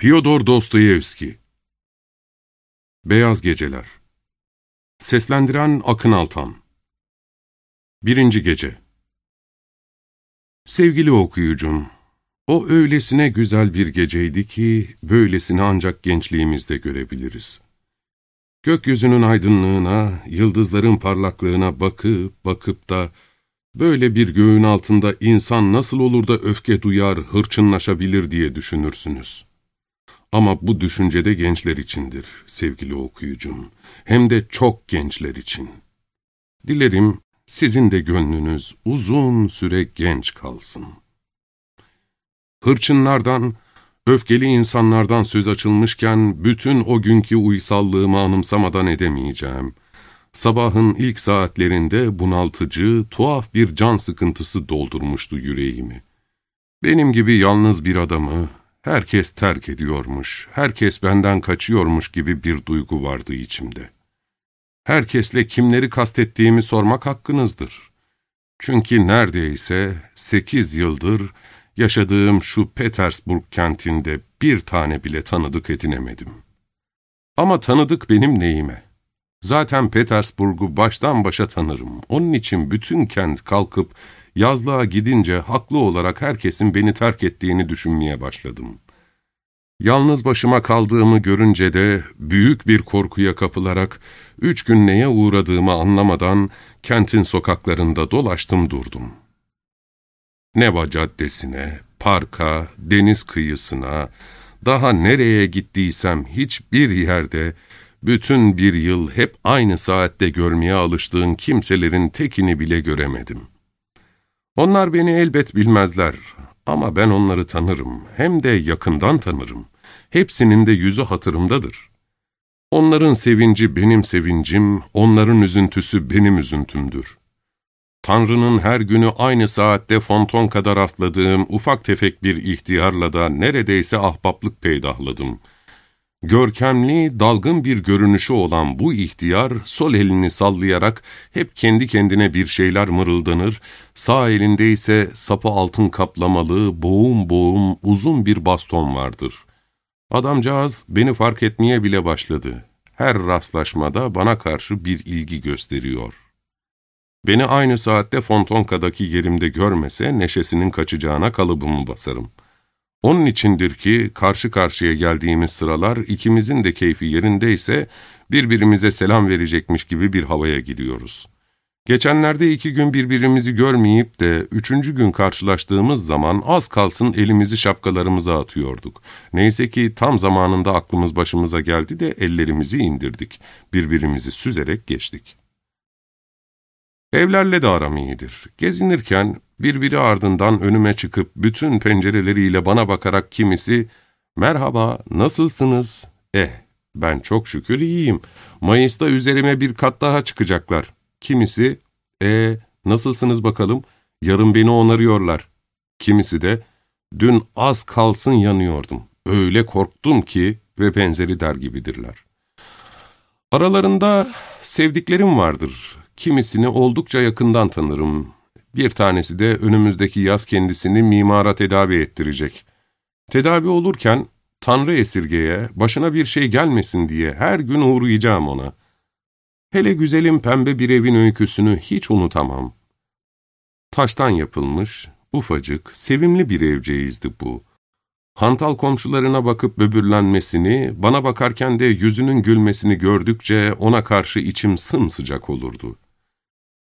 Fyodor Dostoyevski Beyaz Geceler Seslendiren Akın Altan Birinci Gece Sevgili okuyucum, o öylesine güzel bir geceydi ki, böylesini ancak gençliğimizde görebiliriz. Gökyüzünün aydınlığına, yıldızların parlaklığına bakıp bakıp da, böyle bir göğün altında insan nasıl olur da öfke duyar, hırçınlaşabilir diye düşünürsünüz.'' Ama bu düşüncede gençler içindir sevgili okuyucum. Hem de çok gençler için. Dilerim sizin de gönlünüz uzun süre genç kalsın. Hırçınlardan, öfkeli insanlardan söz açılmışken bütün o günkü uysallığımı anımsamadan edemeyeceğim. Sabahın ilk saatlerinde bunaltıcı, tuhaf bir can sıkıntısı doldurmuştu yüreğimi. Benim gibi yalnız bir adamı, Herkes terk ediyormuş, herkes benden kaçıyormuş gibi bir duygu vardı içimde. Herkesle kimleri kastettiğimi sormak hakkınızdır. Çünkü neredeyse sekiz yıldır yaşadığım şu Petersburg kentinde bir tane bile tanıdık edinemedim. Ama tanıdık benim neyime? Zaten Petersburg'u baştan başa tanırım. Onun için bütün kent kalkıp yazlığa gidince haklı olarak herkesin beni terk ettiğini düşünmeye başladım. Yalnız başıma kaldığımı görünce de büyük bir korkuya kapılarak üç gün neye uğradığımı anlamadan kentin sokaklarında dolaştım durdum. Neva Caddesi'ne, parka, deniz kıyısına, daha nereye gittiysem hiçbir yerde bütün bir yıl hep aynı saatte görmeye alıştığın kimselerin tekini bile göremedim. Onlar beni elbet bilmezler ama ben onları tanırım, hem de yakından tanırım. Hepsinin de yüzü hatırımdadır. Onların sevinci benim sevincim, onların üzüntüsü benim üzüntümdür. Tanrı'nın her günü aynı saatte fonton kadar rastladığım ufak tefek bir ihtiyarla da neredeyse ahbaplık peydahladım.'' Görkemli, dalgın bir görünüşü olan bu ihtiyar, sol elini sallayarak hep kendi kendine bir şeyler mırıldanır, sağ elinde ise sapı altın kaplamalı, boğum boğum uzun bir baston vardır. Adamcağız beni fark etmeye bile başladı. Her rastlaşmada bana karşı bir ilgi gösteriyor. Beni aynı saatte Fontonka'daki yerimde görmese neşesinin kaçacağına kalıbımı basarım.'' Onun içindir ki karşı karşıya geldiğimiz sıralar ikimizin de keyfi yerindeyse birbirimize selam verecekmiş gibi bir havaya giriyoruz. Geçenlerde iki gün birbirimizi görmeyip de üçüncü gün karşılaştığımız zaman az kalsın elimizi şapkalarımıza atıyorduk. Neyse ki tam zamanında aklımız başımıza geldi de ellerimizi indirdik. Birbirimizi süzerek geçtik. Evlerle de aram iyidir. Gezinirken birbiri ardından önüme çıkıp bütün pencereleriyle bana bakarak kimisi ''Merhaba, nasılsınız?'' ''Eh, ben çok şükür iyiyim. Mayıs'ta üzerime bir kat daha çıkacaklar.'' Kimisi ''E, nasılsınız bakalım? Yarın beni onarıyorlar.'' Kimisi de ''Dün az kalsın yanıyordum. Öyle korktum ki'' ve benzeri der gibidirler. Aralarında sevdiklerim vardır. Kimisini oldukça yakından tanırım. Bir tanesi de önümüzdeki yaz kendisini mimara tedavi ettirecek. Tedavi olurken Tanrı esirgeye, başına bir şey gelmesin diye her gün uğrayacağım ona. Hele güzelim pembe bir evin öyküsünü hiç unutamam. Taştan yapılmış, ufacık, sevimli bir evceğizdi bu. Hantal komşularına bakıp böbürlenmesini, bana bakarken de yüzünün gülmesini gördükçe ona karşı içim sımsıcak olurdu.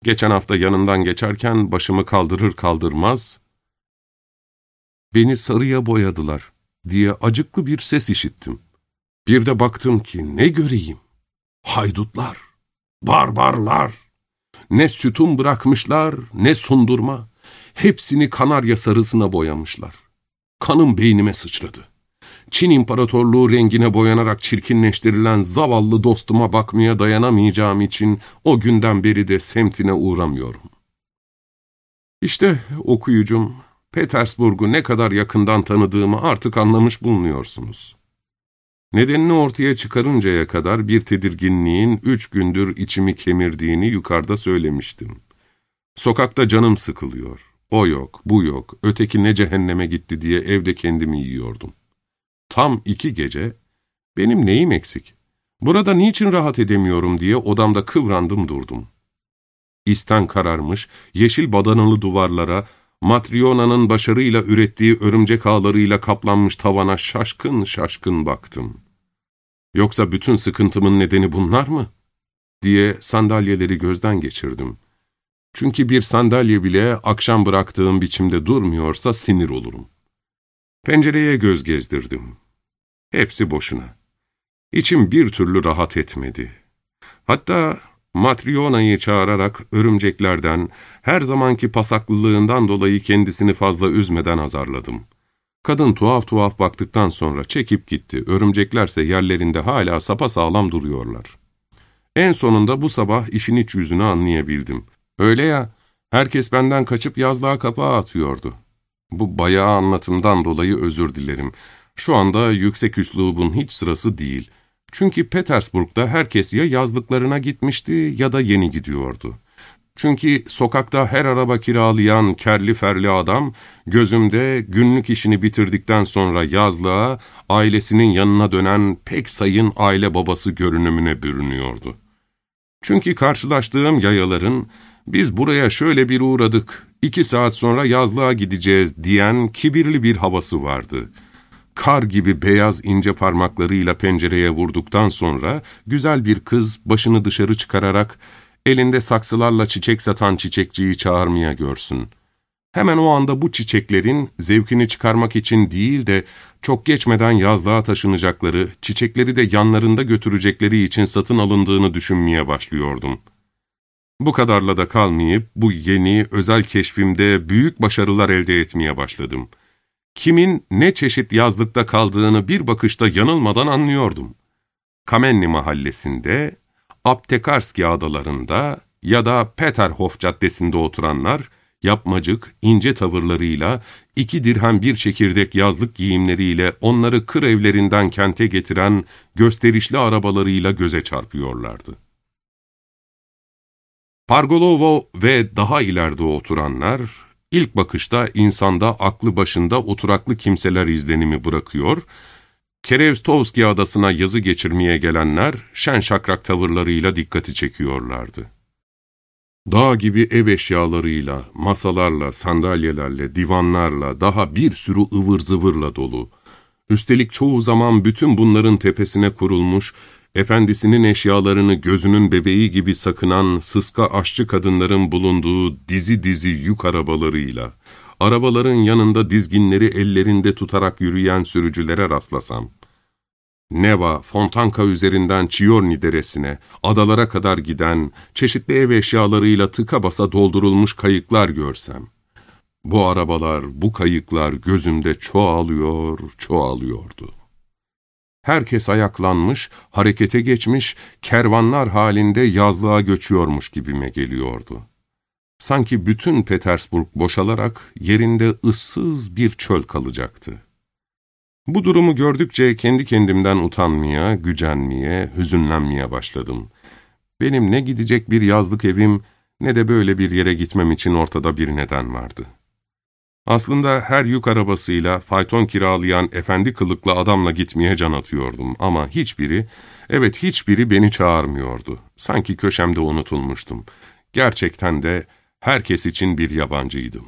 Geçen hafta yanından geçerken başımı kaldırır kaldırmaz, ''Beni sarıya boyadılar.'' diye acıklı bir ses işittim. Bir de baktım ki ne göreyim? Haydutlar, barbarlar. Ne sütun bırakmışlar, ne sundurma. Hepsini kanarya sarısına boyamışlar. Kanım beynime sıçradı. Çin İmparatorluğu rengine boyanarak çirkinleştirilen zavallı dostuma bakmaya dayanamayacağım için o günden beri de semtine uğramıyorum. İşte okuyucum, Petersburg'u ne kadar yakından tanıdığımı artık anlamış bulunuyorsunuz. Nedenini ortaya çıkarıncaya kadar bir tedirginliğin üç gündür içimi kemirdiğini yukarıda söylemiştim. Sokakta canım sıkılıyor. O yok, bu yok, öteki ne cehenneme gitti diye evde kendimi yiyordum. Tam iki gece, benim neyim eksik? Burada niçin rahat edemiyorum diye odamda kıvrandım durdum. İsten kararmış, yeşil badanalı duvarlara, Matryona'nın başarıyla ürettiği örümcek ağlarıyla kaplanmış tavana şaşkın şaşkın baktım. Yoksa bütün sıkıntımın nedeni bunlar mı? diye sandalyeleri gözden geçirdim. Çünkü bir sandalye bile akşam bıraktığım biçimde durmuyorsa sinir olurum. Pencereye göz gezdirdim. Hepsi boşuna. İçim bir türlü rahat etmedi. Hatta Matryona'yı çağırarak örümceklerden, her zamanki pasaklılığından dolayı kendisini fazla üzmeden azarladım. Kadın tuhaf tuhaf baktıktan sonra çekip gitti, örümceklerse yerlerinde hala sapasağlam duruyorlar. En sonunda bu sabah işin iç yüzünü anlayabildim. Öyle ya, herkes benden kaçıp yazlığa kapağı atıyordu. Bu bayağı anlatımdan dolayı özür dilerim. Şu anda yüksek üslubun hiç sırası değil.'' Çünkü Petersburg'da herkes ya yazlıklarına gitmişti ya da yeni gidiyordu. Çünkü sokakta her araba kiralayan kerli ferli adam, gözümde günlük işini bitirdikten sonra yazlığa, ailesinin yanına dönen pek sayın aile babası görünümüne bürünüyordu. Çünkü karşılaştığım yayaların, biz buraya şöyle bir uğradık, iki saat sonra yazlığa gideceğiz diyen kibirli bir havası vardı.'' kar gibi beyaz ince parmaklarıyla pencereye vurduktan sonra güzel bir kız başını dışarı çıkararak elinde saksılarla çiçek satan çiçekçiyi çağırmaya görsün. Hemen o anda bu çiçeklerin zevkini çıkarmak için değil de çok geçmeden yazlığa taşınacakları, çiçekleri de yanlarında götürecekleri için satın alındığını düşünmeye başlıyordum. Bu kadarla da kalmayıp bu yeni, özel keşfimde büyük başarılar elde etmeye başladım.'' kimin ne çeşit yazlıkta kaldığını bir bakışta yanılmadan anlıyordum. Kamenni mahallesinde, Aptekarski adalarında ya da Peterhof caddesinde oturanlar, yapmacık, ince tavırlarıyla, iki dirhem bir çekirdek yazlık giyimleriyle onları kır evlerinden kente getiren gösterişli arabalarıyla göze çarpıyorlardı. Pargolovo ve daha ileride oturanlar, İlk bakışta insanda aklı başında oturaklı kimseler izlenimi bırakıyor, Kerevstovski adasına yazı geçirmeye gelenler şen şakrak tavırlarıyla dikkati çekiyorlardı. Dağ gibi ev eşyalarıyla, masalarla, sandalyelerle, divanlarla, daha bir sürü ıvır zıvırla dolu. Üstelik çoğu zaman bütün bunların tepesine kurulmuş, efendisinin eşyalarını gözünün bebeği gibi sakınan sıska aşçı kadınların bulunduğu dizi dizi yük arabalarıyla, arabaların yanında dizginleri ellerinde tutarak yürüyen sürücülere rastlasam, Neva, Fontanka üzerinden Çiyorni deresine, adalara kadar giden, çeşitli ev eşyalarıyla tıka basa doldurulmuş kayıklar görsem, bu arabalar, bu kayıklar gözümde çoğalıyor, çoğalıyordu. Herkes ayaklanmış, harekete geçmiş, kervanlar halinde yazlığa göçüyormuş gibime geliyordu. Sanki bütün Petersburg boşalarak yerinde ıssız bir çöl kalacaktı. Bu durumu gördükçe kendi kendimden utanmaya, gücenmeye, hüzünlenmeye başladım. Benim ne gidecek bir yazlık evim ne de böyle bir yere gitmem için ortada bir neden vardı.'' Aslında her yük arabasıyla fayton kiralayan efendi kılıklı adamla gitmeye can atıyordum ama hiçbiri, evet hiçbiri beni çağırmıyordu. Sanki köşemde unutulmuştum. Gerçekten de herkes için bir yabancıydım.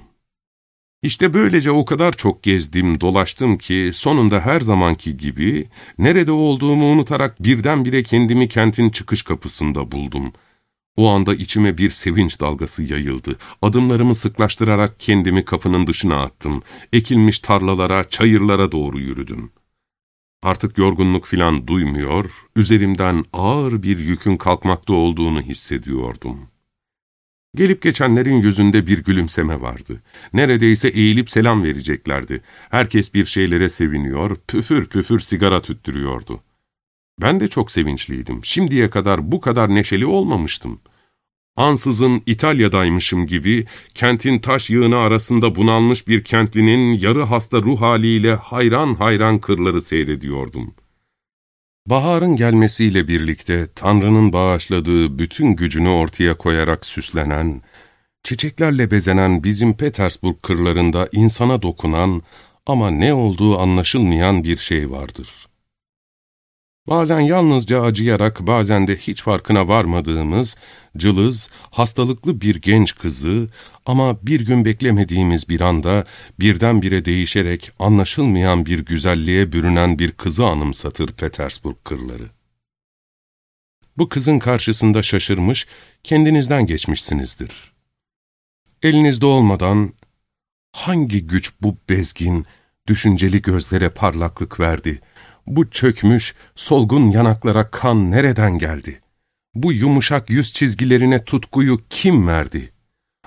İşte böylece o kadar çok gezdim, dolaştım ki sonunda her zamanki gibi nerede olduğumu unutarak birdenbire kendimi kentin çıkış kapısında buldum.'' O anda içime bir sevinç dalgası yayıldı. Adımlarımı sıklaştırarak kendimi kapının dışına attım. Ekilmiş tarlalara, çayırlara doğru yürüdüm. Artık yorgunluk filan duymuyor, üzerimden ağır bir yükün kalkmakta olduğunu hissediyordum. Gelip geçenlerin yüzünde bir gülümseme vardı. Neredeyse eğilip selam vereceklerdi. Herkes bir şeylere seviniyor, püfür püfür sigara tüttürüyordu. Ben de çok sevinçliydim. Şimdiye kadar bu kadar neşeli olmamıştım. Ansızın İtalya'daymışım gibi, kentin taş yığını arasında bunalmış bir kentlinin yarı hasta ruh haliyle hayran hayran kırları seyrediyordum. Baharın gelmesiyle birlikte Tanrı'nın bağışladığı bütün gücünü ortaya koyarak süslenen, çiçeklerle bezenen bizim Petersburg kırlarında insana dokunan, ama ne olduğu anlaşılmayan bir şey vardır. Bazen yalnızca acıyarak, bazen de hiç farkına varmadığımız, cılız, hastalıklı bir genç kızı ama bir gün beklemediğimiz bir anda birdenbire değişerek anlaşılmayan bir güzelliğe bürünen bir kızı anımsatır Petersburg kırları. Bu kızın karşısında şaşırmış, kendinizden geçmişsinizdir. Elinizde olmadan hangi güç bu bezgin, düşünceli gözlere parlaklık verdi? Bu çökmüş, solgun yanaklara kan nereden geldi? Bu yumuşak yüz çizgilerine tutkuyu kim verdi?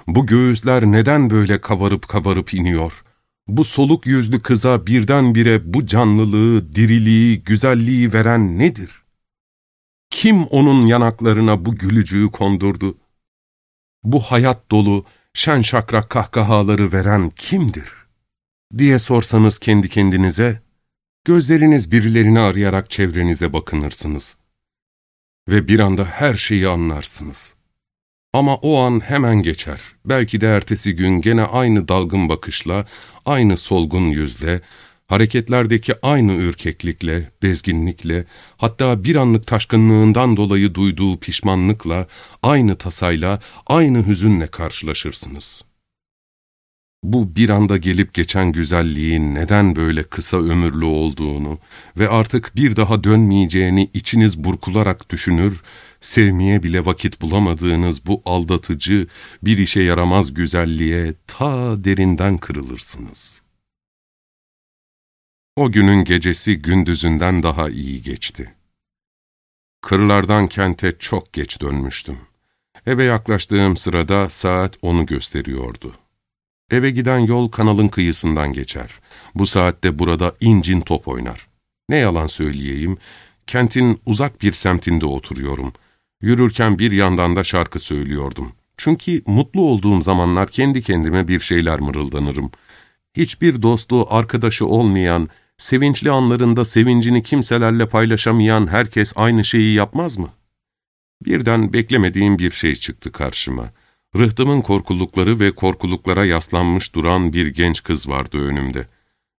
Bu göğüsler neden böyle kabarıp kabarıp iniyor? Bu soluk yüzlü kıza birdenbire bu canlılığı, diriliği, güzelliği veren nedir? Kim onun yanaklarına bu gülücüğü kondurdu? Bu hayat dolu, şen şakrak kahkahaları veren kimdir? diye sorsanız kendi kendinize, gözleriniz birilerini arayarak çevrenize bakınırsınız. Ve bir anda her şeyi anlarsınız. Ama o an hemen geçer. Belki de ertesi gün gene aynı dalgın bakışla, aynı solgun yüzle, hareketlerdeki aynı ürkeklikle, bezginlikle, hatta bir anlık taşkınlığından dolayı duyduğu pişmanlıkla, aynı tasayla, aynı hüzünle karşılaşırsınız. Bu bir anda gelip geçen güzelliğin neden böyle kısa ömürlü olduğunu ve artık bir daha dönmeyeceğini içiniz burkularak düşünür, sevmeye bile vakit bulamadığınız bu aldatıcı, bir işe yaramaz güzelliğe ta derinden kırılırsınız.'' O günün gecesi gündüzünden daha iyi geçti. Kırlardan kente çok geç dönmüştüm. Eve yaklaştığım sırada saat onu gösteriyordu. Eve giden yol kanalın kıyısından geçer. Bu saatte burada incin top oynar. Ne yalan söyleyeyim, kentin uzak bir semtinde oturuyorum. Yürürken bir yandan da şarkı söylüyordum. Çünkü mutlu olduğum zamanlar kendi kendime bir şeyler mırıldanırım. Hiçbir dostu, arkadaşı olmayan, Sevinçli anlarında sevincini kimselerle paylaşamayan herkes aynı şeyi yapmaz mı? Birden beklemediğim bir şey çıktı karşıma. Rıhtımın korkulukları ve korkuluklara yaslanmış duran bir genç kız vardı önümde.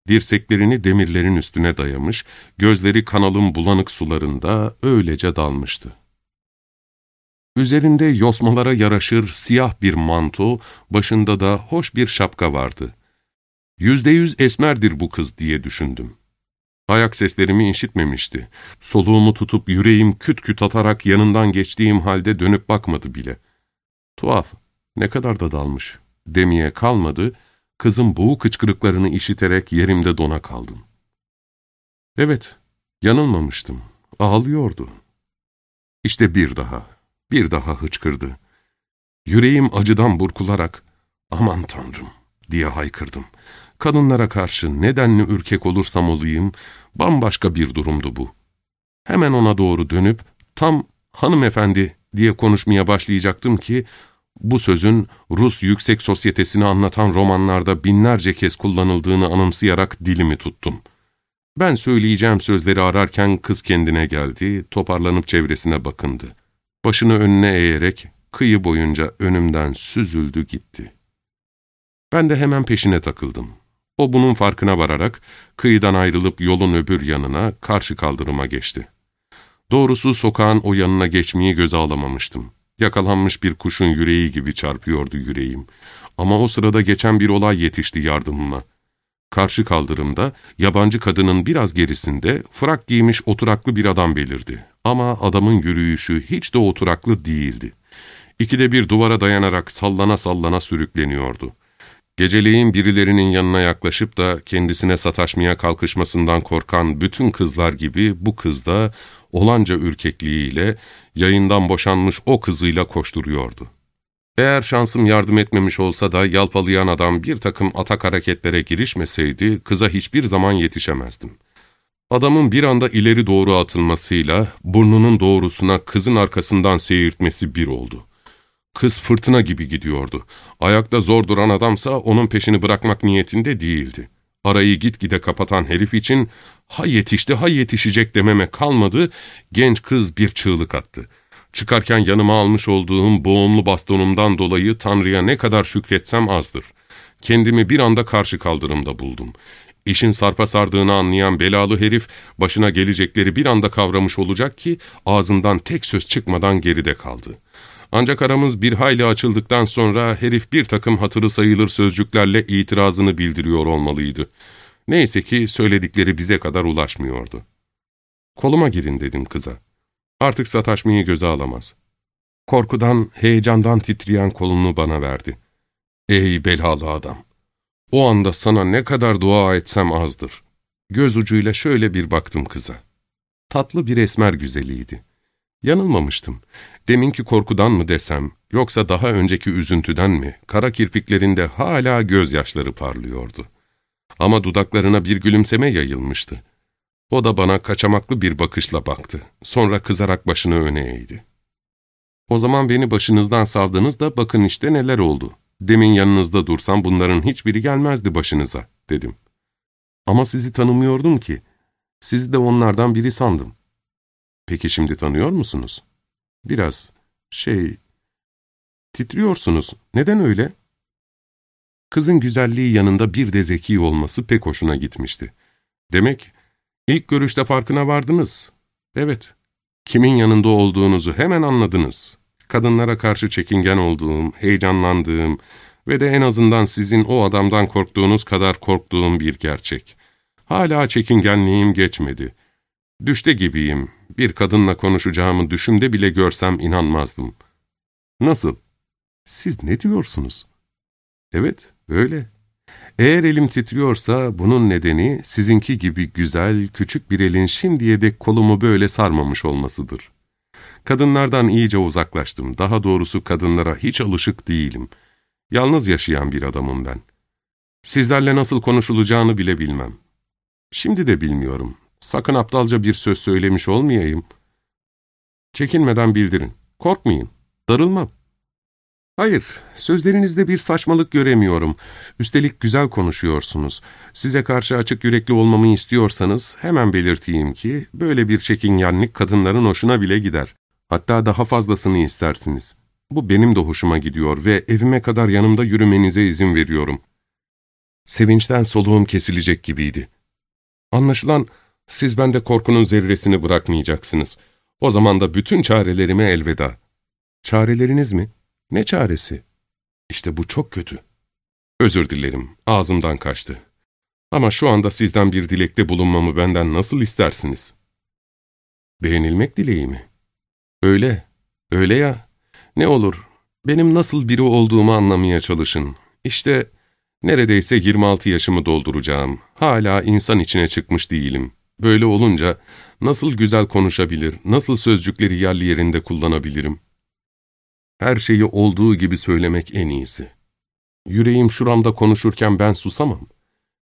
Dirseklerini demirlerin üstüne dayamış, gözleri kanalın bulanık sularında öylece dalmıştı. Üzerinde yosmalara yaraşır siyah bir manto, başında da hoş bir şapka vardı. Yüzde yüz esmerdir bu kız diye düşündüm. Ayak seslerimi işitmemişti. Soluğumu tutup yüreğim küt küt atarak yanından geçtiğim halde dönüp bakmadı bile. Tuhaf, ne kadar da dalmış demeye kalmadı, kızın boğuk hıçkırıklarını işiterek yerimde dona kaldım. Evet, yanılmamıştım. Ağlıyordu. İşte bir daha, bir daha hıçkırdı. Yüreğim acıdan burkularak, aman tanrım diye haykırdım. Kadınlara karşı nedenli ürkek olursam olayım, bambaşka bir durumdu bu. Hemen ona doğru dönüp, tam hanımefendi diye konuşmaya başlayacaktım ki, bu sözün Rus yüksek sosyetesini anlatan romanlarda binlerce kez kullanıldığını anımsayarak dilimi tuttum. Ben söyleyeceğim sözleri ararken kız kendine geldi, toparlanıp çevresine bakındı. Başını önüne eğerek kıyı boyunca önümden süzüldü gitti. Ben de hemen peşine takıldım. O bunun farkına vararak kıyıdan ayrılıp yolun öbür yanına karşı kaldırıma geçti. Doğrusu sokağın o yanına geçmeyi göze alamamıştım. Yakalanmış bir kuşun yüreği gibi çarpıyordu yüreğim. Ama o sırada geçen bir olay yetişti yardımıma. Karşı kaldırımda yabancı kadının biraz gerisinde frak giymiş oturaklı bir adam belirdi. Ama adamın yürüyüşü hiç de oturaklı değildi. İkide bir duvara dayanarak sallana sallana sürükleniyordu. Geceleyin birilerinin yanına yaklaşıp da kendisine sataşmaya kalkışmasından korkan bütün kızlar gibi bu kız da olanca ürkekliğiyle yayından boşanmış o kızıyla koşturuyordu. Eğer şansım yardım etmemiş olsa da yalpalayan adam bir takım atak hareketlere girişmeseydi kıza hiçbir zaman yetişemezdim. Adamın bir anda ileri doğru atılmasıyla burnunun doğrusuna kızın arkasından seyirtmesi bir oldu. Kız fırtına gibi gidiyordu. Ayakta zor duran adamsa onun peşini bırakmak niyetinde değildi. Arayı gitgide kapatan herif için ha yetişti ha yetişecek dememe kalmadı, genç kız bir çığlık attı. Çıkarken yanıma almış olduğum boğumlu bastonumdan dolayı Tanrı'ya ne kadar şükretsem azdır. Kendimi bir anda karşı kaldırımda buldum. İşin sarpa sardığını anlayan belalı herif başına gelecekleri bir anda kavramış olacak ki ağzından tek söz çıkmadan geride kaldı. Ancak aramız bir hayli açıldıktan sonra herif bir takım hatırı sayılır sözcüklerle itirazını bildiriyor olmalıydı. Neyse ki söyledikleri bize kadar ulaşmıyordu. Koluma girin dedim kıza. Artık sataşmayı göze alamaz. Korkudan, heyecandan titreyen kolunu bana verdi. Ey belalı adam! O anda sana ne kadar dua etsem azdır. Göz ucuyla şöyle bir baktım kıza. Tatlı bir esmer güzeliydi. Yanılmamıştım. Deminki korkudan mı desem, yoksa daha önceki üzüntüden mi, kara kirpiklerinde hala gözyaşları parlıyordu. Ama dudaklarına bir gülümseme yayılmıştı. O da bana kaçamaklı bir bakışla baktı. Sonra kızarak başını öne eğdi. O zaman beni başınızdan savdınız da bakın işte neler oldu. Demin yanınızda dursam bunların hiçbiri gelmezdi başınıza, dedim. Ama sizi tanımıyordum ki. Sizi de onlardan biri sandım. Peki şimdi tanıyor musunuz? Biraz, şey, titriyorsunuz. Neden öyle? Kızın güzelliği yanında bir de zeki olması pek hoşuna gitmişti. Demek ilk görüşte farkına vardınız. Evet, kimin yanında olduğunuzu hemen anladınız. Kadınlara karşı çekingen olduğum, heyecanlandığım ve de en azından sizin o adamdan korktuğunuz kadar korktuğum bir gerçek. Hala çekingenliğim geçmedi. Düşte gibiyim. Bir kadınla konuşacağımı düşümde bile görsem inanmazdım. Nasıl? Siz ne diyorsunuz? Evet, öyle. Eğer elim titriyorsa bunun nedeni sizinki gibi güzel, küçük bir elin şimdiye dek kolumu böyle sarmamış olmasıdır. Kadınlardan iyice uzaklaştım. Daha doğrusu kadınlara hiç alışık değilim. Yalnız yaşayan bir adamım ben. Sizlerle nasıl konuşulacağını bile bilmem. Şimdi de bilmiyorum. Sakın aptalca bir söz söylemiş olmayayım. Çekinmeden bildirin. Korkmayın. Darılmam. Hayır, sözlerinizde bir saçmalık göremiyorum. Üstelik güzel konuşuyorsunuz. Size karşı açık yürekli olmamı istiyorsanız hemen belirteyim ki böyle bir çekingenlik kadınların hoşuna bile gider. Hatta daha fazlasını istersiniz. Bu benim de hoşuma gidiyor ve evime kadar yanımda yürümenize izin veriyorum. Sevinçten soluğum kesilecek gibiydi. Anlaşılan siz bende korkunun zerresini bırakmayacaksınız. O zaman da bütün çarelerime elveda. Çareleriniz mi? Ne çaresi? İşte bu çok kötü. Özür dilerim, ağzımdan kaçtı. Ama şu anda sizden bir dilekte bulunmamı benden nasıl istersiniz? Beğenilmek dileği mi? Öyle, öyle ya. Ne olur, benim nasıl biri olduğumu anlamaya çalışın. İşte neredeyse 26 yaşımı dolduracağım. Hala insan içine çıkmış değilim. Böyle olunca nasıl güzel konuşabilir, nasıl sözcükleri yerli yerinde kullanabilirim? Her şeyi olduğu gibi söylemek en iyisi. Yüreğim şuramda konuşurken ben susamam.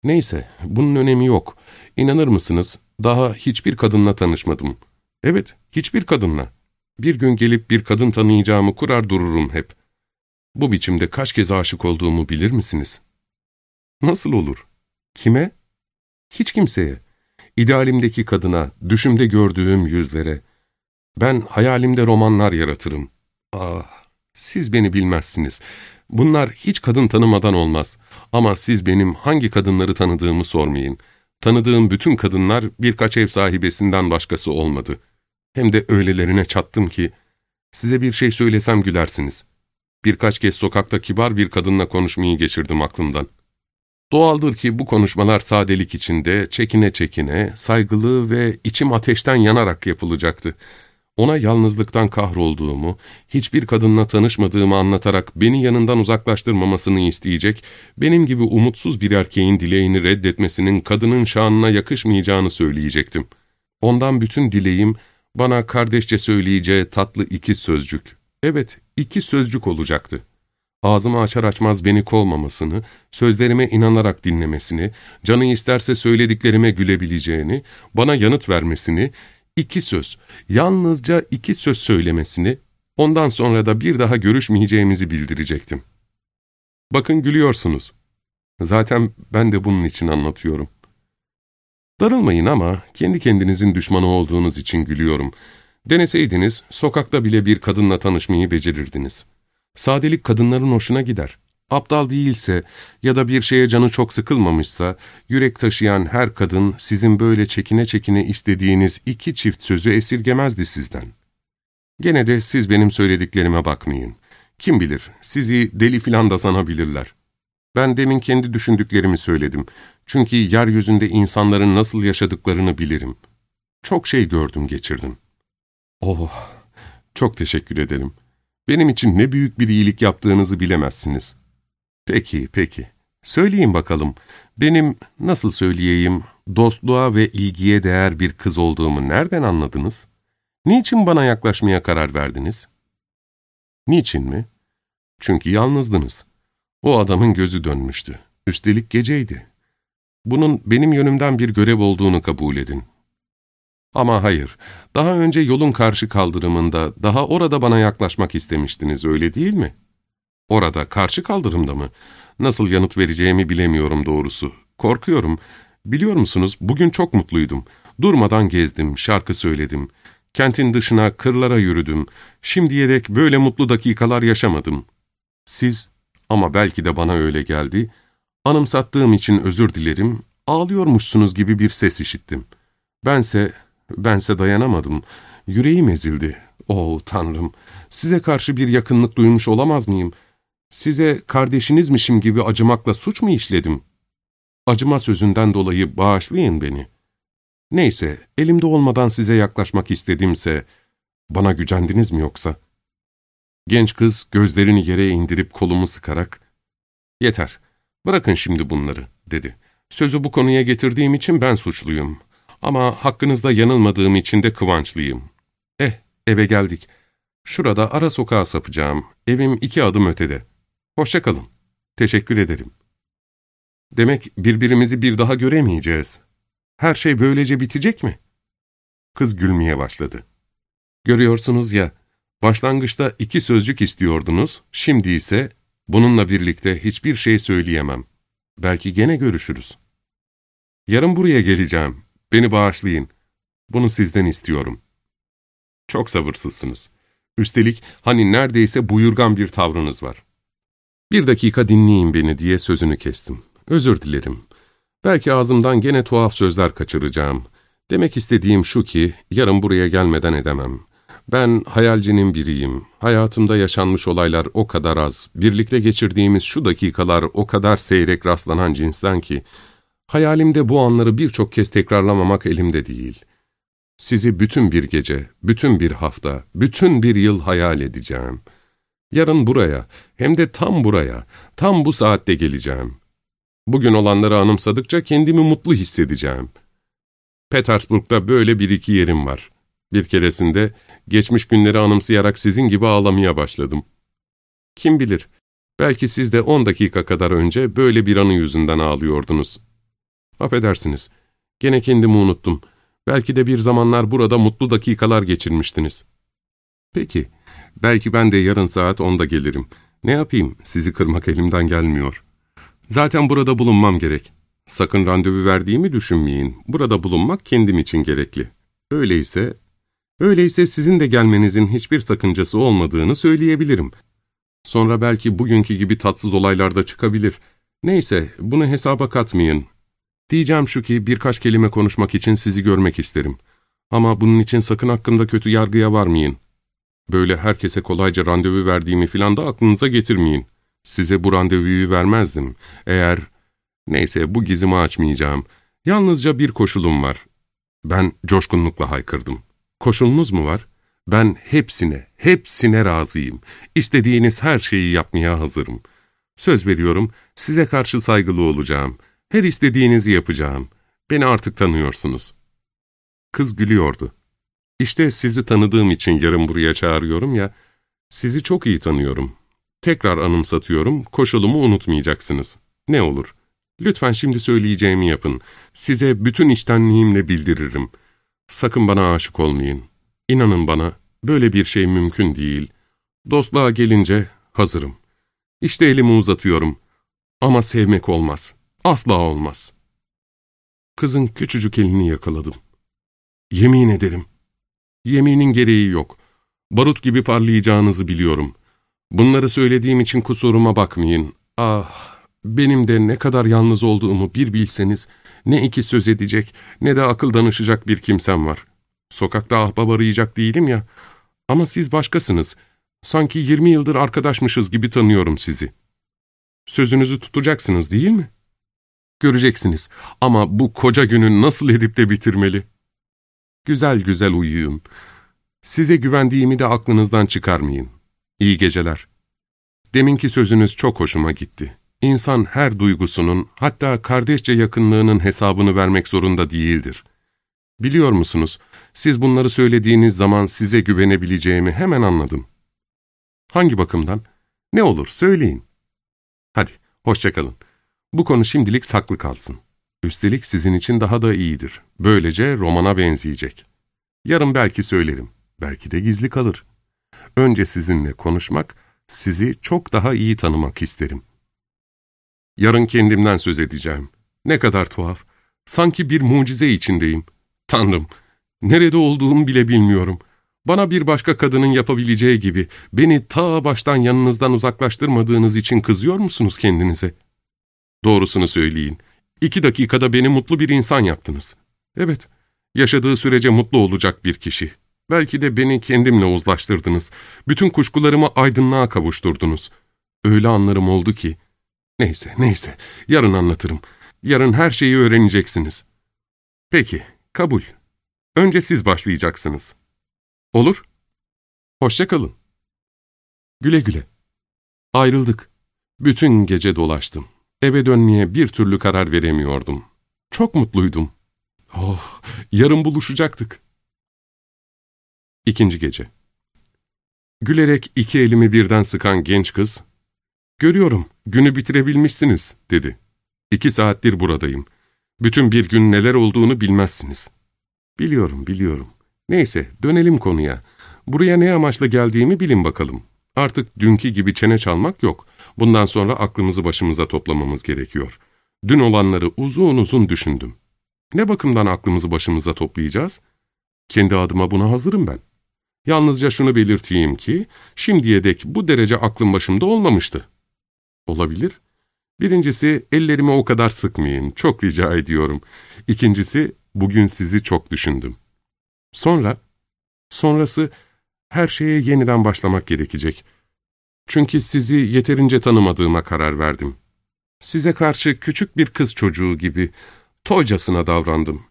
Neyse, bunun önemi yok. İnanır mısınız, daha hiçbir kadınla tanışmadım. Evet, hiçbir kadınla. Bir gün gelip bir kadın tanıyacağımı kurar dururum hep. Bu biçimde kaç kez aşık olduğumu bilir misiniz? Nasıl olur? Kime? Hiç kimseye. İdealimdeki kadına, düşümde gördüğüm yüzlere. Ben hayalimde romanlar yaratırım. Ah, siz beni bilmezsiniz. Bunlar hiç kadın tanımadan olmaz. Ama siz benim hangi kadınları tanıdığımı sormayın. Tanıdığım bütün kadınlar birkaç ev sahibesinden başkası olmadı. Hem de öylelerine çattım ki, size bir şey söylesem gülersiniz. Birkaç kez sokakta kibar bir kadınla konuşmayı geçirdim aklımdan. Doğaldır ki bu konuşmalar sadelik içinde, çekine çekine, saygılı ve içim ateşten yanarak yapılacaktı. Ona yalnızlıktan kahrolduğumu, hiçbir kadınla tanışmadığımı anlatarak beni yanından uzaklaştırmamasını isteyecek, benim gibi umutsuz bir erkeğin dileğini reddetmesinin kadının şanına yakışmayacağını söyleyecektim. Ondan bütün dileğim, bana kardeşçe söyleyeceği tatlı iki sözcük. Evet, iki sözcük olacaktı. Ağzımı açar açmaz beni kovmamasını, sözlerime inanarak dinlemesini, canı isterse söylediklerime gülebileceğini, bana yanıt vermesini, iki söz, yalnızca iki söz söylemesini, ondan sonra da bir daha görüşmeyeceğimizi bildirecektim. Bakın gülüyorsunuz. Zaten ben de bunun için anlatıyorum. Darılmayın ama kendi kendinizin düşmanı olduğunuz için gülüyorum. Deneseydiniz sokakta bile bir kadınla tanışmayı becerirdiniz. Sadelik kadınların hoşuna gider. Aptal değilse ya da bir şeye canı çok sıkılmamışsa, yürek taşıyan her kadın sizin böyle çekine çekine istediğiniz iki çift sözü esirgemezdi sizden. Gene de siz benim söylediklerime bakmayın. Kim bilir, sizi deli filan da sanabilirler. Ben demin kendi düşündüklerimi söyledim. Çünkü yeryüzünde insanların nasıl yaşadıklarını bilirim. Çok şey gördüm, geçirdim. Oh, çok teşekkür ederim. Benim için ne büyük bir iyilik yaptığınızı bilemezsiniz. Peki, peki. Söyleyin bakalım, benim nasıl söyleyeyim, dostluğa ve ilgiye değer bir kız olduğumu nereden anladınız? Niçin bana yaklaşmaya karar verdiniz? Niçin mi? Çünkü yalnızdınız. O adamın gözü dönmüştü. Üstelik geceydi. Bunun benim yönümden bir görev olduğunu kabul edin. Ama hayır, daha önce yolun karşı kaldırımında, daha orada bana yaklaşmak istemiştiniz, öyle değil mi? Orada, karşı kaldırımda mı? Nasıl yanıt vereceğimi bilemiyorum doğrusu. Korkuyorum. Biliyor musunuz, bugün çok mutluydum. Durmadan gezdim, şarkı söyledim. Kentin dışına, kırlara yürüdüm. Şimdiye dek böyle mutlu dakikalar yaşamadım. Siz, ama belki de bana öyle geldi, anımsattığım için özür dilerim, ağlıyormuşsunuz gibi bir ses işittim. Bense, bense dayanamadım. Yüreğim ezildi. Oh Tanrım, size karşı bir yakınlık duymuş olamaz mıyım? Size kardeşinizmişim gibi acımakla suç mu işledim? Acıma sözünden dolayı bağışlayın beni.'' Neyse, elimde olmadan size yaklaşmak istedimse, bana gücendiniz mi yoksa? Genç kız gözlerini yere indirip kolumu sıkarak, ''Yeter, bırakın şimdi bunları.'' dedi. ''Sözü bu konuya getirdiğim için ben suçluyum. Ama hakkınızda yanılmadığım için de kıvançlıyım. Eh, eve geldik. Şurada ara sokağa sapacağım. Evim iki adım ötede. Hoşça kalın. Teşekkür ederim.'' Demek birbirimizi bir daha göremeyeceğiz.'' Her şey böylece bitecek mi? Kız gülmeye başladı. Görüyorsunuz ya, başlangıçta iki sözcük istiyordunuz, şimdi ise bununla birlikte hiçbir şey söyleyemem. Belki gene görüşürüz. Yarın buraya geleceğim. Beni bağışlayın. Bunu sizden istiyorum. Çok sabırsızsınız. Üstelik hani neredeyse buyurgan bir tavrınız var. Bir dakika dinleyin beni diye sözünü kestim. Özür dilerim. Belki ağzımdan gene tuhaf sözler kaçıracağım. Demek istediğim şu ki, yarın buraya gelmeden edemem. Ben hayalcinin biriyim. Hayatımda yaşanmış olaylar o kadar az, birlikte geçirdiğimiz şu dakikalar o kadar seyrek rastlanan cinsten ki, hayalimde bu anları birçok kez tekrarlamamak elimde değil. Sizi bütün bir gece, bütün bir hafta, bütün bir yıl hayal edeceğim. Yarın buraya, hem de tam buraya, tam bu saatte geleceğim. Bugün olanları anımsadıkça kendimi mutlu hissedeceğim. Petersburg'da böyle bir iki yerim var. Bir keresinde geçmiş günleri anımsayarak sizin gibi ağlamaya başladım. Kim bilir, belki siz de on dakika kadar önce böyle bir anı yüzünden ağlıyordunuz. Affedersiniz, gene kendimi unuttum. Belki de bir zamanlar burada mutlu dakikalar geçirmiştiniz. Peki, belki ben de yarın saat onda gelirim. Ne yapayım, sizi kırmak elimden gelmiyor.'' Zaten burada bulunmam gerek. Sakın randevu verdiğimi düşünmeyin. Burada bulunmak kendim için gerekli. Öyleyse, öyleyse sizin de gelmenizin hiçbir sakıncası olmadığını söyleyebilirim. Sonra belki bugünkü gibi tatsız olaylar da çıkabilir. Neyse, bunu hesaba katmayın. Diyeceğim şu ki birkaç kelime konuşmak için sizi görmek isterim. Ama bunun için sakın hakkımda kötü yargıya varmayın. Böyle herkese kolayca randevu verdiğimi filan da aklınıza getirmeyin. Size bu randevuyu vermezdim. Eğer... Neyse bu gizimi açmayacağım. Yalnızca bir koşulum var. Ben coşkunlukla haykırdım. Koşulunuz mu var? Ben hepsine, hepsine razıyım. İstediğiniz her şeyi yapmaya hazırım. Söz veriyorum, size karşı saygılı olacağım. Her istediğinizi yapacağım. Beni artık tanıyorsunuz. Kız gülüyordu. İşte sizi tanıdığım için yarın buraya çağırıyorum ya, sizi çok iyi tanıyorum. Tekrar anımsatıyorum, koşulumu unutmayacaksınız. Ne olur? Lütfen şimdi söyleyeceğimi yapın. Size bütün içtenliğimle bildiririm. Sakın bana aşık olmayın. İnanın bana, böyle bir şey mümkün değil. Dostluğa gelince hazırım. İşte elimi uzatıyorum. Ama sevmek olmaz. Asla olmaz. Kızın küçücük elini yakaladım. Yemin ederim. Yeminin gereği yok. Barut gibi parlayacağınızı biliyorum.'' Bunları söylediğim için kusuruma bakmayın Ah, benim de ne kadar yalnız olduğumu bir bilseniz, ne iki söz edecek ne de akıl danışacak bir kimsem var. Sokakta ahbap arayacak değilim ya. Ama siz başkasınız. Sanki yirmi yıldır arkadaşmışız gibi tanıyorum sizi. Sözünüzü tutacaksınız değil mi? Göreceksiniz ama bu koca günü nasıl edip de bitirmeli? Güzel güzel uyuyun. Size güvendiğimi de aklınızdan çıkarmayın. İyi geceler. Deminki sözünüz çok hoşuma gitti. İnsan her duygusunun, hatta kardeşçe yakınlığının hesabını vermek zorunda değildir. Biliyor musunuz, siz bunları söylediğiniz zaman size güvenebileceğimi hemen anladım. Hangi bakımdan? Ne olur söyleyin. Hadi, hoşçakalın. Bu konu şimdilik saklı kalsın. Üstelik sizin için daha da iyidir. Böylece romana benzeyecek. Yarın belki söylerim. Belki de gizli kalır. Önce sizinle konuşmak, sizi çok daha iyi tanımak isterim. Yarın kendimden söz edeceğim. Ne kadar tuhaf. Sanki bir mucize içindeyim. Tanrım, nerede olduğumu bile bilmiyorum. Bana bir başka kadının yapabileceği gibi beni ta baştan yanınızdan uzaklaştırmadığınız için kızıyor musunuz kendinize? Doğrusunu söyleyin. İki dakikada beni mutlu bir insan yaptınız. Evet, yaşadığı sürece mutlu olacak bir kişi. Belki de beni kendimle uzlaştırdınız. Bütün kuşkularımı aydınlığa kavuşturdunuz. Öyle anlarım oldu ki. Neyse, neyse, yarın anlatırım. Yarın her şeyi öğreneceksiniz. Peki, kabul. Önce siz başlayacaksınız. Olur. Hoşça kalın. Güle güle. Ayrıldık. Bütün gece dolaştım. Eve dönmeye bir türlü karar veremiyordum. Çok mutluydum. Oh, yarın buluşacaktık. İkinci gece. Gülerek iki elimi birden sıkan genç kız, ''Görüyorum, günü bitirebilmişsiniz.'' dedi. ''İki saattir buradayım. Bütün bir gün neler olduğunu bilmezsiniz.'' ''Biliyorum, biliyorum. Neyse, dönelim konuya. Buraya ne amaçla geldiğimi bilin bakalım. Artık dünkü gibi çene çalmak yok. Bundan sonra aklımızı başımıza toplamamız gerekiyor. Dün olanları uzun uzun düşündüm. Ne bakımdan aklımızı başımıza toplayacağız? Kendi adıma buna hazırım ben. Yalnızca şunu belirteyim ki, şimdiye dek bu derece aklım başımda olmamıştı. Olabilir. Birincisi, ellerimi o kadar sıkmayın, çok rica ediyorum. İkincisi, bugün sizi çok düşündüm. Sonra, sonrası, her şeye yeniden başlamak gerekecek. Çünkü sizi yeterince tanımadığıma karar verdim. Size karşı küçük bir kız çocuğu gibi, toycasına davrandım.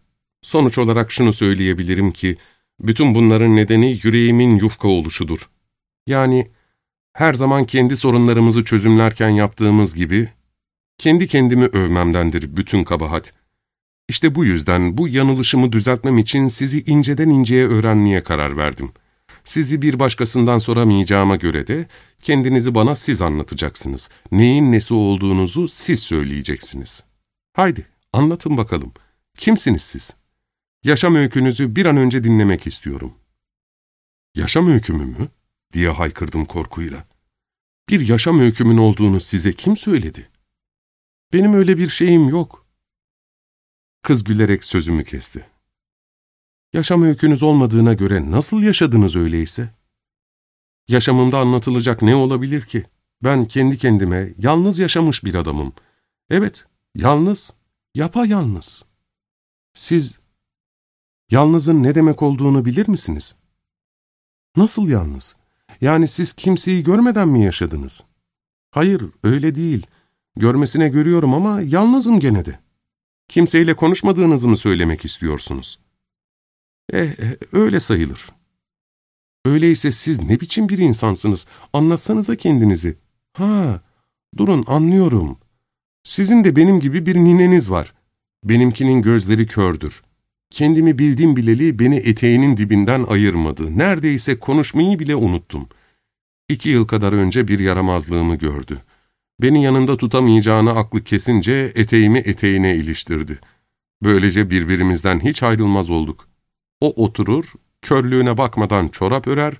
Sonuç olarak şunu söyleyebilirim ki, bütün bunların nedeni yüreğimin yufka oluşudur. Yani her zaman kendi sorunlarımızı çözümlerken yaptığımız gibi, kendi kendimi övmemdendir bütün kabahat. İşte bu yüzden bu yanılışımı düzeltmem için sizi inceden inceye öğrenmeye karar verdim. Sizi bir başkasından soramayacağıma göre de kendinizi bana siz anlatacaksınız. Neyin nesi olduğunuzu siz söyleyeceksiniz. Haydi anlatın bakalım. Kimsiniz siz? Yaşam öykünüzü bir an önce dinlemek istiyorum. Yaşam öykümü mü? diye haykırdım korkuyla. Bir yaşam öykümün olduğunu size kim söyledi? Benim öyle bir şeyim yok. Kız gülerek sözümü kesti. Yaşam öykünüz olmadığına göre nasıl yaşadınız öyleyse? Yaşamımda anlatılacak ne olabilir ki? Ben kendi kendime yalnız yaşamış bir adamım. Evet, yalnız, yapayalnız. Siz Yalnızın ne demek olduğunu bilir misiniz? Nasıl yalnız? Yani siz kimseyi görmeden mi yaşadınız? Hayır, öyle değil. Görmesine görüyorum ama yalnızım gene de. Kimseyle konuşmadığınızı mı söylemek istiyorsunuz? Eh, eh, öyle sayılır. Öyleyse siz ne biçim bir insansınız? Anlatsanıza kendinizi. Ha, durun anlıyorum. Sizin de benim gibi bir nineniz var. Benimkinin gözleri kördür. Kendimi bildim bileli beni eteğinin dibinden ayırmadı. Neredeyse konuşmayı bile unuttum. İki yıl kadar önce bir yaramazlığımı gördü. Beni yanında tutamayacağını aklı kesince eteğimi eteğine iliştirdi. Böylece birbirimizden hiç ayrılmaz olduk. O oturur, körlüğüne bakmadan çorap örer,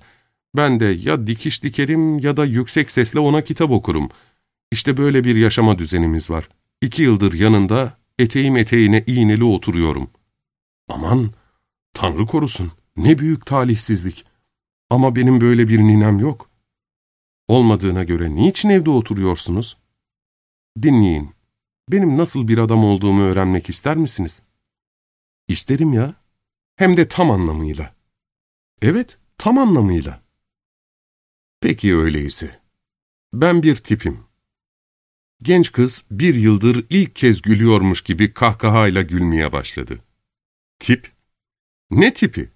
ben de ya dikiş dikerim ya da yüksek sesle ona kitap okurum. İşte böyle bir yaşama düzenimiz var. İki yıldır yanında eteğim eteğine iğneli oturuyorum. Aman, Tanrı korusun, ne büyük talihsizlik. Ama benim böyle bir ninem yok. Olmadığına göre niçin evde oturuyorsunuz? Dinleyin. Benim nasıl bir adam olduğumu öğrenmek ister misiniz? İsterim ya. Hem de tam anlamıyla. Evet, tam anlamıyla. Peki öyleyse. Ben bir tipim. Genç kız bir yıldır ilk kez gülüyormuş gibi kahkahayla gülmeye başladı. Tip? Ne tipi?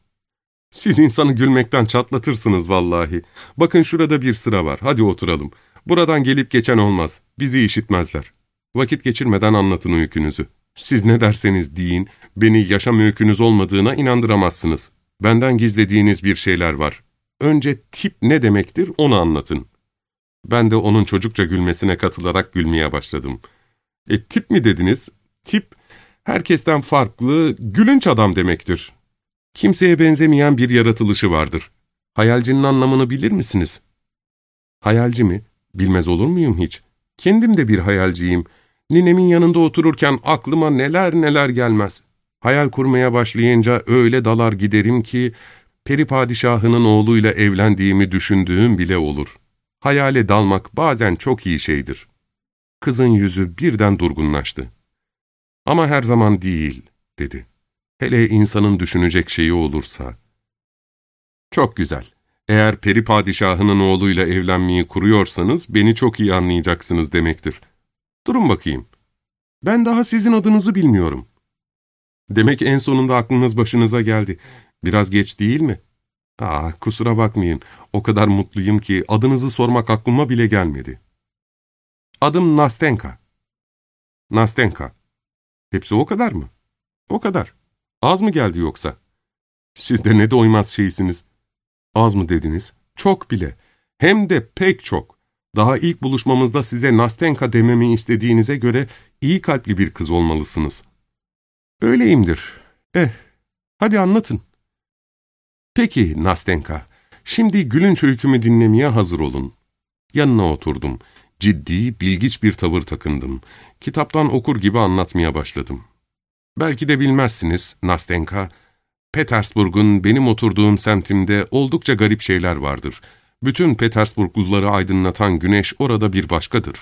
Siz insanı gülmekten çatlatırsınız vallahi. Bakın şurada bir sıra var, hadi oturalım. Buradan gelip geçen olmaz, bizi işitmezler. Vakit geçirmeden anlatın öykünüzü. Siz ne derseniz deyin, beni yaşam öykünüz olmadığına inandıramazsınız. Benden gizlediğiniz bir şeyler var. Önce tip ne demektir onu anlatın. Ben de onun çocukça gülmesine katılarak gülmeye başladım. E tip mi dediniz? Tip, herkesten farklı, gülünç adam demektir. Kimseye benzemeyen bir yaratılışı vardır. Hayalcinin anlamını bilir misiniz? Hayalci mi? Bilmez olur muyum hiç? Kendim de bir hayalciyim. Ninemin yanında otururken aklıma neler neler gelmez. Hayal kurmaya başlayınca öyle dalar giderim ki, peri padişahının oğluyla evlendiğimi düşündüğüm bile olur. Hayale dalmak bazen çok iyi şeydir. Kızın yüzü birden durgunlaştı. Ama her zaman değil, dedi. Hele insanın düşünecek şeyi olursa. Çok güzel. Eğer peri padişahının oğluyla evlenmeyi kuruyorsanız beni çok iyi anlayacaksınız demektir. Durun bakayım. Ben daha sizin adınızı bilmiyorum. Demek en sonunda aklınız başınıza geldi. Biraz geç değil mi? Aa, kusura bakmayın. O kadar mutluyum ki adınızı sormak aklıma bile gelmedi. Adım Nastenka. Nastenka. Hepsi o kadar mı? O kadar. Az mı geldi yoksa? Siz de ne doymaz şeysiniz. Az mı dediniz? Çok bile. Hem de pek çok. Daha ilk buluşmamızda size Nastenka dememi istediğinize göre iyi kalpli bir kız olmalısınız. Öyleyimdir. Eh, hadi anlatın. Peki Nastenka, şimdi gülünç öykümü dinlemeye hazır olun. Yanına oturdum. Ciddi, bilgiç bir tavır takındım. Kitaptan okur gibi anlatmaya başladım. Belki de bilmezsiniz Nastenka, Petersburg'un benim oturduğum semtimde oldukça garip şeyler vardır. Bütün Petersburgluları aydınlatan güneş orada bir başkadır.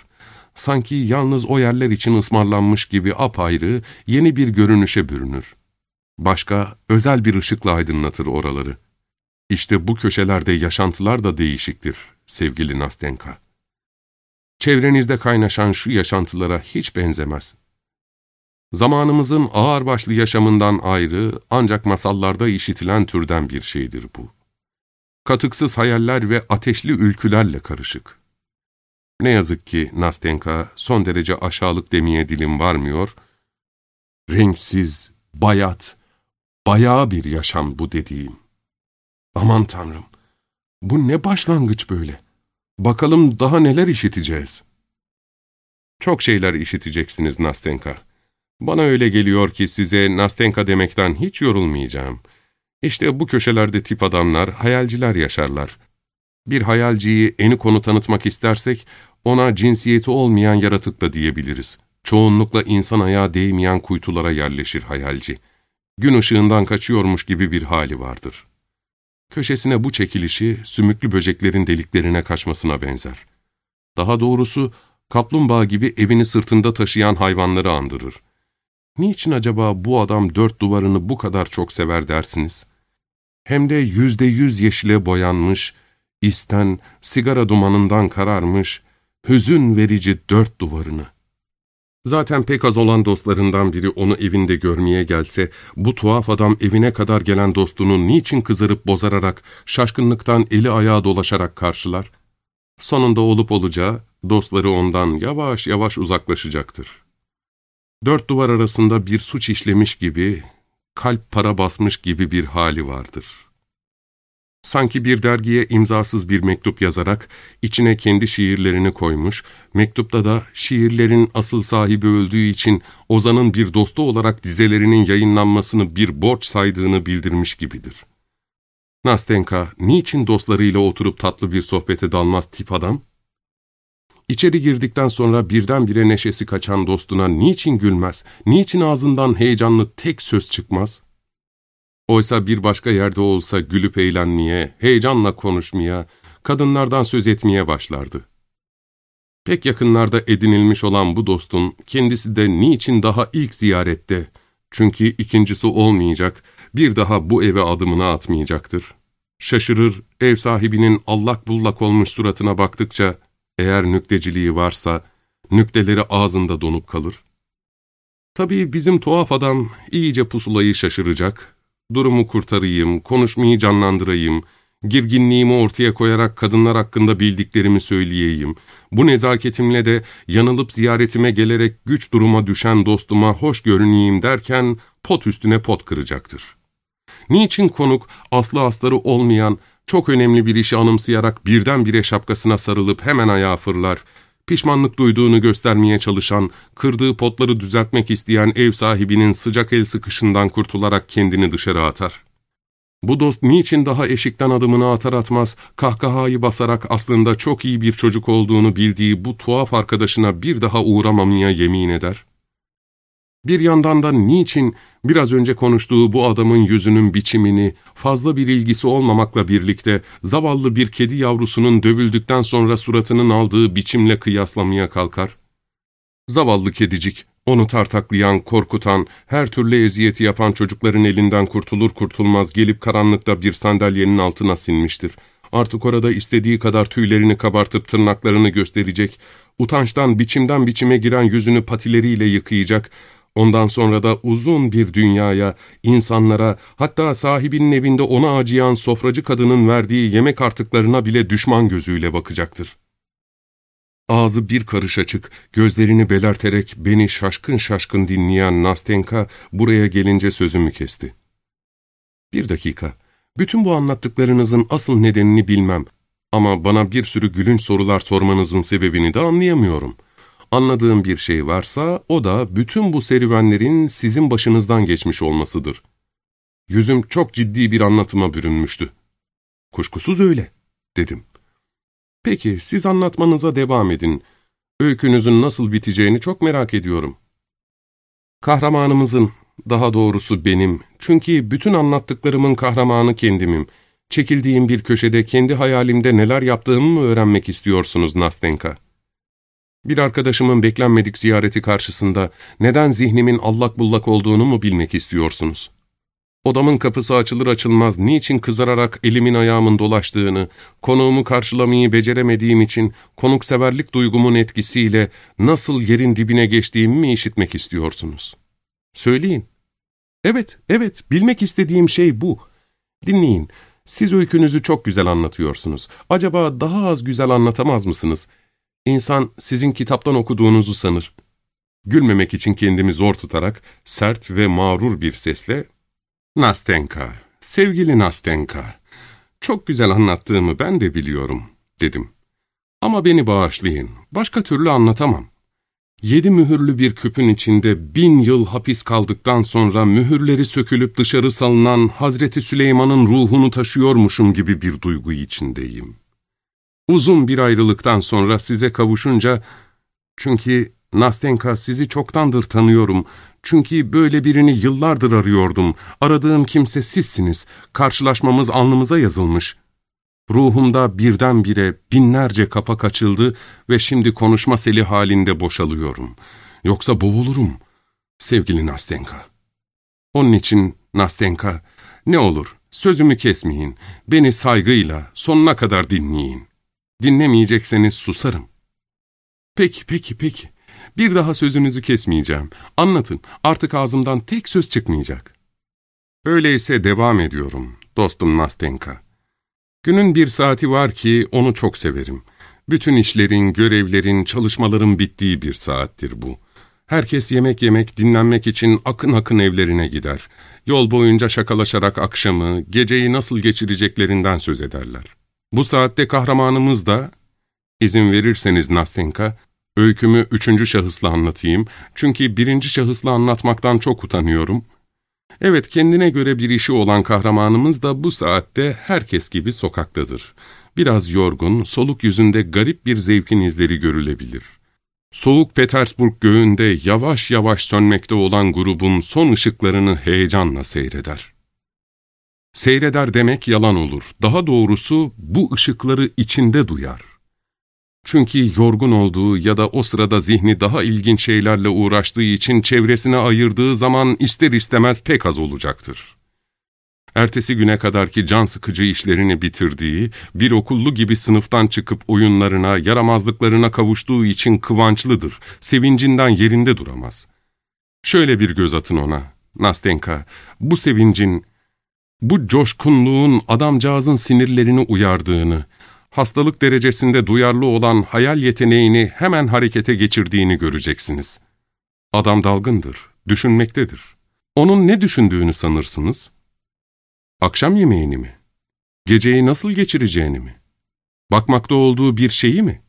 Sanki yalnız o yerler için ısmarlanmış gibi apayrı, yeni bir görünüşe bürünür. Başka, özel bir ışıkla aydınlatır oraları. İşte bu köşelerde yaşantılar da değişiktir, sevgili Nastenka. Çevrenizde kaynaşan şu yaşantılara hiç benzemez. Zamanımızın ağırbaşlı yaşamından ayrı, ancak masallarda işitilen türden bir şeydir bu. Katıksız hayaller ve ateşli ülkülerle karışık. Ne yazık ki Nastenka son derece aşağılık demeye dilim varmıyor, renksiz, bayat, bayağı bir yaşam bu dediğim. Aman Tanrım, bu ne başlangıç böyle? Bakalım daha neler işiteceğiz? Çok şeyler işiteceksiniz Nastenka. Bana öyle geliyor ki size Nastenka demekten hiç yorulmayacağım. İşte bu köşelerde tip adamlar, hayalciler yaşarlar. Bir hayalciyi eni konu tanıtmak istersek, ona cinsiyeti olmayan yaratık da diyebiliriz. Çoğunlukla insan ayağı değmeyen kuytulara yerleşir hayalci. Gün ışığından kaçıyormuş gibi bir hali vardır. Köşesine bu çekilişi, sümüklü böceklerin deliklerine kaçmasına benzer. Daha doğrusu, kaplumbağa gibi evini sırtında taşıyan hayvanları andırır. Niçin acaba bu adam dört duvarını bu kadar çok sever dersiniz? Hem de yüzde yüz yeşile boyanmış, isten, sigara dumanından kararmış, hüzün verici dört duvarını. Zaten pek az olan dostlarından biri onu evinde görmeye gelse, bu tuhaf adam evine kadar gelen dostunu niçin kızarıp bozararak, şaşkınlıktan eli ayağı dolaşarak karşılar? Sonunda olup olacağı, dostları ondan yavaş yavaş uzaklaşacaktır. Dört duvar arasında bir suç işlemiş gibi, kalp para basmış gibi bir hali vardır. Sanki bir dergiye imzasız bir mektup yazarak içine kendi şiirlerini koymuş, mektupta da şiirlerin asıl sahibi öldüğü için Ozan'ın bir dostu olarak dizelerinin yayınlanmasını bir borç saydığını bildirmiş gibidir. Nastenka, niçin dostlarıyla oturup tatlı bir sohbete dalmaz tip adam? İçeri girdikten sonra birdenbire neşesi kaçan dostuna niçin gülmez, niçin ağzından heyecanlı tek söz çıkmaz? Oysa bir başka yerde olsa gülüp eğlenmeye, heyecanla konuşmaya, kadınlardan söz etmeye başlardı. Pek yakınlarda edinilmiş olan bu dostun kendisi de niçin daha ilk ziyarette, çünkü ikincisi olmayacak, bir daha bu eve adımını atmayacaktır. Şaşırır, ev sahibinin allak bullak olmuş suratına baktıkça, eğer nükteciliği varsa, nükteleri ağzında donup kalır. Tabii bizim tuhaf adam iyice pusulayı şaşıracak, durumu kurtarayım, konuşmayı canlandırayım, girginliğimi ortaya koyarak kadınlar hakkında bildiklerimi söyleyeyim. Bu nezaketimle de yanılıp ziyaretime gelerek güç duruma düşen dostuma hoş görüneyim derken pot üstüne pot kıracaktır. Niçin konuk aslı asları olmayan, çok önemli bir işi anımsayarak birdenbire şapkasına sarılıp hemen ayağa fırlar, pişmanlık duyduğunu göstermeye çalışan, kırdığı potları düzeltmek isteyen ev sahibinin sıcak el sıkışından kurtularak kendini dışarı atar. Bu dost niçin daha eşikten adımını atar atmaz, kahkahayı basarak aslında çok iyi bir çocuk olduğunu bildiği bu tuhaf arkadaşına bir daha uğramamaya yemin eder? Bir yandan da niçin biraz önce konuştuğu bu adamın yüzünün biçimini, fazla bir ilgisi olmamakla birlikte zavallı bir kedi yavrusunun dövüldükten sonra suratının aldığı biçimle kıyaslamaya kalkar? Zavallı kedicik, onu tartaklayan, korkutan, her türlü eziyeti yapan çocukların elinden kurtulur kurtulmaz gelip karanlıkta bir sandalyenin altına sinmiştir. Artık orada istediği kadar tüylerini kabartıp tırnaklarını gösterecek, utançtan biçimden biçime giren yüzünü patileriyle yıkayacak, ondan sonra da uzun bir dünyaya, insanlara, hatta sahibinin evinde ona acıyan sofracı kadının verdiği yemek artıklarına bile düşman gözüyle bakacaktır. Ağzı bir karış açık, gözlerini belerterek beni şaşkın şaşkın dinleyen Nastenka buraya gelince sözümü kesti. Bir dakika, bütün bu anlattıklarınızın asıl nedenini bilmem ama bana bir sürü gülünç sorular sormanızın sebebini de anlayamıyorum. Anladığım bir şey varsa o da bütün bu serüvenlerin sizin başınızdan geçmiş olmasıdır. Yüzüm çok ciddi bir anlatıma bürünmüştü. Kuşkusuz öyle, dedim. Peki, siz anlatmanıza devam edin. Öykünüzün nasıl biteceğini çok merak ediyorum. Kahramanımızın, daha doğrusu benim, çünkü bütün anlattıklarımın kahramanı kendimim. Çekildiğim bir köşede kendi hayalimde neler yaptığımı mı öğrenmek istiyorsunuz Nastenka? Bir arkadaşımın beklenmedik ziyareti karşısında neden zihnimin allak bullak olduğunu mu bilmek istiyorsunuz? Odamın kapısı açılır açılmaz niçin kızararak elimin ayağımın dolaştığını, konuğumu karşılamayı beceremediğim için konukseverlik duygumun etkisiyle nasıl yerin dibine geçtiğimi mi işitmek istiyorsunuz? Söyleyin. Evet, evet, bilmek istediğim şey bu. Dinleyin, siz öykünüzü çok güzel anlatıyorsunuz. Acaba daha az güzel anlatamaz mısınız? İnsan sizin kitaptan okuduğunuzu sanır. Gülmemek için kendimi zor tutarak sert ve mağrur bir sesle Nastenka, sevgili Nastenka, çok güzel anlattığımı ben de biliyorum, dedim. Ama beni bağışlayın, başka türlü anlatamam. Yedi mühürlü bir küpün içinde bin yıl hapis kaldıktan sonra mühürleri sökülüp dışarı salınan Hazreti Süleyman'ın ruhunu taşıyormuşum gibi bir duygu içindeyim. Uzun bir ayrılıktan sonra size kavuşunca, çünkü Nastenka sizi çoktandır tanıyorum, çünkü böyle birini yıllardır arıyordum. Aradığım kimse sizsiniz. Karşılaşmamız alnımıza yazılmış. Ruhumda birdenbire binlerce kapak açıldı ve şimdi konuşma seli halinde boşalıyorum. Yoksa boğulurum. Sevgili Nastenka. Onun için Nastenka, ne olur sözümü kesmeyin. Beni saygıyla sonuna kadar dinleyin. Dinlemeyecekseniz susarım. Peki, peki, peki. Bir daha sözünüzü kesmeyeceğim. Anlatın, artık ağzımdan tek söz çıkmayacak. Öyleyse devam ediyorum, dostum Nastenka. Günün bir saati var ki onu çok severim. Bütün işlerin, görevlerin, çalışmaların bittiği bir saattir bu. Herkes yemek yemek, dinlenmek için akın akın evlerine gider. Yol boyunca şakalaşarak akşamı, geceyi nasıl geçireceklerinden söz ederler. Bu saatte kahramanımız da, izin verirseniz Nastenka, Öykümü üçüncü şahısla anlatayım. Çünkü birinci şahısla anlatmaktan çok utanıyorum. Evet, kendine göre bir işi olan kahramanımız da bu saatte herkes gibi sokaktadır. Biraz yorgun, soluk yüzünde garip bir zevkin izleri görülebilir. Soğuk Petersburg göğünde yavaş yavaş sönmekte olan grubun son ışıklarını heyecanla seyreder. Seyreder demek yalan olur. Daha doğrusu bu ışıkları içinde duyar. Çünkü yorgun olduğu ya da o sırada zihni daha ilginç şeylerle uğraştığı için çevresine ayırdığı zaman ister istemez pek az olacaktır. Ertesi güne kadarki can sıkıcı işlerini bitirdiği, bir okullu gibi sınıftan çıkıp oyunlarına, yaramazlıklarına kavuştuğu için kıvançlıdır, sevincinden yerinde duramaz. Şöyle bir göz atın ona, Nastenka, bu sevincin, bu coşkunluğun adamcağızın sinirlerini uyardığını, hastalık derecesinde duyarlı olan hayal yeteneğini hemen harekete geçirdiğini göreceksiniz. Adam dalgındır, düşünmektedir. Onun ne düşündüğünü sanırsınız? Akşam yemeğini mi? Geceyi nasıl geçireceğini mi? Bakmakta olduğu bir şeyi mi?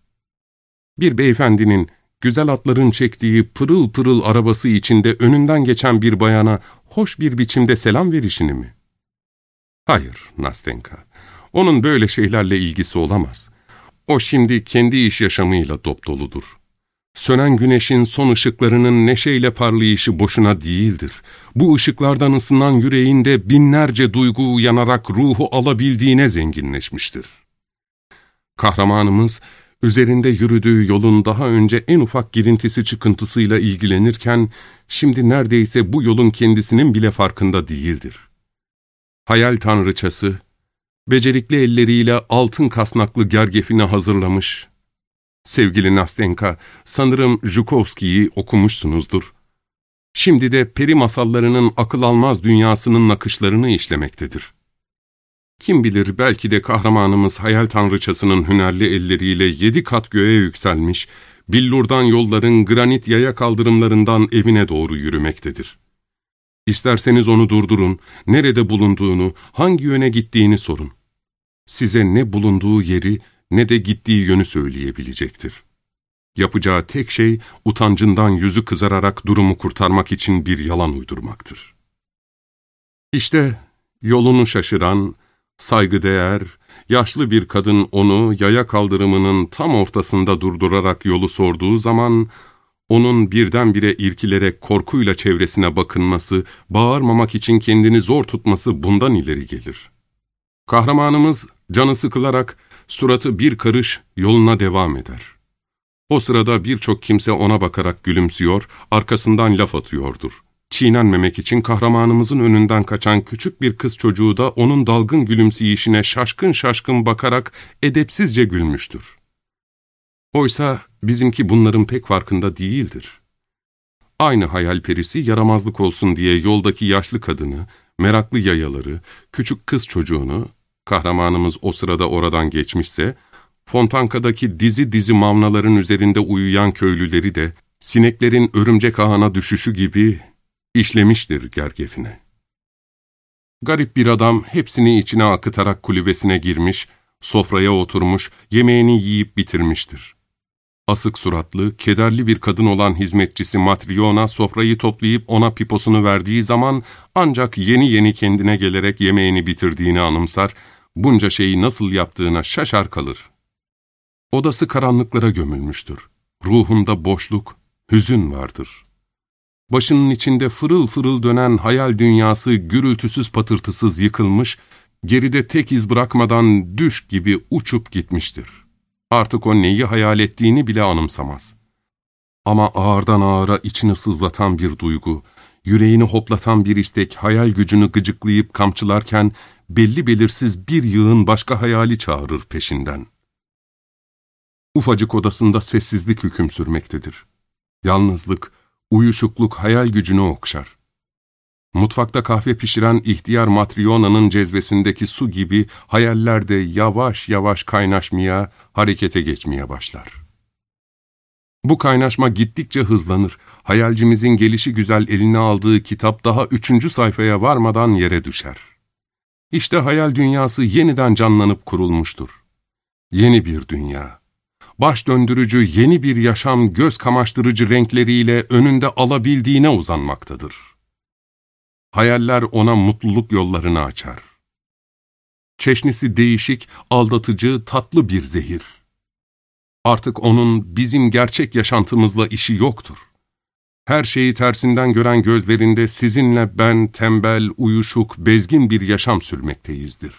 Bir beyefendinin güzel atların çektiği pırıl pırıl arabası içinde önünden geçen bir bayana hoş bir biçimde selam verişini mi? Hayır, Nastenka. Onun böyle şeylerle ilgisi olamaz. O şimdi kendi iş yaşamıyla dop doludur. Sönen güneşin son ışıklarının neşeyle parlayışı boşuna değildir. Bu ışıklardan ısınan yüreğinde binlerce duygu uyanarak ruhu alabildiğine zenginleşmiştir. Kahramanımız, üzerinde yürüdüğü yolun daha önce en ufak girintisi çıkıntısıyla ilgilenirken, şimdi neredeyse bu yolun kendisinin bile farkında değildir. Hayal tanrıçası, becerikli elleriyle altın kasnaklı gergefini hazırlamış. Sevgili Nastenka, sanırım Zhukovski'yi okumuşsunuzdur. Şimdi de peri masallarının akıl almaz dünyasının nakışlarını işlemektedir. Kim bilir belki de kahramanımız hayal tanrıçasının hünerli elleriyle yedi kat göğe yükselmiş, billurdan yolların granit yaya kaldırımlarından evine doğru yürümektedir. İsterseniz onu durdurun, nerede bulunduğunu, hangi yöne gittiğini sorun. Size ne bulunduğu yeri ne de gittiği yönü söyleyebilecektir. Yapacağı tek şey utancından yüzü kızararak durumu kurtarmak için bir yalan uydurmaktır. İşte yolunu şaşıran, saygıdeğer, yaşlı bir kadın onu yaya kaldırımının tam ortasında durdurarak yolu sorduğu zaman, onun birdenbire irkilerek korkuyla çevresine bakınması, bağırmamak için kendini zor tutması bundan ileri gelir. Kahramanımız canı sıkılarak, suratı bir karış yoluna devam eder. O sırada birçok kimse ona bakarak gülümsüyor, arkasından laf atıyordur. Çiğnenmemek için kahramanımızın önünden kaçan küçük bir kız çocuğu da onun dalgın gülümseyişine şaşkın şaşkın bakarak edepsizce gülmüştür. Oysa bizimki bunların pek farkında değildir. Aynı hayalperisi yaramazlık olsun diye yoldaki yaşlı kadını, meraklı yayaları, küçük kız çocuğunu, kahramanımız o sırada oradan geçmişse, Fontanka'daki dizi dizi mavnaların üzerinde uyuyan köylüleri de, sineklerin örümcek ağına düşüşü gibi işlemiştir gergefine. Garip bir adam hepsini içine akıtarak kulübesine girmiş, sofraya oturmuş, yemeğini yiyip bitirmiştir. Asık suratlı, kederli bir kadın olan hizmetçisi Matryona sofrayı toplayıp ona piposunu verdiği zaman ancak yeni yeni kendine gelerek yemeğini bitirdiğini anımsar, bunca şeyi nasıl yaptığına şaşar kalır. Odası karanlıklara gömülmüştür. Ruhunda boşluk, hüzün vardır. Başının içinde fırıl fırıl dönen hayal dünyası gürültüsüz patırtısız yıkılmış, geride tek iz bırakmadan düş gibi uçup gitmiştir. Artık o neyi hayal ettiğini bile anımsamaz. Ama ağırdan ağıra içini sızlatan bir duygu, yüreğini hoplatan bir istek hayal gücünü gıcıklayıp kamçılarken belli belirsiz bir yığın başka hayali çağırır peşinden. Ufacık odasında sessizlik hüküm sürmektedir. Yalnızlık, uyuşukluk hayal gücünü okşar. Mutfakta kahve pişiren ihtiyar Matryona'nın cezvesindeki su gibi hayaller de yavaş yavaş kaynaşmaya, harekete geçmeye başlar. Bu kaynaşma gittikçe hızlanır. Hayalcimizin gelişi güzel eline aldığı kitap daha üçüncü sayfaya varmadan yere düşer. İşte hayal dünyası yeniden canlanıp kurulmuştur. Yeni bir dünya. Baş döndürücü yeni bir yaşam göz kamaştırıcı renkleriyle önünde alabildiğine uzanmaktadır. Hayaller ona mutluluk yollarını açar. Çeşnisi değişik, aldatıcı, tatlı bir zehir. Artık onun bizim gerçek yaşantımızla işi yoktur. Her şeyi tersinden gören gözlerinde sizinle ben tembel, uyuşuk, bezgin bir yaşam sürmekteyizdir.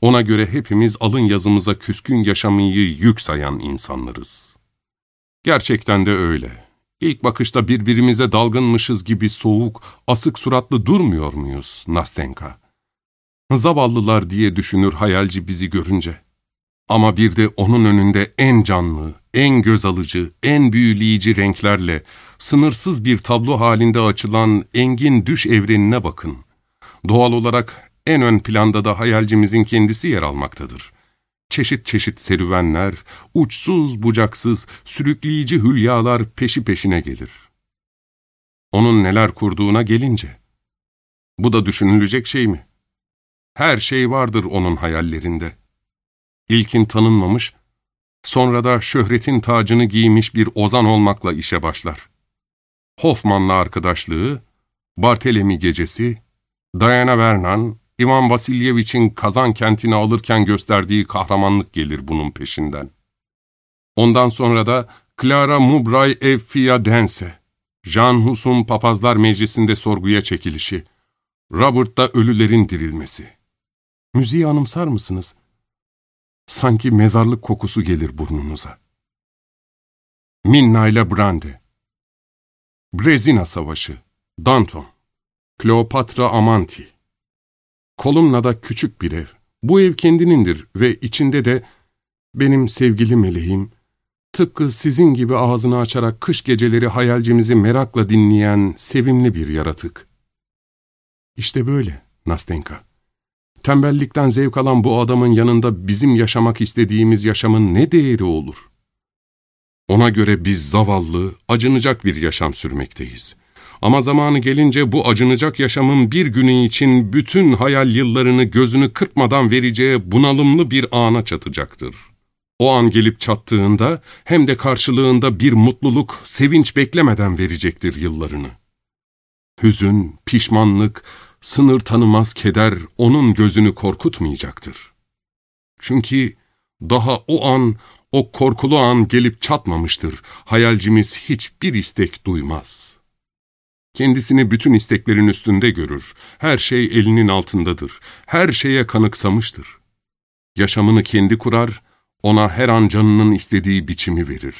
Ona göre hepimiz alın yazımıza küskün yaşamayı yük sayan insanlarız. Gerçekten de öyle. İlk bakışta birbirimize dalgınmışız gibi soğuk, asık suratlı durmuyor muyuz Nastenka? Zavallılar diye düşünür hayalci bizi görünce. Ama bir de onun önünde en canlı, en göz alıcı, en büyüleyici renklerle sınırsız bir tablo halinde açılan engin düş evrenine bakın. Doğal olarak en ön planda da hayalcimizin kendisi yer almaktadır. Çeşit çeşit serüvenler, uçsuz bucaksız, sürükleyici hülyalar peşi peşine gelir. Onun neler kurduğuna gelince, bu da düşünülecek şey mi? Her şey vardır onun hayallerinde. İlkin tanınmamış, sonra da şöhretin tacını giymiş bir ozan olmakla işe başlar. Hoffman'la arkadaşlığı, Bartelemi gecesi, Diana Vernon, İvan Vasilyevich'in Kazan kentini alırken gösterdiği kahramanlık gelir bunun peşinden. Ondan sonra da Clara Mubray ev Fiadense, Jean Hus'un papazlar meclisinde sorguya çekilişi, Robert'ta ölülerin dirilmesi. Müziği anımsar mısınız? Sanki mezarlık kokusu gelir burnunuza. Minna ile Brande Brezina Savaşı Danton Kleopatra Amanti Kolumna'da küçük bir ev. Bu ev kendinindir ve içinde de benim sevgili meleğim, tıpkı sizin gibi ağzını açarak kış geceleri hayalcimizi merakla dinleyen sevimli bir yaratık. İşte böyle Nastenka. Tembellikten zevk alan bu adamın yanında bizim yaşamak istediğimiz yaşamın ne değeri olur? Ona göre biz zavallı, acınacak bir yaşam sürmekteyiz. Ama zamanı gelince bu acınacak yaşamın bir günü için bütün hayal yıllarını gözünü kırpmadan vereceği bunalımlı bir ana çatacaktır. O an gelip çattığında hem de karşılığında bir mutluluk, sevinç beklemeden verecektir yıllarını. Hüzün, pişmanlık, sınır tanımaz keder onun gözünü korkutmayacaktır. Çünkü daha o an, o korkulu an gelip çatmamıştır. Hayalcimiz hiçbir istek duymaz. Kendisini bütün isteklerin üstünde görür. Her şey elinin altındadır. Her şeye kanıksamıştır. Yaşamını kendi kurar, ona her an canının istediği biçimi verir.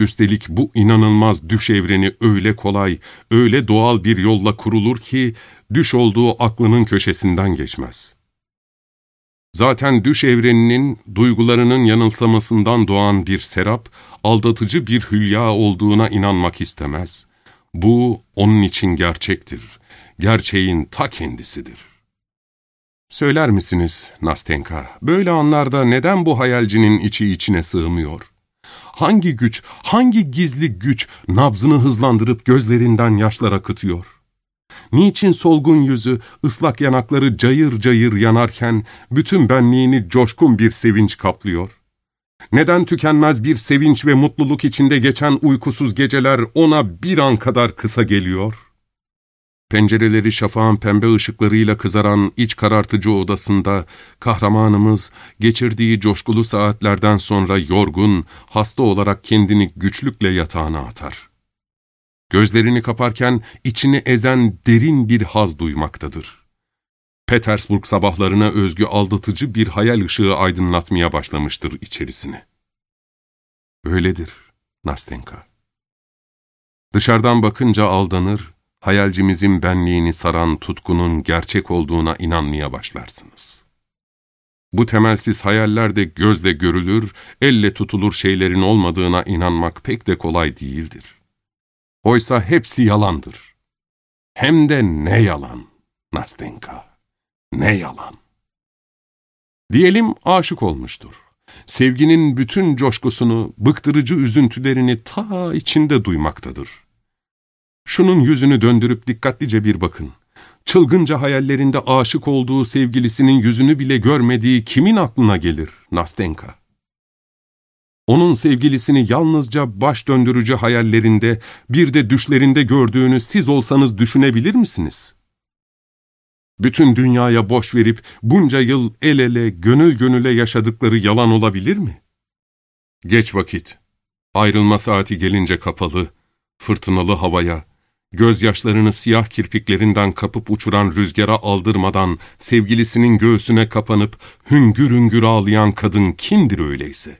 Üstelik bu inanılmaz düş evreni öyle kolay, öyle doğal bir yolla kurulur ki, düş olduğu aklının köşesinden geçmez. Zaten düş evreninin, duygularının yanılsamasından doğan bir serap, aldatıcı bir hülya olduğuna inanmak istemez. Bu onun için gerçektir, gerçeğin ta kendisidir. Söyler misiniz Nastenka, böyle anlarda neden bu hayalcinin içi içine sığmıyor? Hangi güç, hangi gizli güç nabzını hızlandırıp gözlerinden yaşlar akıtıyor? Niçin solgun yüzü, ıslak yanakları cayır cayır yanarken bütün benliğini coşkun bir sevinç kaplıyor? Neden tükenmez bir sevinç ve mutluluk içinde geçen uykusuz geceler ona bir an kadar kısa geliyor? Pencereleri şafağın pembe ışıklarıyla kızaran iç karartıcı odasında kahramanımız geçirdiği coşkulu saatlerden sonra yorgun, hasta olarak kendini güçlükle yatağına atar. Gözlerini kaparken içini ezen derin bir haz duymaktadır. Petersburg sabahlarına özgü aldatıcı bir hayal ışığı aydınlatmaya başlamıştır içerisini. Öyledir Nastenka. Dışarıdan bakınca aldanır, hayalcimizin benliğini saran tutkunun gerçek olduğuna inanmaya başlarsınız. Bu temelsiz hayaller de gözle görülür, elle tutulur şeylerin olmadığına inanmak pek de kolay değildir. Oysa hepsi yalandır. Hem de ne yalan, Nastenka, ne yalan. Diyelim aşık olmuştur. Sevginin bütün coşkusunu, bıktırıcı üzüntülerini ta içinde duymaktadır. Şunun yüzünü döndürüp dikkatlice bir bakın. Çılgınca hayallerinde aşık olduğu sevgilisinin yüzünü bile görmediği kimin aklına gelir Nastenka? Onun sevgilisini yalnızca baş döndürücü hayallerinde, bir de düşlerinde gördüğünü siz olsanız düşünebilir misiniz? Bütün dünyaya boş verip bunca yıl el ele, gönül gönüle yaşadıkları yalan olabilir mi? Geç vakit, ayrılma saati gelince kapalı, fırtınalı havaya, gözyaşlarını siyah kirpiklerinden kapıp uçuran rüzgara aldırmadan sevgilisinin göğsüne kapanıp hüngür hüngür ağlayan kadın kimdir öyleyse?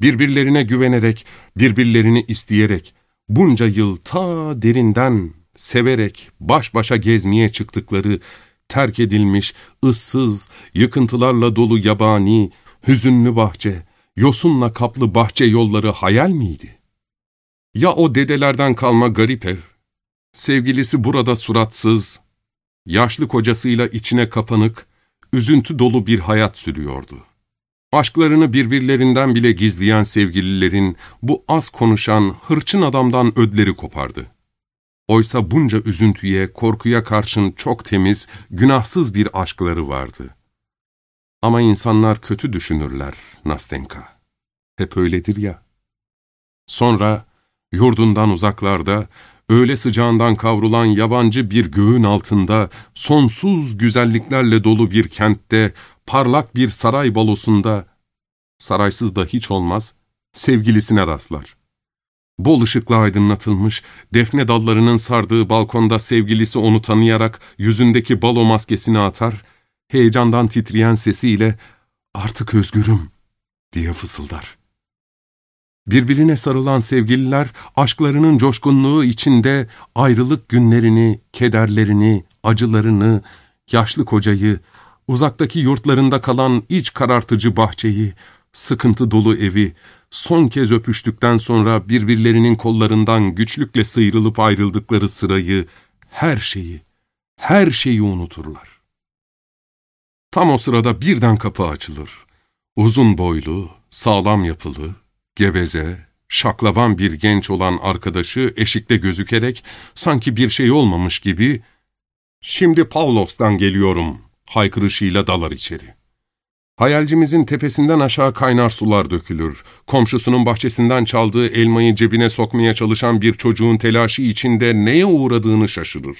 Birbirlerine güvenerek, birbirlerini isteyerek, bunca yıl ta derinden severek baş başa gezmeye çıktıkları, terk edilmiş, ıssız, yıkıntılarla dolu yabani, hüzünlü bahçe, yosunla kaplı bahçe yolları hayal miydi? Ya o dedelerden kalma garip ev, sevgilisi burada suratsız, yaşlı kocasıyla içine kapanık, üzüntü dolu bir hayat sürüyordu. Aşklarını birbirlerinden bile gizleyen sevgililerin bu az konuşan hırçın adamdan ödleri kopardı. Oysa bunca üzüntüye, korkuya karşın çok temiz, günahsız bir aşkları vardı. Ama insanlar kötü düşünürler Nastenka. Hep öyledir ya. Sonra yurdundan uzaklarda, öyle sıcağından kavrulan yabancı bir göğün altında, sonsuz güzelliklerle dolu bir kentte, parlak bir saray balosunda, saraysız da hiç olmaz, sevgilisine rastlar. Bol ışıkla aydınlatılmış, defne dallarının sardığı balkonda sevgilisi onu tanıyarak yüzündeki balo maskesini atar, heyecandan titreyen sesiyle ''Artık özgürüm'' diye fısıldar. Birbirine sarılan sevgililer aşklarının coşkunluğu içinde ayrılık günlerini, kederlerini, acılarını, yaşlı kocayı, uzaktaki yurtlarında kalan iç karartıcı bahçeyi, sıkıntı dolu evi, son kez öpüştükten sonra birbirlerinin kollarından güçlükle sıyrılıp ayrıldıkları sırayı, her şeyi, her şeyi unuturlar. Tam o sırada birden kapı açılır. Uzun boylu, sağlam yapılı, geveze, şaklaban bir genç olan arkadaşı eşikte gözükerek sanki bir şey olmamış gibi ''Şimdi Pavlovs'tan geliyorum'' haykırışıyla dalar içeri. Hayalcimizin tepesinden aşağı kaynar sular dökülür. Komşusunun bahçesinden çaldığı elmayı cebine sokmaya çalışan bir çocuğun telaşı içinde neye uğradığını şaşırır.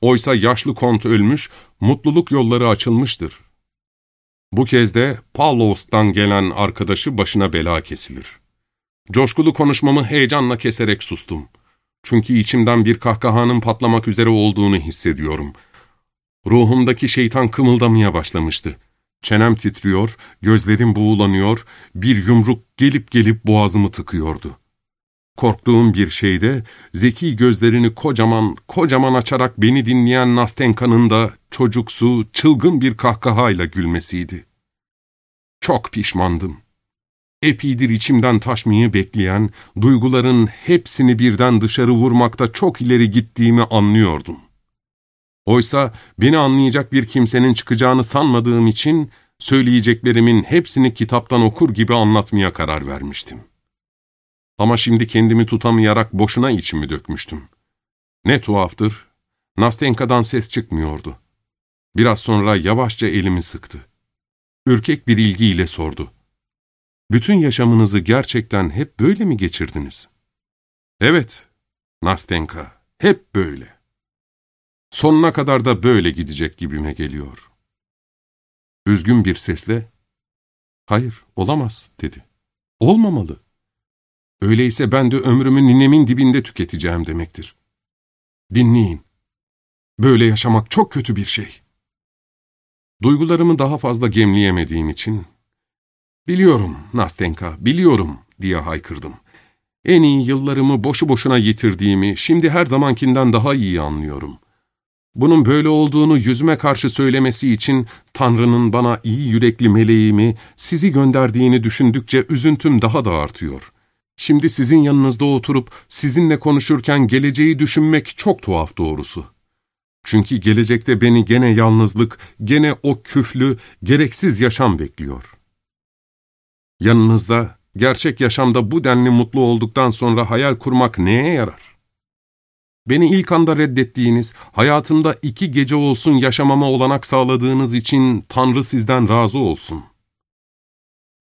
Oysa yaşlı kont ölmüş, mutluluk yolları açılmıştır. Bu kez de Pavlovs'tan gelen arkadaşı başına bela kesilir. Coşkulu konuşmamı heyecanla keserek sustum. Çünkü içimden bir kahkahanın patlamak üzere olduğunu hissediyorum. Ruhumdaki şeytan kımıldamaya başlamıştı. Çenem titriyor, gözlerim buğulanıyor, bir yumruk gelip gelip boğazımı tıkıyordu. Korktuğum bir şeyde zeki gözlerini kocaman kocaman açarak beni dinleyen Nastenka'nın da çocuksu, çılgın bir kahkahayla gülmesiydi. Çok pişmandım. Epidir içimden taşmayı bekleyen, duyguların hepsini birden dışarı vurmakta çok ileri gittiğimi anlıyordum. Oysa beni anlayacak bir kimsenin çıkacağını sanmadığım için söyleyeceklerimin hepsini kitaptan okur gibi anlatmaya karar vermiştim. Ama şimdi kendimi tutamayarak boşuna içimi dökmüştüm. Ne tuhaftır, Nastenka'dan ses çıkmıyordu. Biraz sonra yavaşça elimi sıktı. Ürkek bir ilgiyle sordu. Bütün yaşamınızı gerçekten hep böyle mi geçirdiniz? Evet, Nastenka, hep böyle. Sonuna kadar da böyle gidecek gibime geliyor. Üzgün bir sesle, ''Hayır, olamaz.'' dedi. ''Olmamalı. Öyleyse ben de ömrümü ninemin dibinde tüketeceğim demektir. Dinleyin. Böyle yaşamak çok kötü bir şey.'' Duygularımı daha fazla gemleyemediğim için, ''Biliyorum Nastenka, biliyorum.'' diye haykırdım. En iyi yıllarımı boşu boşuna yitirdiğimi şimdi her zamankinden daha iyi anlıyorum.'' Bunun böyle olduğunu yüzüme karşı söylemesi için Tanrı'nın bana iyi yürekli meleğimi, sizi gönderdiğini düşündükçe üzüntüm daha da artıyor. Şimdi sizin yanınızda oturup sizinle konuşurken geleceği düşünmek çok tuhaf doğrusu. Çünkü gelecekte beni gene yalnızlık, gene o küflü, gereksiz yaşam bekliyor. Yanınızda, gerçek yaşamda bu denli mutlu olduktan sonra hayal kurmak neye yarar? Beni ilk anda reddettiğiniz, hayatımda iki gece olsun yaşamama olanak sağladığınız için Tanrı sizden razı olsun.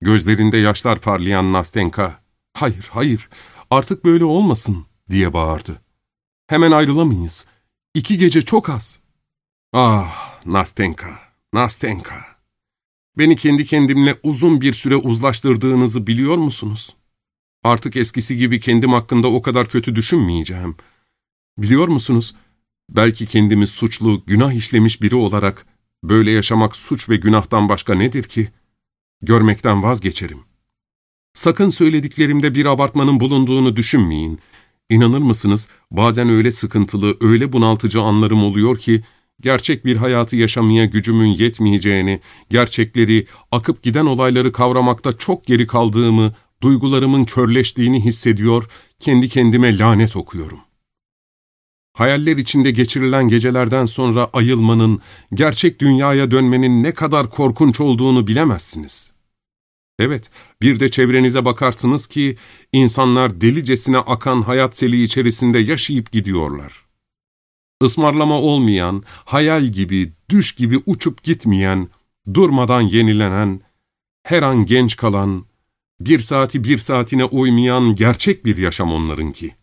Gözlerinde yaşlar parlayan Nastenka, ''Hayır, hayır, artık böyle olmasın.'' diye bağırdı. ''Hemen ayrılamayız. İki gece çok az.'' ''Ah, Nastenka, Nastenka. Beni kendi kendimle uzun bir süre uzlaştırdığınızı biliyor musunuz? Artık eskisi gibi kendim hakkında o kadar kötü düşünmeyeceğim.'' Biliyor musunuz, belki kendimi suçlu, günah işlemiş biri olarak böyle yaşamak suç ve günahtan başka nedir ki? Görmekten vazgeçerim. Sakın söylediklerimde bir abartmanın bulunduğunu düşünmeyin. İnanır mısınız, bazen öyle sıkıntılı, öyle bunaltıcı anlarım oluyor ki, gerçek bir hayatı yaşamaya gücümün yetmeyeceğini, gerçekleri, akıp giden olayları kavramakta çok geri kaldığımı, duygularımın körleştiğini hissediyor, kendi kendime lanet okuyorum. Hayaller içinde geçirilen gecelerden sonra ayılmanın, gerçek dünyaya dönmenin ne kadar korkunç olduğunu bilemezsiniz. Evet, bir de çevrenize bakarsınız ki insanlar delicesine akan hayat seli içerisinde yaşayıp gidiyorlar. Ismarlama olmayan, hayal gibi, düş gibi uçup gitmeyen, durmadan yenilenen, her an genç kalan, bir saati bir saatine uymayan gerçek bir yaşam onlarınki.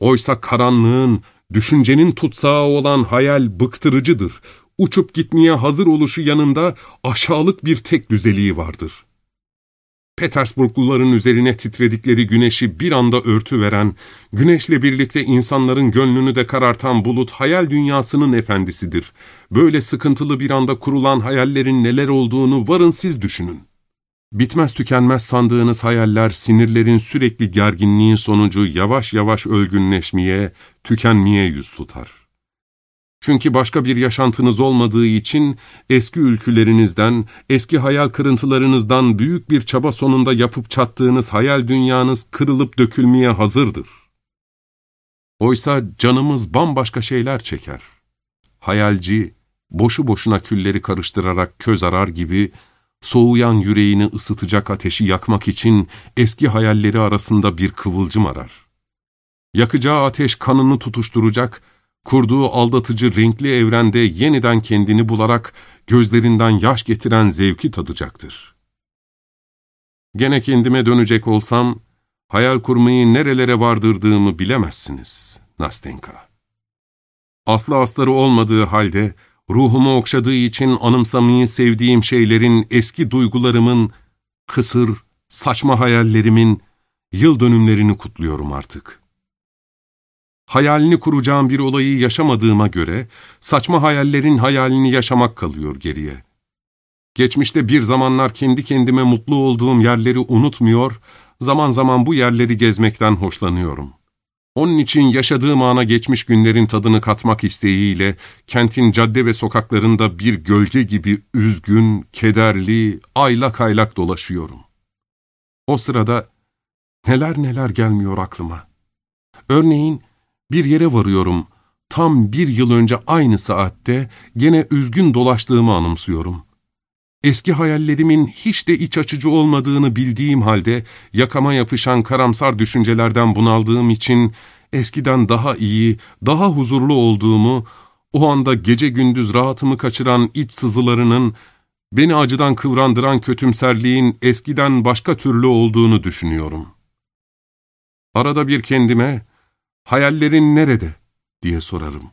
Oysa karanlığın, düşüncenin tutsağı olan hayal bıktırıcıdır. Uçup gitmeye hazır oluşu yanında aşağılık bir tek düzeliği vardır.'' Petersburgluların üzerine titredikleri güneşi bir anda örtü veren, güneşle birlikte insanların gönlünü de karartan bulut hayal dünyasının efendisidir. Böyle sıkıntılı bir anda kurulan hayallerin neler olduğunu varın siz düşünün. Bitmez tükenmez sandığınız hayaller sinirlerin sürekli gerginliğin sonucu yavaş yavaş ölgünleşmeye, tükenmeye yüz tutar. Çünkü başka bir yaşantınız olmadığı için eski ülkülerinizden, eski hayal kırıntılarınızdan büyük bir çaba sonunda yapıp çattığınız hayal dünyanız kırılıp dökülmeye hazırdır. Oysa canımız bambaşka şeyler çeker. Hayalci, boşu boşuna külleri karıştırarak köz arar gibi, soğuyan yüreğini ısıtacak ateşi yakmak için eski hayalleri arasında bir kıvılcım arar. Yakacağı ateş kanını tutuşturacak, kurduğu aldatıcı renkli evrende yeniden kendini bularak gözlerinden yaş getiren zevki tadacaktır. Gene kendime dönecek olsam, hayal kurmayı nerelere vardırdığımı bilemezsiniz, Nastenka. Aslı astarı olmadığı halde, ruhumu okşadığı için anımsamayı sevdiğim şeylerin, eski duygularımın, kısır, saçma hayallerimin, yıl dönümlerini kutluyorum artık.'' Hayalini kuracağım bir olayı yaşamadığıma göre, saçma hayallerin hayalini yaşamak kalıyor geriye. Geçmişte bir zamanlar kendi kendime mutlu olduğum yerleri unutmuyor, zaman zaman bu yerleri gezmekten hoşlanıyorum. Onun için yaşadığım ana geçmiş günlerin tadını katmak isteğiyle, kentin cadde ve sokaklarında bir gölge gibi üzgün, kederli, aylak aylak dolaşıyorum. O sırada neler neler gelmiyor aklıma. Örneğin, bir yere varıyorum. Tam bir yıl önce aynı saatte gene üzgün dolaştığımı anımsıyorum. Eski hayallerimin hiç de iç açıcı olmadığını bildiğim halde yakama yapışan karamsar düşüncelerden bunaldığım için eskiden daha iyi, daha huzurlu olduğumu, o anda gece gündüz rahatımı kaçıran iç sızılarının, beni acıdan kıvrandıran kötümserliğin eskiden başka türlü olduğunu düşünüyorum. Arada bir kendime, hayallerin nerede diye sorarım.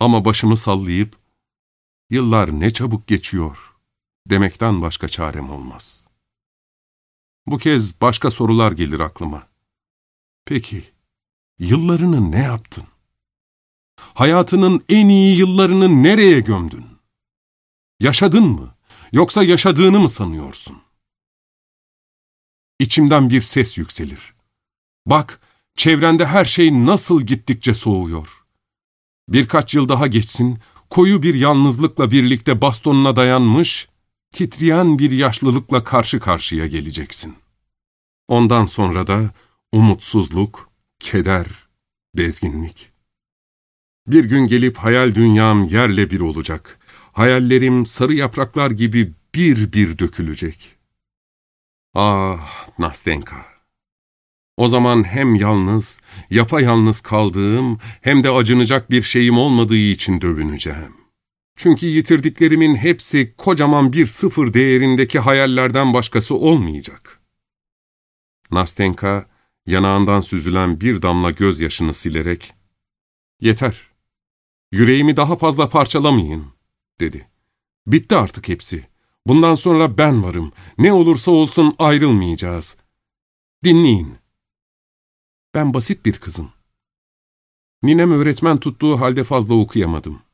Ama başımı sallayıp, yıllar ne çabuk geçiyor demekten başka çarem olmaz. Bu kez başka sorular gelir aklıma. Peki, yıllarını ne yaptın? Hayatının en iyi yıllarını nereye gömdün? Yaşadın mı, yoksa yaşadığını mı sanıyorsun? İçimden bir ses yükselir. Bak, Çevrende her şey nasıl gittikçe soğuyor. Birkaç yıl daha geçsin, koyu bir yalnızlıkla birlikte bastonuna dayanmış, titreyen bir yaşlılıkla karşı karşıya geleceksin. Ondan sonra da umutsuzluk, keder, bezginlik. Bir gün gelip hayal dünyam yerle bir olacak. Hayallerim sarı yapraklar gibi bir bir dökülecek. Ah Nastenka! O zaman hem yalnız, yapayalnız kaldığım hem de acınacak bir şeyim olmadığı için dövüneceğim. Çünkü yitirdiklerimin hepsi kocaman bir sıfır değerindeki hayallerden başkası olmayacak. Nastenka, yanağından süzülen bir damla gözyaşını silerek, ''Yeter, yüreğimi daha fazla parçalamayın.'' dedi. ''Bitti artık hepsi. Bundan sonra ben varım. Ne olursa olsun ayrılmayacağız. Dinleyin.'' Ben basit bir kızım. Ninem öğretmen tuttuğu halde fazla okuyamadım.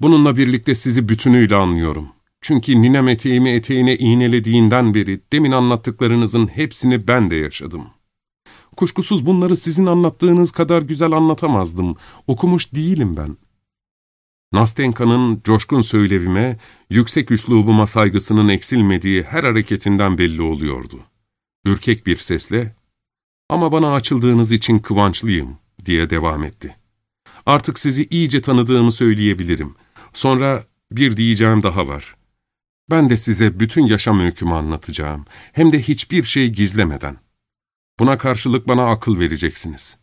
Bununla birlikte sizi bütünüyle anlıyorum. Çünkü ninem eteğimi eteğine iğnelediğinden beri demin anlattıklarınızın hepsini ben de yaşadım. Kuşkusuz bunları sizin anlattığınız kadar güzel anlatamazdım. Okumuş değilim ben. Nastenka'nın coşkun söylevime, yüksek üslubuma saygısının eksilmediği her hareketinden belli oluyordu. Ürkek bir sesle, ''Ama bana açıldığınız için kıvançlıyım.'' diye devam etti. ''Artık sizi iyice tanıdığımı söyleyebilirim. Sonra bir diyeceğim daha var. Ben de size bütün yaşam öykümü anlatacağım. Hem de hiçbir şey gizlemeden. Buna karşılık bana akıl vereceksiniz.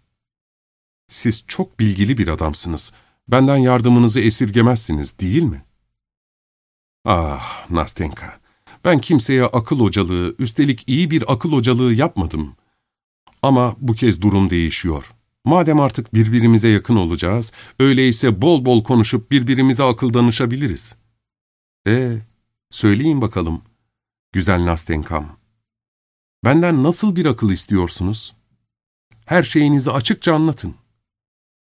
Siz çok bilgili bir adamsınız. Benden yardımınızı esirgemezsiniz değil mi? Ah Nastenka, ben kimseye akıl hocalığı, üstelik iyi bir akıl hocalığı yapmadım. Ama bu kez durum değişiyor. Madem artık birbirimize yakın olacağız, öyleyse bol bol konuşup birbirimize akıl danışabiliriz. E söyleyin bakalım, güzel Nastenkam. Benden nasıl bir akıl istiyorsunuz? Her şeyinizi açıkça anlatın.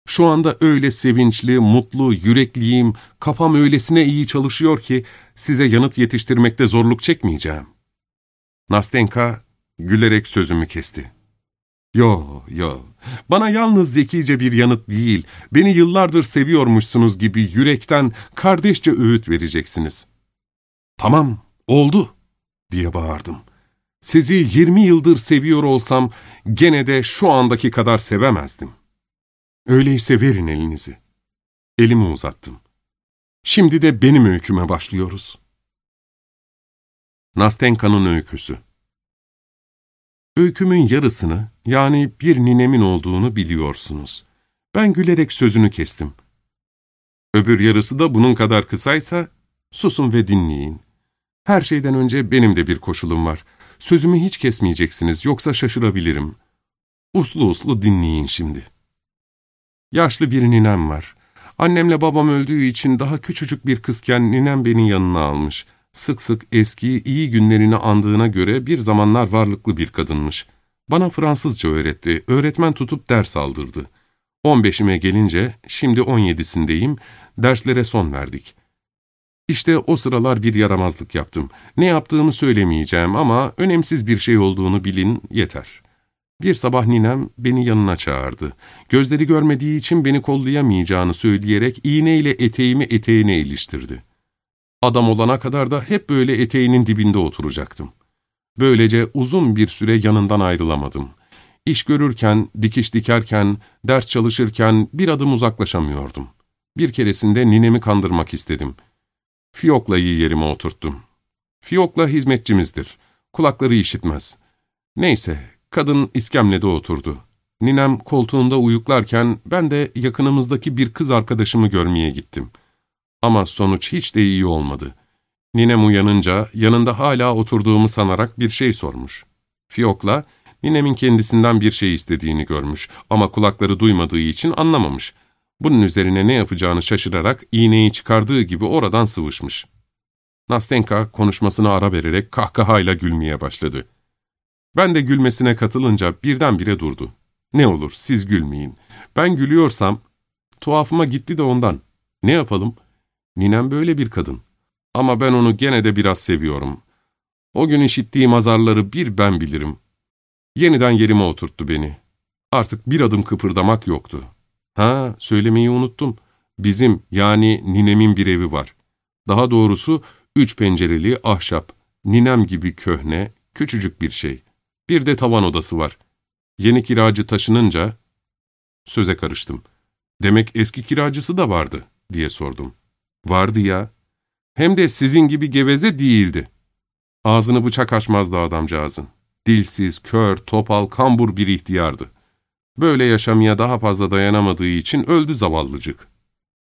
Şu anda öyle sevinçli, mutlu, yürekliyim, kafam öylesine iyi çalışıyor ki size yanıt yetiştirmekte zorluk çekmeyeceğim. Nastenka gülerek sözümü kesti. Yo, yo, bana yalnız zekice bir yanıt değil, beni yıllardır seviyormuşsunuz gibi yürekten kardeşçe öğüt vereceksiniz. Tamam, oldu, diye bağırdım. Sizi yirmi yıldır seviyor olsam gene de şu andaki kadar sevemezdim. Öyleyse verin elinizi. Elimi uzattım. Şimdi de benim öyküme başlıyoruz. Nastenka'nın öyküsü Öykümün yarısını, yani bir ninemin olduğunu biliyorsunuz. Ben gülerek sözünü kestim. Öbür yarısı da bunun kadar kısaysa, susun ve dinleyin. Her şeyden önce benim de bir koşulum var. Sözümü hiç kesmeyeceksiniz, yoksa şaşırabilirim. Uslu uslu dinleyin şimdi. Yaşlı bir ninem var. Annemle babam öldüğü için daha küçücük bir kızken ninem beni yanına almış. Sık sık eski, iyi günlerini andığına göre bir zamanlar varlıklı bir kadınmış. Bana Fransızca öğretti, öğretmen tutup ders aldırdı. 15'ime gelince, şimdi 17'sindeyim, derslere son verdik. İşte o sıralar bir yaramazlık yaptım. Ne yaptığımı söylemeyeceğim ama önemsiz bir şey olduğunu bilin yeter. Bir sabah ninem beni yanına çağırdı. Gözleri görmediği için beni kollayamayacağını söyleyerek iğneyle eteğimi eteğine iliştirdi. Adam olana kadar da hep böyle eteğinin dibinde oturacaktım. Böylece uzun bir süre yanından ayrılamadım. İş görürken, dikiş dikerken, ders çalışırken bir adım uzaklaşamıyordum. Bir keresinde ninemi kandırmak istedim. Fiyokla'yı yerime oturttum. Fiyokla hizmetçimizdir. Kulakları işitmez. Neyse, kadın iskemlede oturdu. Ninem koltuğunda uyuklarken ben de yakınımızdaki bir kız arkadaşımı görmeye gittim. Ama sonuç hiç de iyi olmadı. Ninem uyanınca yanında hala oturduğumu sanarak bir şey sormuş. Fiyokla, ninemin kendisinden bir şey istediğini görmüş ama kulakları duymadığı için anlamamış. Bunun üzerine ne yapacağını şaşırarak iğneyi çıkardığı gibi oradan sıvışmış. Nastenka konuşmasına ara vererek kahkahayla gülmeye başladı. Ben de gülmesine katılınca birdenbire durdu. Ne olur siz gülmeyin. Ben gülüyorsam tuhafıma gitti de ondan. Ne yapalım? Ninem böyle bir kadın. Ama ben onu gene de biraz seviyorum. O gün işittiğim azarları bir ben bilirim. Yeniden yerime oturttu beni. Artık bir adım kıpırdamak yoktu. Ha, söylemeyi unuttum. Bizim yani ninemin bir evi var. Daha doğrusu üç pencereli ahşap, ninem gibi köhne, küçücük bir şey. Bir de tavan odası var. Yeni kiracı taşınınca... Söze karıştım. Demek eski kiracısı da vardı, diye sordum. Vardı ya. Hem de sizin gibi geveze değildi. Ağzını bıçak açmazdı adamcağızın. Dilsiz, kör, topal, kambur bir ihtiyardı. Böyle yaşamaya daha fazla dayanamadığı için öldü zavallıcık.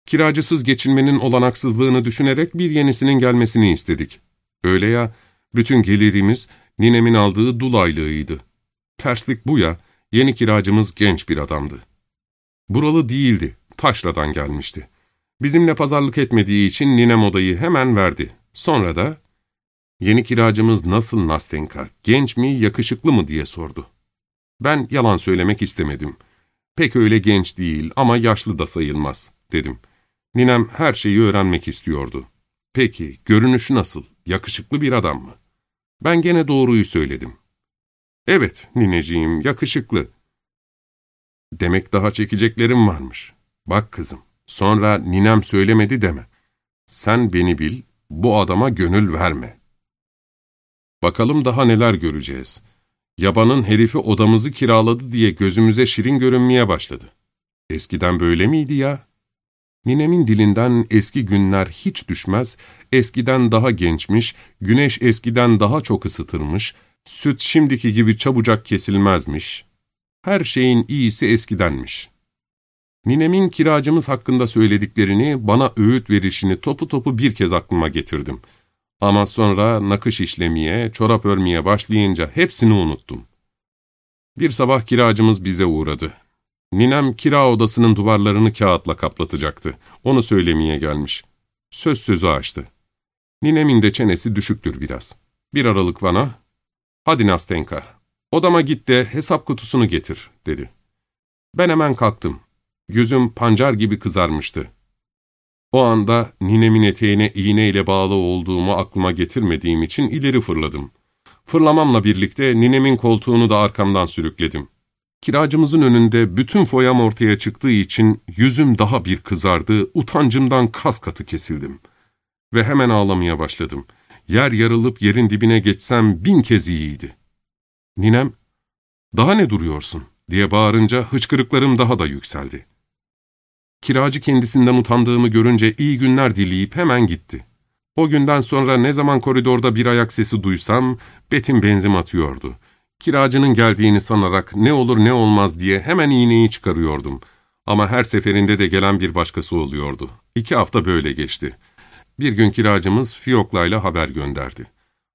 Kiracısız geçinmenin olanaksızlığını düşünerek bir yenisinin gelmesini istedik. Öyle ya, bütün gelirimiz ninemin aldığı dul aylığıydı. Terslik bu ya, yeni kiracımız genç bir adamdı. Buralı değildi, taşradan gelmişti. Bizimle pazarlık etmediği için ninem odayı hemen verdi. Sonra da, yeni kiracımız nasıl Nastenka, genç mi, yakışıklı mı diye sordu. Ben yalan söylemek istemedim. Pek öyle genç değil ama yaşlı da sayılmaz, dedim. Ninem her şeyi öğrenmek istiyordu. Peki, görünüşü nasıl? Yakışıklı bir adam mı? Ben gene doğruyu söyledim. Evet, nineciğim, yakışıklı. Demek daha çekeceklerim varmış. Bak kızım, sonra ninem söylemedi deme. Sen beni bil, bu adama gönül verme. Bakalım daha neler göreceğiz. Yabanın herifi odamızı kiraladı diye gözümüze şirin görünmeye başladı. Eskiden böyle miydi ya? Ninemin dilinden eski günler hiç düşmez, eskiden daha gençmiş, güneş eskiden daha çok ısıtırmış, süt şimdiki gibi çabucak kesilmezmiş. Her şeyin iyisi eskidenmiş. Ninemin kiracımız hakkında söylediklerini, bana öğüt verişini topu topu bir kez aklıma getirdim. Ama sonra nakış işlemeye, çorap örmeye başlayınca hepsini unuttum. Bir sabah kiracımız bize uğradı. Ninem kira odasının duvarlarını kağıtla kaplatacaktı. Onu söylemeye gelmiş. Söz sözü açtı. Ninemin de çenesi düşüktür biraz. Bir aralık bana, ''Hadi Nastenka, odama git de hesap kutusunu getir.'' dedi. Ben hemen kalktım. Gözüm pancar gibi kızarmıştı. O anda ninemin eteğine iğneyle bağlı olduğumu aklıma getirmediğim için ileri fırladım. Fırlamamla birlikte ninemin koltuğunu da arkamdan sürükledim. Kiracımızın önünde bütün foyam ortaya çıktığı için yüzüm daha bir kızardı, utancımdan kas katı kesildim. Ve hemen ağlamaya başladım. Yer yarılıp yerin dibine geçsem bin kez iyiydi. Ninem, ''Daha ne duruyorsun?'' diye bağırınca hıçkırıklarım daha da yükseldi. Kiracı kendisinden utandığımı görünce iyi günler dileyip hemen gitti. O günden sonra ne zaman koridorda bir ayak sesi duysam, betim benzim atıyordu. Kiracının geldiğini sanarak ne olur ne olmaz diye hemen iğneyi çıkarıyordum. Ama her seferinde de gelen bir başkası oluyordu. İki hafta böyle geçti. Bir gün kiracımız Fiyokla haber gönderdi.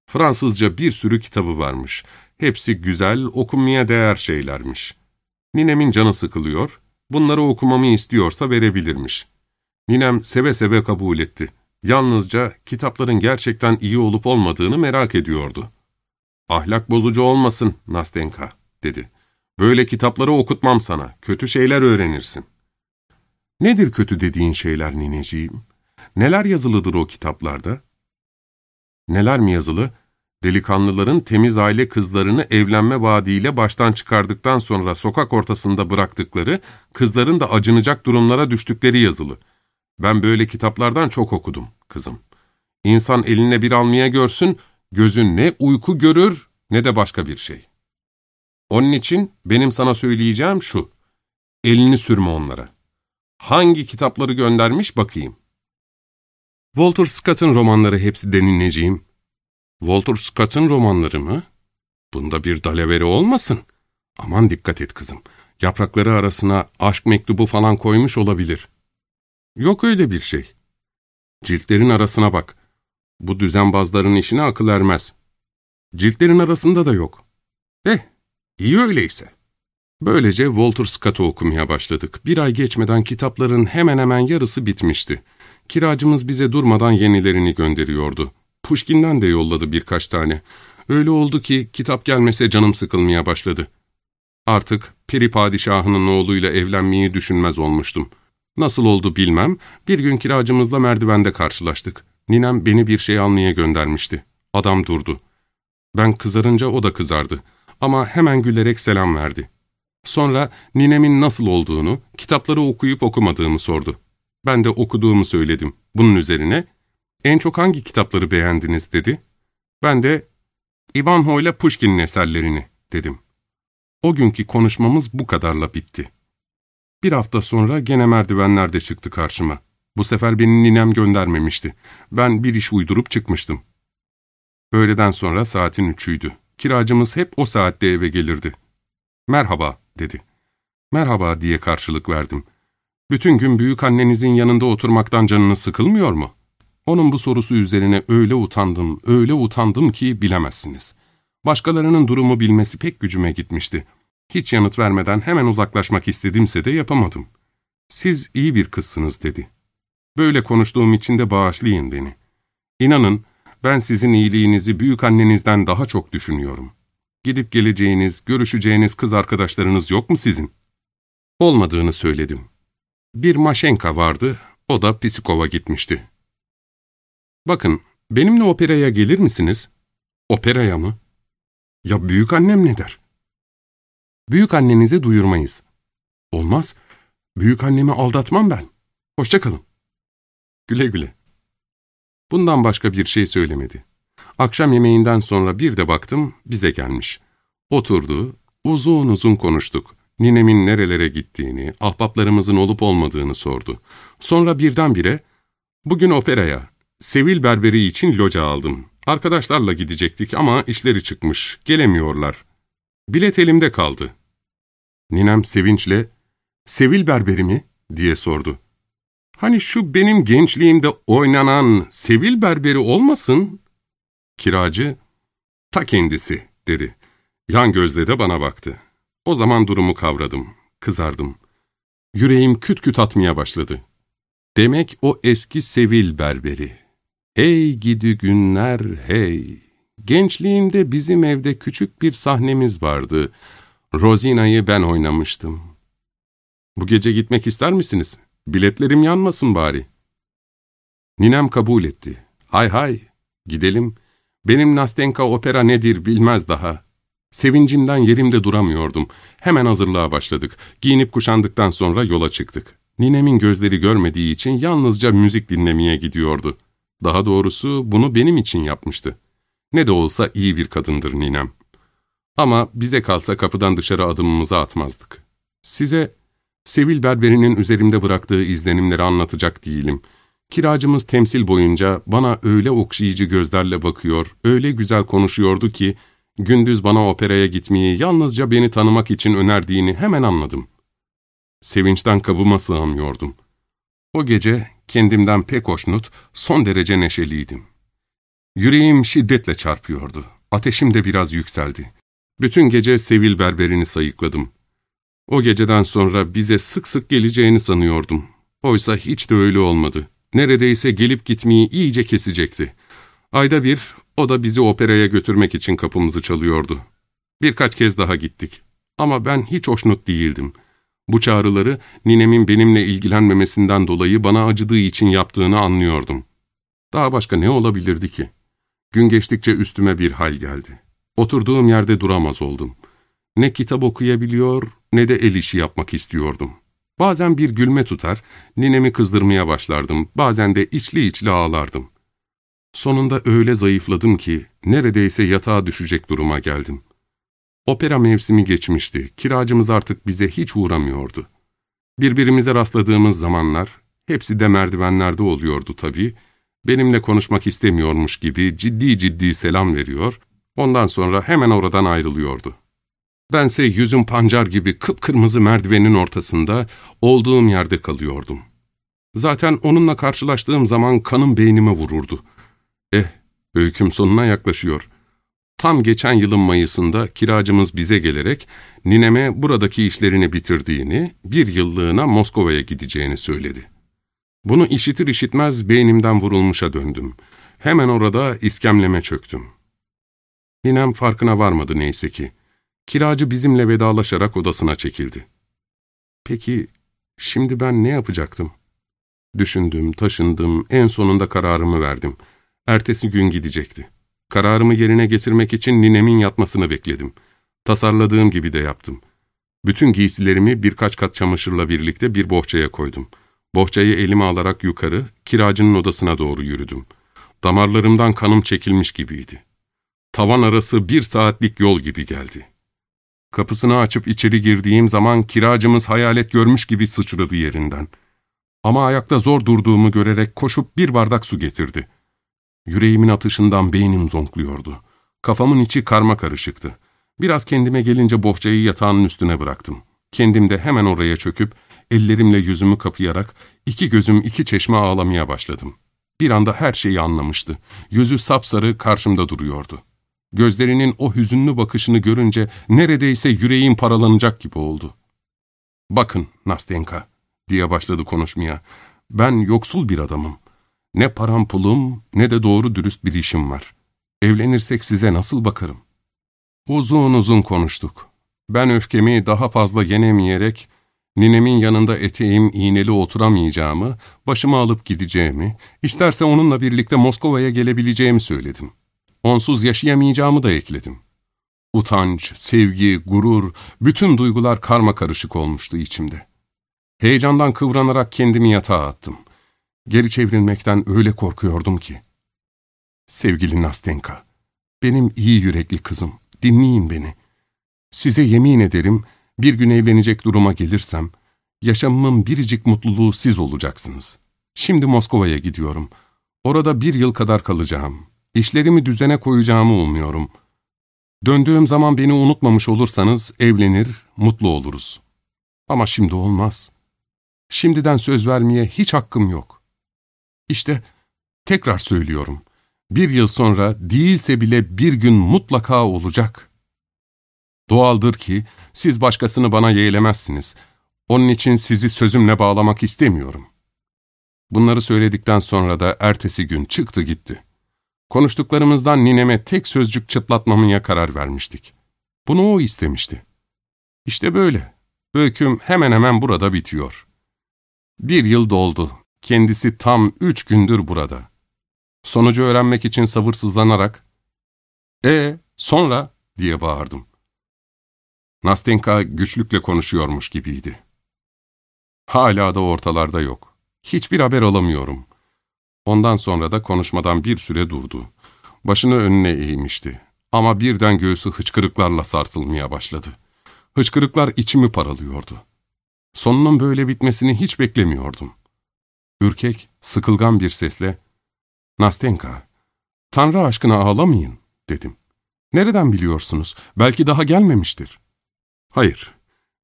Fransızca bir sürü kitabı varmış. Hepsi güzel, okunmaya değer şeylermiş. Ninemin canı sıkılıyor, bunları okumamı istiyorsa verebilirmiş. Ninem seve seve kabul etti. Yalnızca kitapların gerçekten iyi olup olmadığını merak ediyordu. ''Ahlak bozucu olmasın Nastenka'' dedi. ''Böyle kitapları okutmam sana, kötü şeyler öğrenirsin.'' ''Nedir kötü dediğin şeyler nineciğim? Neler yazılıdır o kitaplarda?'' ''Neler mi yazılı?'' Delikanlıların temiz aile kızlarını evlenme vaadiyle baştan çıkardıktan sonra sokak ortasında bıraktıkları, kızların da acınacak durumlara düştükleri yazılı. Ben böyle kitaplardan çok okudum, kızım. İnsan eline bir almaya görsün, gözün ne uyku görür ne de başka bir şey. Onun için benim sana söyleyeceğim şu, elini sürme onlara. Hangi kitapları göndermiş bakayım. Walter Scott'ın romanları hepsi denineceğim. Walter Scott'ın romanları mı? Bunda bir dalaveri olmasın. Aman dikkat et kızım. Yaprakları arasına aşk mektubu falan koymuş olabilir. Yok öyle bir şey. Ciltlerin arasına bak. Bu düzenbazların işine akıl ermez. Ciltlerin arasında da yok. Eh, iyi öyleyse. Böylece Walter Scott'ı okumaya başladık. Bir ay geçmeden kitapların hemen hemen yarısı bitmişti. Kiracımız bize durmadan yenilerini gönderiyordu. Pushkin'den de yolladı birkaç tane. Öyle oldu ki kitap gelmese canım sıkılmaya başladı. Artık Peri Padişahı'nın oğluyla evlenmeyi düşünmez olmuştum. Nasıl oldu bilmem, bir gün kiracımızla merdivende karşılaştık. Ninem beni bir şey almaya göndermişti. Adam durdu. Ben kızarınca o da kızardı. Ama hemen gülerek selam verdi. Sonra ninemin nasıl olduğunu, kitapları okuyup okumadığımı sordu. Ben de okuduğumu söyledim. Bunun üzerine en çok hangi kitapları beğendiniz dedi. Ben de Ivanho ile Pushkin'in eserlerini dedim. O günkü konuşmamız bu kadarla bitti. Bir hafta sonra gene merdivenlerde çıktı karşıma. Bu sefer beni ninem göndermemişti. Ben bir iş uydurup çıkmıştım. Öğleden sonra saatin üçüydü. Kiracımız hep o saatte eve gelirdi. Merhaba dedi. Merhaba diye karşılık verdim. Bütün gün büyük annenizin yanında oturmaktan canınız sıkılmıyor mu? Onun bu sorusu üzerine öyle utandım, öyle utandım ki bilemezsiniz. Başkalarının durumu bilmesi pek gücüme gitmişti. Hiç yanıt vermeden hemen uzaklaşmak istedimse de yapamadım. Siz iyi bir kızsınız dedi. Böyle konuştuğum için de bağışlayın beni. İnanın, ben sizin iyiliğinizi büyük annenizden daha çok düşünüyorum. Gidip geleceğiniz, görüşeceğiniz kız arkadaşlarınız yok mu sizin? Olmadığını söyledim. Bir Maşenka vardı, o da Psikov'a gitmişti. Bakın, benimle operaya gelir misiniz? Operaya mı? Ya büyük annem ne der? Büyük annenize duyurmayız. Olmaz, büyük annemi aldatmam ben. Hoşçakalın. Güle güle. Bundan başka bir şey söylemedi. Akşam yemeğinden sonra bir de baktım, bize gelmiş. Oturdu, uzun uzun konuştuk. Ninemin nerelere gittiğini, ahbaplarımızın olup olmadığını sordu. Sonra birdenbire, ''Bugün operaya, Sevil Berberi için loca aldım. Arkadaşlarla gidecektik ama işleri çıkmış, gelemiyorlar. Bilet elimde kaldı.'' Ninem sevinçle, ''Sevil Berberi mi?'' diye sordu. ''Hani şu benim gençliğimde oynanan Sevil Berberi olmasın?'' Kiracı, ''Ta kendisi.'' dedi. Yan gözle de bana baktı. O zaman durumu kavradım, kızardım. Yüreğim küt küt atmaya başladı. Demek o eski Sevil berberi. Hey gidi günler hey. Gençliğimde bizim evde küçük bir sahnemiz vardı. Rosina'yı ben oynamıştım. Bu gece gitmek ister misiniz? Biletlerim yanmasın bari. Ninem kabul etti. Hay hay, gidelim. Benim Nastenka opera nedir bilmez daha. Sevincimden yerimde duramıyordum. Hemen hazırlığa başladık. Giyinip kuşandıktan sonra yola çıktık. Ninemin gözleri görmediği için yalnızca müzik dinlemeye gidiyordu. Daha doğrusu bunu benim için yapmıştı. Ne de olsa iyi bir kadındır ninem. Ama bize kalsa kapıdan dışarı adımımızı atmazdık. Size Sevil Berberi'nin üzerimde bıraktığı izlenimleri anlatacak değilim. Kiracımız temsil boyunca bana öyle okşayıcı gözlerle bakıyor, öyle güzel konuşuyordu ki, gündüz bana operaya gitmeyi yalnızca beni tanımak için önerdiğini hemen anladım. Sevinçten kabıma sığamıyordum. O gece kendimden pek hoşnut, son derece neşeliydim. Yüreğim şiddetle çarpıyordu. Ateşim de biraz yükseldi. Bütün gece Sevil berberini sayıkladım. O geceden sonra bize sık sık geleceğini sanıyordum. Oysa hiç de öyle olmadı. Neredeyse gelip gitmeyi iyice kesecekti. Ayda bir o da bizi operaya götürmek için kapımızı çalıyordu. Birkaç kez daha gittik. Ama ben hiç hoşnut değildim. Bu çağrıları ninemin benimle ilgilenmemesinden dolayı bana acıdığı için yaptığını anlıyordum. Daha başka ne olabilirdi ki? Gün geçtikçe üstüme bir hal geldi. Oturduğum yerde duramaz oldum. Ne kitap okuyabiliyor ne de el işi yapmak istiyordum. Bazen bir gülme tutar, ninemi kızdırmaya başlardım, bazen de içli içli ağlardım. Sonunda öyle zayıfladım ki neredeyse yatağa düşecek duruma geldim. Opera mevsimi geçmişti, kiracımız artık bize hiç uğramıyordu. Birbirimize rastladığımız zamanlar, hepsi de merdivenlerde oluyordu tabii, benimle konuşmak istemiyormuş gibi ciddi ciddi selam veriyor, ondan sonra hemen oradan ayrılıyordu. Bense yüzüm pancar gibi kıpkırmızı merdivenin ortasında, olduğum yerde kalıyordum. Zaten onunla karşılaştığım zaman kanım beynime vururdu. Eh, öyküm sonuna yaklaşıyor. Tam geçen yılın Mayıs'ında kiracımız bize gelerek nineme buradaki işlerini bitirdiğini, bir yıllığına Moskova'ya gideceğini söyledi. Bunu işitir işitmez beynimden vurulmuşa döndüm. Hemen orada iskemleme çöktüm. Ninem farkına varmadı neyse ki. Kiracı bizimle vedalaşarak odasına çekildi. Peki, şimdi ben ne yapacaktım? Düşündüm, taşındım, en sonunda kararımı verdim. Ertesi gün gidecekti. Kararımı yerine getirmek için ninemin yatmasını bekledim. Tasarladığım gibi de yaptım. Bütün giysilerimi birkaç kat çamaşırla birlikte bir bohçaya koydum. Bohçayı elime alarak yukarı, kiracının odasına doğru yürüdüm. Damarlarımdan kanım çekilmiş gibiydi. Tavan arası bir saatlik yol gibi geldi. Kapısını açıp içeri girdiğim zaman kiracımız hayalet görmüş gibi sıçradı yerinden. Ama ayakta zor durduğumu görerek koşup bir bardak su getirdi. Yüreğimin atışından beynim zonkluyordu. Kafamın içi karma karışıktı. Biraz kendime gelince bohçayı yatağının üstüne bıraktım. Kendim de hemen oraya çöküp, ellerimle yüzümü kapayarak, iki gözüm iki çeşme ağlamaya başladım. Bir anda her şeyi anlamıştı. Yüzü sapsarı karşımda duruyordu. Gözlerinin o hüzünlü bakışını görünce neredeyse yüreğim paralanacak gibi oldu. ''Bakın Nastenka'' diye başladı konuşmaya. ''Ben yoksul bir adamım. Ne param pulum ne de doğru dürüst bir işim var. Evlenirsek size nasıl bakarım? Uzun uzun konuştuk. Ben öfkemi daha fazla yenemeyerek Ninemin yanında eteğim iğneli oturamayacağımı, başımı alıp gideceğimi, isterse onunla birlikte Moskova'ya gelebileceğimi söyledim. Onsuz yaşayamayacağımı da ekledim. Utanç, sevgi, gurur, bütün duygular karma karışık olmuştu içimde. Heyecandan kıvranarak kendimi yatağa attım. Geri çevrilmekten öyle korkuyordum ki. Sevgili Nastenka, benim iyi yürekli kızım, dinleyin beni. Size yemin ederim, bir gün evlenecek duruma gelirsem, yaşamımın biricik mutluluğu siz olacaksınız. Şimdi Moskova'ya gidiyorum. Orada bir yıl kadar kalacağım. İşlerimi düzene koyacağımı umuyorum. Döndüğüm zaman beni unutmamış olursanız evlenir, mutlu oluruz. Ama şimdi olmaz. Şimdiden söz vermeye hiç hakkım yok. İşte tekrar söylüyorum. Bir yıl sonra değilse bile bir gün mutlaka olacak. Doğaldır ki siz başkasını bana yeğlemezsiniz. Onun için sizi sözümle bağlamak istemiyorum. Bunları söyledikten sonra da ertesi gün çıktı gitti. Konuştuklarımızdan nineme tek sözcük çıtlatmamaya karar vermiştik. Bunu o istemişti. İşte böyle. Öyküm hemen hemen burada bitiyor. Bir yıl doldu. Kendisi tam üç gündür burada. Sonucu öğrenmek için sabırsızlanarak, ''E sonra?'' diye bağırdım. Nastenka güçlükle konuşuyormuş gibiydi. Hala da ortalarda yok. Hiçbir haber alamıyorum. Ondan sonra da konuşmadan bir süre durdu. Başını önüne eğmişti. Ama birden göğsü hıçkırıklarla sarsılmaya başladı. Hıçkırıklar içimi paralıyordu. Sonunun böyle bitmesini hiç beklemiyordum. Ürkek, sıkılgan bir sesle, ''Nastenka, Tanrı aşkına ağlamayın.'' dedim. ''Nereden biliyorsunuz? Belki daha gelmemiştir.'' ''Hayır,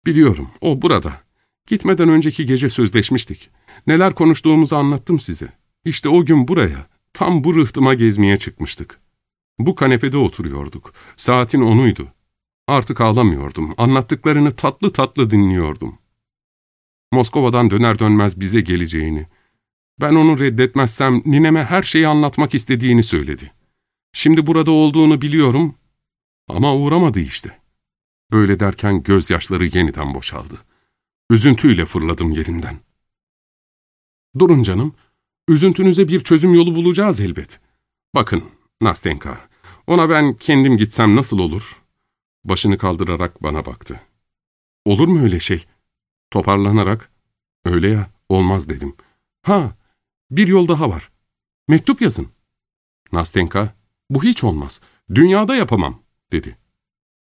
biliyorum, o burada. Gitmeden önceki gece sözleşmiştik. Neler konuştuğumuzu anlattım size. İşte o gün buraya, tam bu rıhtıma gezmeye çıkmıştık. Bu kanepede oturuyorduk. Saatin onuydu. Artık ağlamıyordum. Anlattıklarını tatlı tatlı dinliyordum. Moskova'dan döner dönmez bize geleceğini, ben onu reddetmezsem nineme her şeyi anlatmak istediğini söyledi. Şimdi burada olduğunu biliyorum ama uğramadı işte. Böyle derken gözyaşları yeniden boşaldı. Üzüntüyle fırladım yerimden. Durun canım, üzüntünüze bir çözüm yolu bulacağız elbet. Bakın, Nastenka, ona ben kendim gitsem nasıl olur? Başını kaldırarak bana baktı. Olur mu öyle şey? Toparlanarak, öyle ya, olmaz dedim. Ha, bir yol daha var. Mektup yazın. Nastenka, bu hiç olmaz. Dünyada yapamam, dedi.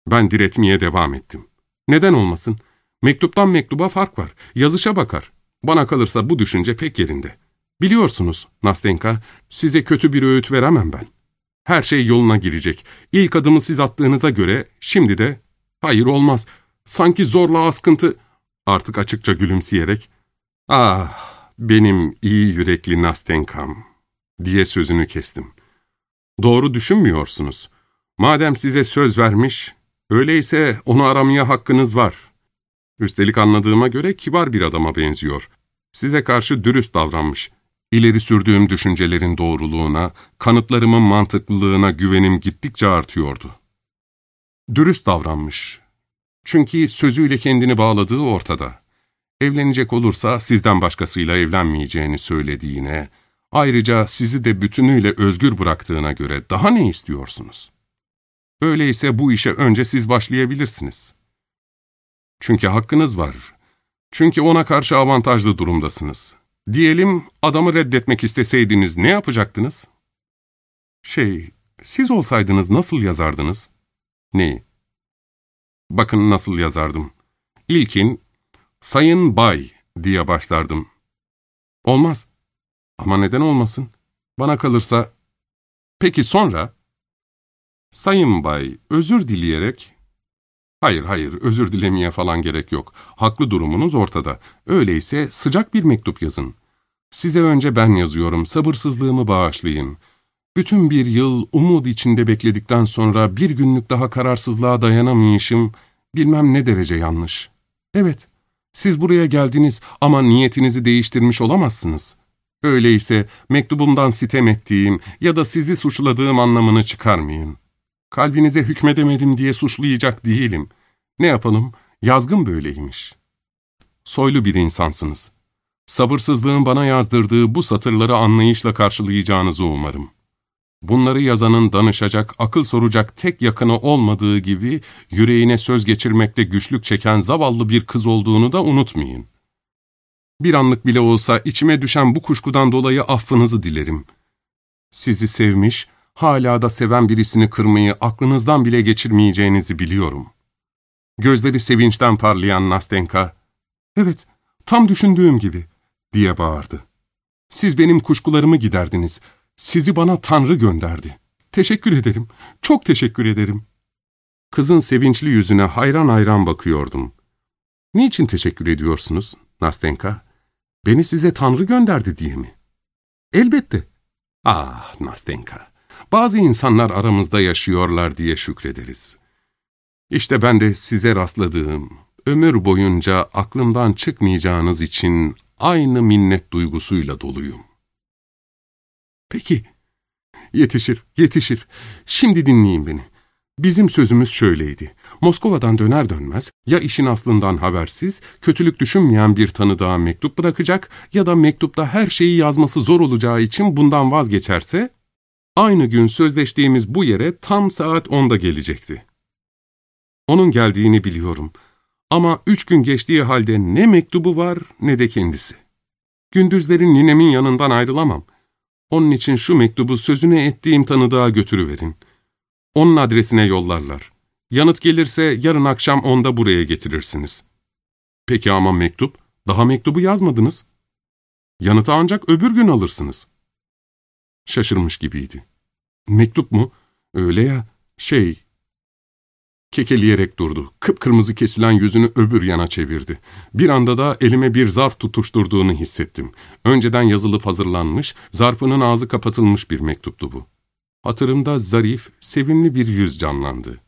Ben diretmeye devam ettim. Neden olmasın? Mektuptan mektuba fark var. Yazışa bakar. Bana kalırsa bu düşünce pek yerinde. Biliyorsunuz Nastenka, size kötü bir öğüt veremem ben. Her şey yoluna girecek. İlk adımı siz attığınıza göre şimdi de hayır olmaz. Sanki zorla askıntı artık açıkça gülümseyerek ah benim iyi yürekli Nastenkam diye sözünü kestim. Doğru düşünmüyorsunuz. Madem size söz vermiş, öyleyse onu aramaya hakkınız var. Üstelik anladığıma göre kibar bir adama benziyor. Size karşı dürüst davranmış. İleri sürdüğüm düşüncelerin doğruluğuna, kanıtlarımın mantıklılığına güvenim gittikçe artıyordu. Dürüst davranmış. Çünkü sözüyle kendini bağladığı ortada evlenecek olursa sizden başkasıyla evlenmeyeceğini söylediğine, ayrıca sizi de bütünüyle özgür bıraktığına göre daha ne istiyorsunuz? Öyleyse bu işe önce siz başlayabilirsiniz. Çünkü hakkınız var. Çünkü ona karşı avantajlı durumdasınız. Diyelim adamı reddetmek isteseydiniz ne yapacaktınız? Şey, siz olsaydınız nasıl yazardınız? Neyi? Bakın nasıl yazardım. İlkin Sayın Bay diye başlardım. Olmaz. Ama neden olmasın? Bana kalırsa... Peki sonra? Sayın Bay, özür dileyerek... Hayır, hayır, özür dilemeye falan gerek yok. Haklı durumunuz ortada. Öyleyse sıcak bir mektup yazın. Size önce ben yazıyorum, sabırsızlığımı bağışlayın. Bütün bir yıl umut içinde bekledikten sonra bir günlük daha kararsızlığa dayanamayışım, bilmem ne derece yanlış. Evet, siz buraya geldiniz ama niyetinizi değiştirmiş olamazsınız. Öyleyse mektubumdan sitem ettiğim ya da sizi suçladığım anlamını çıkarmayın. Kalbinize hükmedemedim diye suçlayacak değilim. Ne yapalım, yazgın böyleymiş. soylu bir insansınız. Sabırsızlığın bana yazdırdığı bu satırları anlayışla karşılayacağınızı umarım. Bunları yazanın danışacak, akıl soracak tek yakını olmadığı gibi yüreğine söz geçirmekte güçlük çeken zavallı bir kız olduğunu da unutmayın. Bir anlık bile olsa içime düşen bu kuşkudan dolayı affınızı dilerim. Sizi sevmiş, hala da seven birisini kırmayı aklınızdan bile geçirmeyeceğinizi biliyorum. Gözleri sevinçten parlayan Nastenka, ''Evet, tam düşündüğüm gibi.'' diye bağırdı. ''Siz benim kuşkularımı giderdiniz. Sizi bana Tanrı gönderdi. Teşekkür ederim, çok teşekkür ederim.'' Kızın sevinçli yüzüne hayran hayran bakıyordum. ''Niçin teşekkür ediyorsunuz, Nastenka? Beni size Tanrı gönderdi diye mi?'' ''Elbette.'' ''Ah, Nastenka, bazı insanlar aramızda yaşıyorlar diye şükrederiz. İşte ben de size rastladığım, ömür boyunca aklımdan çıkmayacağınız için aynı minnet duygusuyla doluyum. Peki, yetişir, yetişir. Şimdi dinleyin beni. Bizim sözümüz şöyleydi. Moskova'dan döner dönmez ya işin aslından habersiz, kötülük düşünmeyen bir tanıdığa mektup bırakacak ya da mektupta her şeyi yazması zor olacağı için bundan vazgeçerse, aynı gün sözleştiğimiz bu yere tam saat 10'da gelecekti. Onun geldiğini biliyorum. Ama üç gün geçtiği halde ne mektubu var ne de kendisi. Gündüzlerin ninemin yanından ayrılamam. Onun için şu mektubu sözüne ettiğim tanıdığa götürüverin. Onun adresine yollarlar. Yanıt gelirse yarın akşam onda buraya getirirsiniz. Peki ama mektup? Daha mektubu yazmadınız. Yanıtı ancak öbür gün alırsınız. Şaşırmış gibiydi. Mektup mu? Öyle ya, şey, Kekeleyerek durdu. Kıpkırmızı kesilen yüzünü öbür yana çevirdi. Bir anda da elime bir zarf tutuşturduğunu hissettim. Önceden yazılıp hazırlanmış, zarfının ağzı kapatılmış bir mektuptu bu. Hatırımda zarif, sevimli bir yüz canlandı.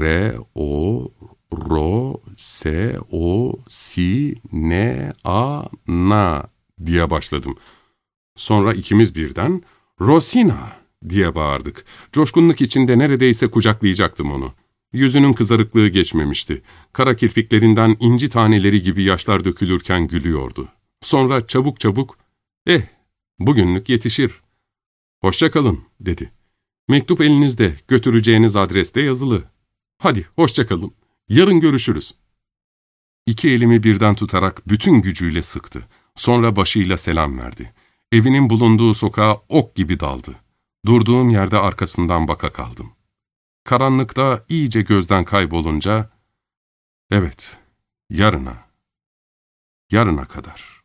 R, O, Ro, S, O, Si, N, A, Na diye başladım. Sonra ikimiz birden Rosina diye bağırdık. Coşkunluk içinde neredeyse kucaklayacaktım onu. Yüzünün kızarıklığı geçmemişti. Kara kirpiklerinden inci taneleri gibi yaşlar dökülürken gülüyordu. Sonra çabuk çabuk, ''Eh, bugünlük yetişir. Hoşça kalın.'' dedi. ''Mektup elinizde, götüreceğiniz adreste yazılı. Hadi, hoşça kalın. Yarın görüşürüz.'' İki elimi birden tutarak bütün gücüyle sıktı. Sonra başıyla selam verdi. Evinin bulunduğu sokağa ok gibi daldı. Durduğum yerde arkasından baka kaldım. Karanlıkta iyice gözden kaybolunca, evet, yarına, yarına kadar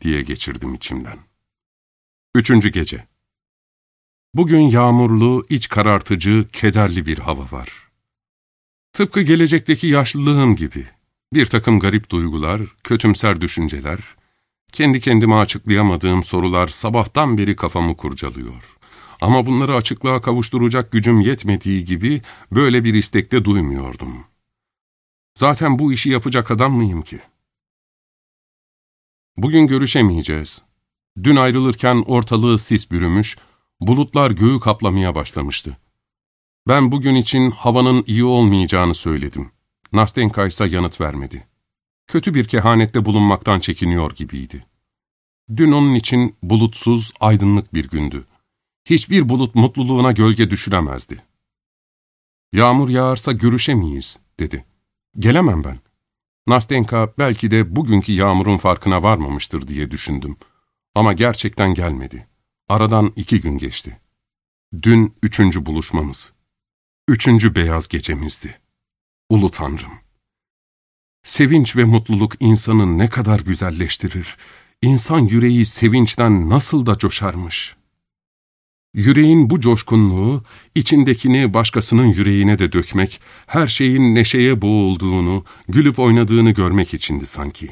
diye geçirdim içimden. Üçüncü gece. Bugün yağmurlu, iç karartıcı, kederli bir hava var. Tıpkı gelecekteki yaşlılığım gibi. Bir takım garip duygular, kötümser düşünceler, kendi kendime açıklayamadığım sorular sabahtan beri kafamı kurcalıyor. Ama bunları açıklığa kavuşturacak gücüm yetmediği gibi böyle bir istekte duymuyordum. Zaten bu işi yapacak adam mıyım ki? Bugün görüşemeyeceğiz. Dün ayrılırken ortalığı sis bürümüş, bulutlar göğü kaplamaya başlamıştı. Ben bugün için havanın iyi olmayacağını söyledim. Nastenka ise yanıt vermedi. Kötü bir kehanette bulunmaktan çekiniyor gibiydi. Dün onun için bulutsuz, aydınlık bir gündü hiçbir bulut mutluluğuna gölge düşüremezdi. ''Yağmur yağarsa görüşemeyiz.'' dedi. ''Gelemem ben.'' Nastenka belki de bugünkü yağmurun farkına varmamıştır diye düşündüm. Ama gerçekten gelmedi. Aradan iki gün geçti. Dün üçüncü buluşmamız. Üçüncü beyaz gecemizdi. Ulu Tanrım. Sevinç ve mutluluk insanı ne kadar güzelleştirir. İnsan yüreği sevinçten nasıl da coşarmış.'' Yüreğin bu coşkunluğu, içindekini başkasının yüreğine de dökmek, her şeyin neşeye boğulduğunu, gülüp oynadığını görmek içindi sanki.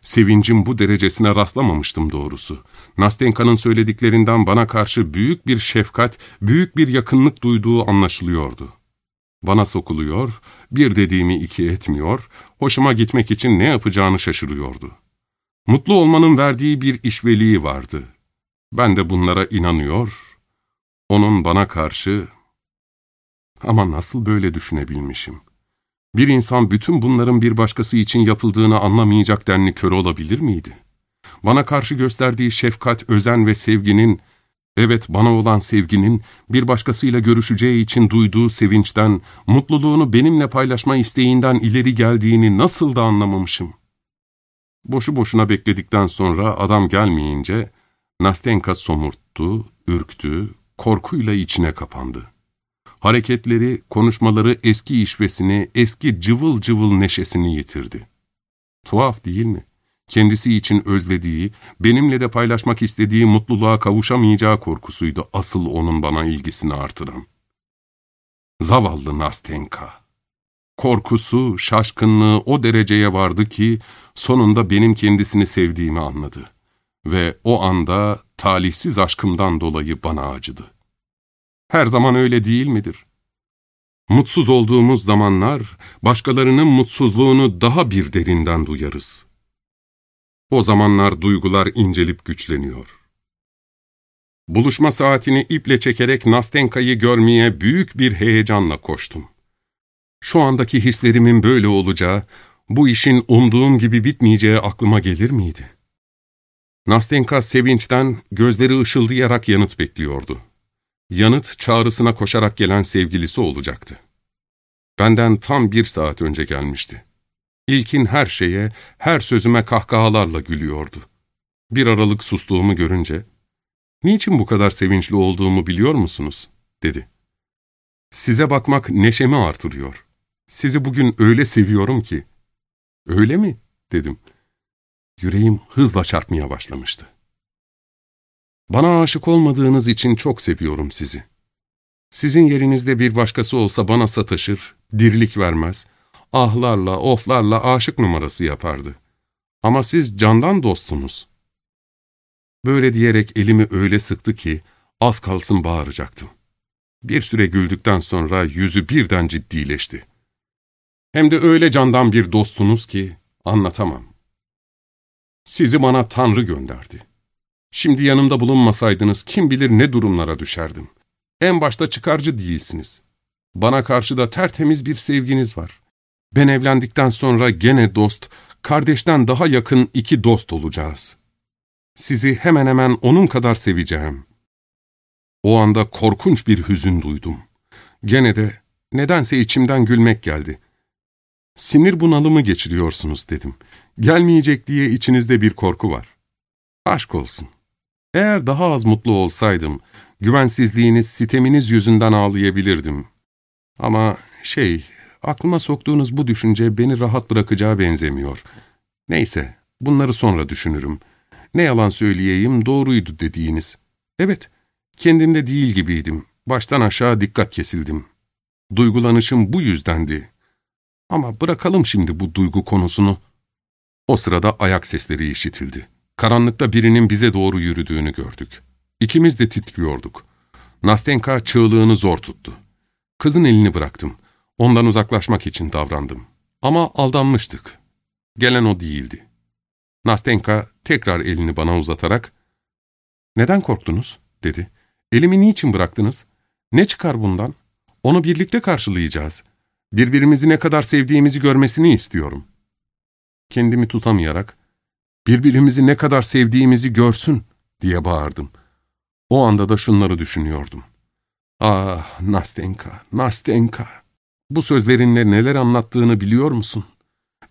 Sevincim bu derecesine rastlamamıştım doğrusu. Nastenka'nın söylediklerinden bana karşı büyük bir şefkat, büyük bir yakınlık duyduğu anlaşılıyordu. Bana sokuluyor, bir dediğimi iki etmiyor, hoşuma gitmek için ne yapacağını şaşırıyordu. Mutlu olmanın verdiği bir işveliği vardı. Ben de bunlara inanıyor, onun bana karşı... Ama nasıl böyle düşünebilmişim? Bir insan bütün bunların bir başkası için yapıldığını anlamayacak denli kör olabilir miydi? Bana karşı gösterdiği şefkat, özen ve sevginin, evet bana olan sevginin, bir başkasıyla görüşeceği için duyduğu sevinçten, mutluluğunu benimle paylaşma isteğinden ileri geldiğini nasıl da anlamamışım. Boşu boşuna bekledikten sonra adam gelmeyince, Nastenka somurttu, ürktü, korkuyla içine kapandı. Hareketleri, konuşmaları eski işvesini, eski cıvıl cıvıl neşesini yitirdi. Tuhaf değil mi? Kendisi için özlediği, benimle de paylaşmak istediği mutluluğa kavuşamayacağı korkusuydu asıl onun bana ilgisini artıran. Zavallı Nastenka. Korkusu, şaşkınlığı o dereceye vardı ki sonunda benim kendisini sevdiğimi anladı. Ve o anda talihsiz aşkımdan dolayı bana acıdı. Her zaman öyle değil midir? Mutsuz olduğumuz zamanlar, başkalarının mutsuzluğunu daha bir derinden duyarız. O zamanlar duygular incelip güçleniyor. Buluşma saatini iple çekerek Nastenka'yı görmeye büyük bir heyecanla koştum. Şu andaki hislerimin böyle olacağı, bu işin umduğum gibi bitmeyeceği aklıma gelir miydi? Nastenka sevinçten gözleri ışıldayarak yanıt bekliyordu. Yanıt çağrısına koşarak gelen sevgilisi olacaktı. Benden tam bir saat önce gelmişti. İlkin her şeye, her sözüme kahkahalarla gülüyordu. Bir aralık sustuğumu görünce, ''Niçin bu kadar sevinçli olduğumu biliyor musunuz?'' dedi. ''Size bakmak neşemi artırıyor. Sizi bugün öyle seviyorum ki.'' ''Öyle mi?'' dedim. Yüreğim hızla çarpmaya başlamıştı. Bana aşık olmadığınız için çok seviyorum sizi. Sizin yerinizde bir başkası olsa bana sataşır, dirlik vermez, ahlarla, oflarla aşık numarası yapardı. Ama siz candan dostsunuz. Böyle diyerek elimi öyle sıktı ki az kalsın bağıracaktım. Bir süre güldükten sonra yüzü birden ciddileşti. Hem de öyle candan bir dostsunuz ki anlatamam. Sizi bana Tanrı gönderdi. Şimdi yanımda bulunmasaydınız kim bilir ne durumlara düşerdim. En başta çıkarcı değilsiniz. Bana karşı da tertemiz bir sevginiz var. Ben evlendikten sonra gene dost, kardeşten daha yakın iki dost olacağız. Sizi hemen hemen onun kadar seveceğim. O anda korkunç bir hüzün duydum. Gene de nedense içimden gülmek geldi. Sinir bunalımı geçiriyorsunuz dedim. Gelmeyecek diye içinizde bir korku var. Aşk olsun. Eğer daha az mutlu olsaydım, güvensizliğiniz, siteminiz yüzünden ağlayabilirdim. Ama şey, aklıma soktuğunuz bu düşünce beni rahat bırakacağı benzemiyor. Neyse, bunları sonra düşünürüm. Ne yalan söyleyeyim, doğruydu dediğiniz. Evet, kendimde değil gibiydim. Baştan aşağı dikkat kesildim. Duygulanışım bu yüzdendi. Ama bırakalım şimdi bu duygu konusunu. O sırada ayak sesleri işitildi. Karanlıkta birinin bize doğru yürüdüğünü gördük. İkimiz de titriyorduk. Nastenka çığlığını zor tuttu. Kızın elini bıraktım. Ondan uzaklaşmak için davrandım. Ama aldanmıştık. Gelen o değildi. Nastenka tekrar elini bana uzatarak, ''Neden korktunuz?'' dedi. ''Elimi niçin bıraktınız? Ne çıkar bundan? Onu birlikte karşılayacağız. Birbirimizi ne kadar sevdiğimizi görmesini istiyorum.'' Kendimi tutamayarak, birbirimizi ne kadar sevdiğimizi görsün diye bağırdım. O anda da şunları düşünüyordum. Ah Nastenka, Nastenka, bu sözlerinle neler anlattığını biliyor musun?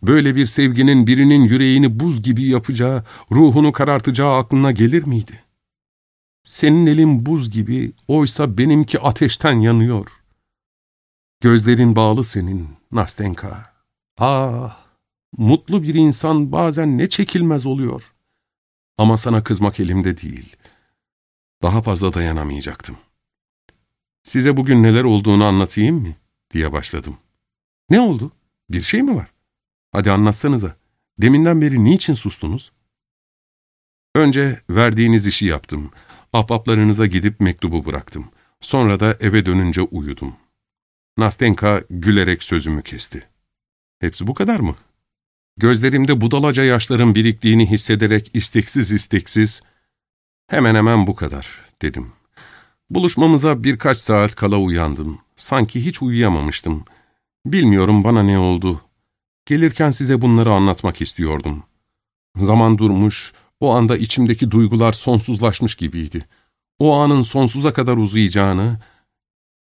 Böyle bir sevginin birinin yüreğini buz gibi yapacağı, ruhunu karartacağı aklına gelir miydi? Senin elin buz gibi, oysa benimki ateşten yanıyor. Gözlerin bağlı senin, Nastenka. Ah, Mutlu bir insan bazen ne çekilmez oluyor. Ama sana kızmak elimde değil. Daha fazla dayanamayacaktım. Size bugün neler olduğunu anlatayım mı? diye başladım. Ne oldu? Bir şey mi var? Hadi anlatsanıza. Deminden beri niçin sustunuz? Önce verdiğiniz işi yaptım. Ahbaplarınıza gidip mektubu bıraktım. Sonra da eve dönünce uyudum. Nastenka gülerek sözümü kesti. Hepsi bu kadar mı? Gözlerimde budalaca yaşların biriktiğini hissederek isteksiz isteksiz, ''Hemen hemen bu kadar.'' dedim. Buluşmamıza birkaç saat kala uyandım. Sanki hiç uyuyamamıştım. Bilmiyorum bana ne oldu. Gelirken size bunları anlatmak istiyordum. Zaman durmuş, o anda içimdeki duygular sonsuzlaşmış gibiydi. O anın sonsuza kadar uzayacağını,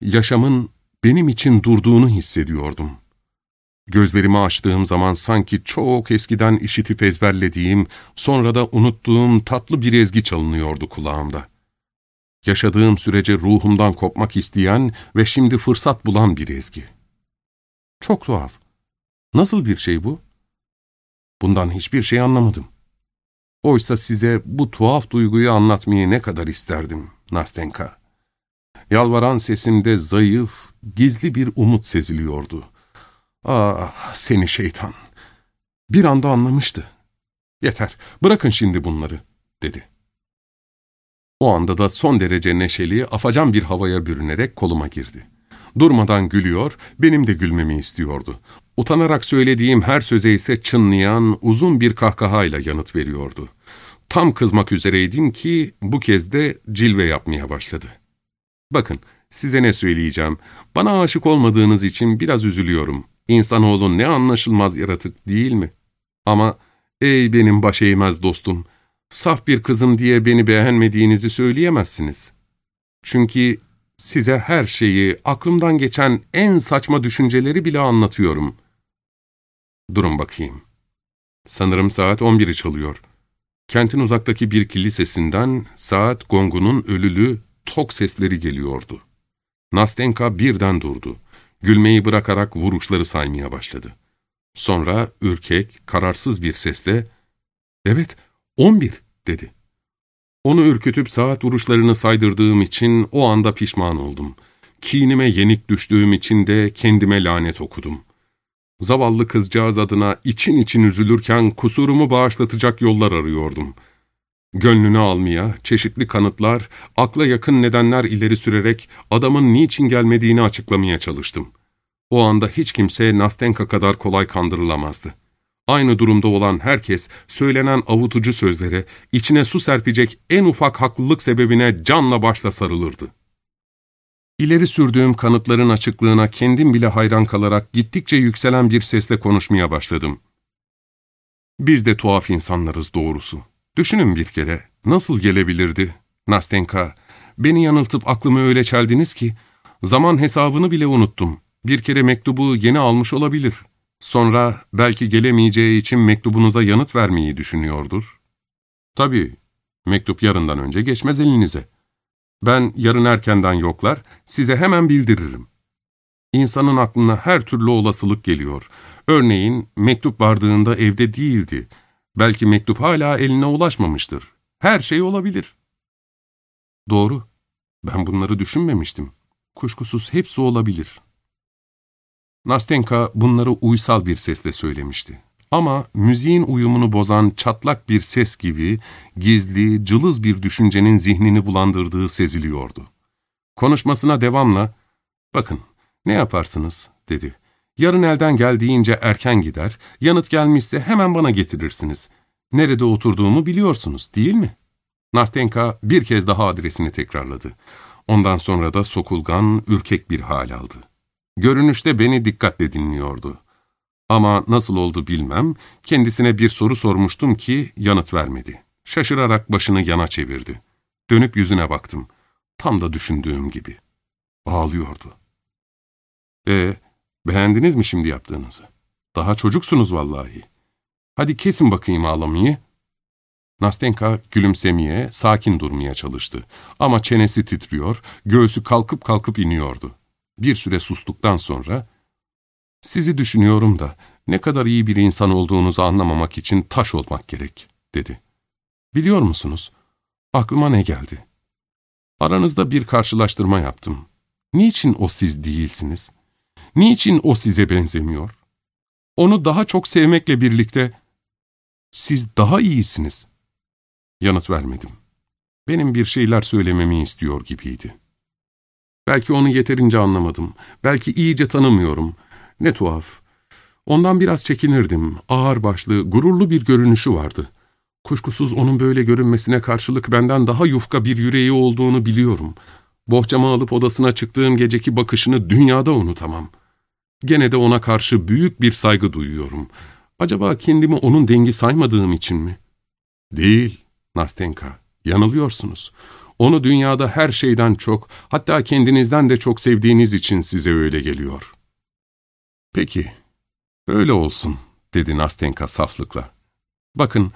yaşamın benim için durduğunu hissediyordum. Gözlerimi açtığım zaman sanki çok eskiden işitip ezberlediğim, sonra da unuttuğum tatlı bir ezgi çalınıyordu kulağımda. Yaşadığım sürece ruhumdan kopmak isteyen ve şimdi fırsat bulan bir ezgi. Çok tuhaf. Nasıl bir şey bu? Bundan hiçbir şey anlamadım. Oysa size bu tuhaf duyguyu anlatmayı ne kadar isterdim, Nastenka. Yalvaran sesimde zayıf, gizli bir umut seziliyordu. Ah, seni şeytan! Bir anda anlamıştı. Yeter, bırakın şimdi bunları, dedi. O anda da son derece neşeli, afacan bir havaya bürünerek koluma girdi. Durmadan gülüyor, benim de gülmemi istiyordu. Utanarak söylediğim her söze ise çınlayan, uzun bir kahkahayla yanıt veriyordu. Tam kızmak üzereydim ki bu kez de cilve yapmaya başladı. Bakın, size ne söyleyeceğim. Bana aşık olmadığınız için biraz üzülüyorum. İnsanoğlu ne anlaşılmaz yaratık değil mi? Ama ey benim baş eğmez dostum, saf bir kızım diye beni beğenmediğinizi söyleyemezsiniz. Çünkü size her şeyi, aklımdan geçen en saçma düşünceleri bile anlatıyorum. Durun bakayım. Sanırım saat 11'i çalıyor. Kentin uzaktaki bir kilisesinden saat gongunun ölülü, tok sesleri geliyordu. Nastenka birden durdu. Gülmeyi bırakarak vuruşları saymaya başladı. Sonra ürkek, kararsız bir sesle, ''Evet, on bir.'' dedi. Onu ürkütüp saat vuruşlarını saydırdığım için o anda pişman oldum. Kinime yenik düştüğüm için de kendime lanet okudum. Zavallı kızcağız adına için için üzülürken kusurumu bağışlatacak yollar arıyordum. Gönlünü almaya, çeşitli kanıtlar, akla yakın nedenler ileri sürerek adamın niçin gelmediğini açıklamaya çalıştım. O anda hiç kimse Nastenka kadar kolay kandırılamazdı. Aynı durumda olan herkes, söylenen avutucu sözlere, içine su serpecek en ufak haklılık sebebine canla başla sarılırdı. İleri sürdüğüm kanıtların açıklığına kendim bile hayran kalarak gittikçe yükselen bir sesle konuşmaya başladım. Biz de tuhaf insanlarız doğrusu. Düşünün bir kere, nasıl gelebilirdi? Nastenka, beni yanıltıp aklımı öyle çeldiniz ki, zaman hesabını bile unuttum. Bir kere mektubu yeni almış olabilir. Sonra belki gelemeyeceği için mektubunuza yanıt vermeyi düşünüyordur. Tabii, mektup yarından önce geçmez elinize. Ben yarın erkenden yoklar, size hemen bildiririm. İnsanın aklına her türlü olasılık geliyor. Örneğin mektup vardığında evde değildi. Belki mektup hala eline ulaşmamıştır. Her şey olabilir. Doğru. Ben bunları düşünmemiştim. Kuşkusuz hepsi olabilir. Nastenka bunları uysal bir sesle söylemişti. Ama müziğin uyumunu bozan çatlak bir ses gibi gizli, cılız bir düşüncenin zihnini bulandırdığı seziliyordu. Konuşmasına devamla, ''Bakın, ne yaparsınız?'' dedi. ''Yarın elden geldiğince erken gider, yanıt gelmişse hemen bana getirirsiniz. Nerede oturduğumu biliyorsunuz, değil mi?'' Nastenka bir kez daha adresini tekrarladı. Ondan sonra da sokulgan, ürkek bir hal aldı. Görünüşte beni dikkatle dinliyordu. Ama nasıl oldu bilmem, kendisine bir soru sormuştum ki yanıt vermedi. Şaşırarak başını yana çevirdi. Dönüp yüzüne baktım. Tam da düşündüğüm gibi. Ağlıyordu. E, beğendiniz mi şimdi yaptığınızı? Daha çocuksunuz vallahi. Hadi kesin bakayım ağlamayı. Nastenka gülümsemeye, sakin durmaya çalıştı. Ama çenesi titriyor, göğsü kalkıp kalkıp iniyordu. Bir süre sustuktan sonra, ''Sizi düşünüyorum da ne kadar iyi bir insan olduğunuzu anlamamak için taş olmak gerek.'' dedi. ''Biliyor musunuz? Aklıma ne geldi? Aranızda bir karşılaştırma yaptım. Niçin o siz değilsiniz? Niçin o size benzemiyor? Onu daha çok sevmekle birlikte siz daha iyisiniz.'' Yanıt vermedim. Benim bir şeyler söylememi istiyor gibiydi. Belki onu yeterince anlamadım. Belki iyice tanımıyorum. Ne tuhaf. Ondan biraz çekinirdim. Ağır başlı, gururlu bir görünüşü vardı. Kuşkusuz onun böyle görünmesine karşılık benden daha yufka bir yüreği olduğunu biliyorum. Bohçamı alıp odasına çıktığım geceki bakışını dünyada unutamam. Gene de ona karşı büyük bir saygı duyuyorum. Acaba kendimi onun dengi saymadığım için mi? Değil, Nastenka, yanılıyorsunuz. Onu dünyada her şeyden çok, hatta kendinizden de çok sevdiğiniz için size öyle geliyor. Peki, öyle olsun, dedi Nastenka saflıkla. Bakın,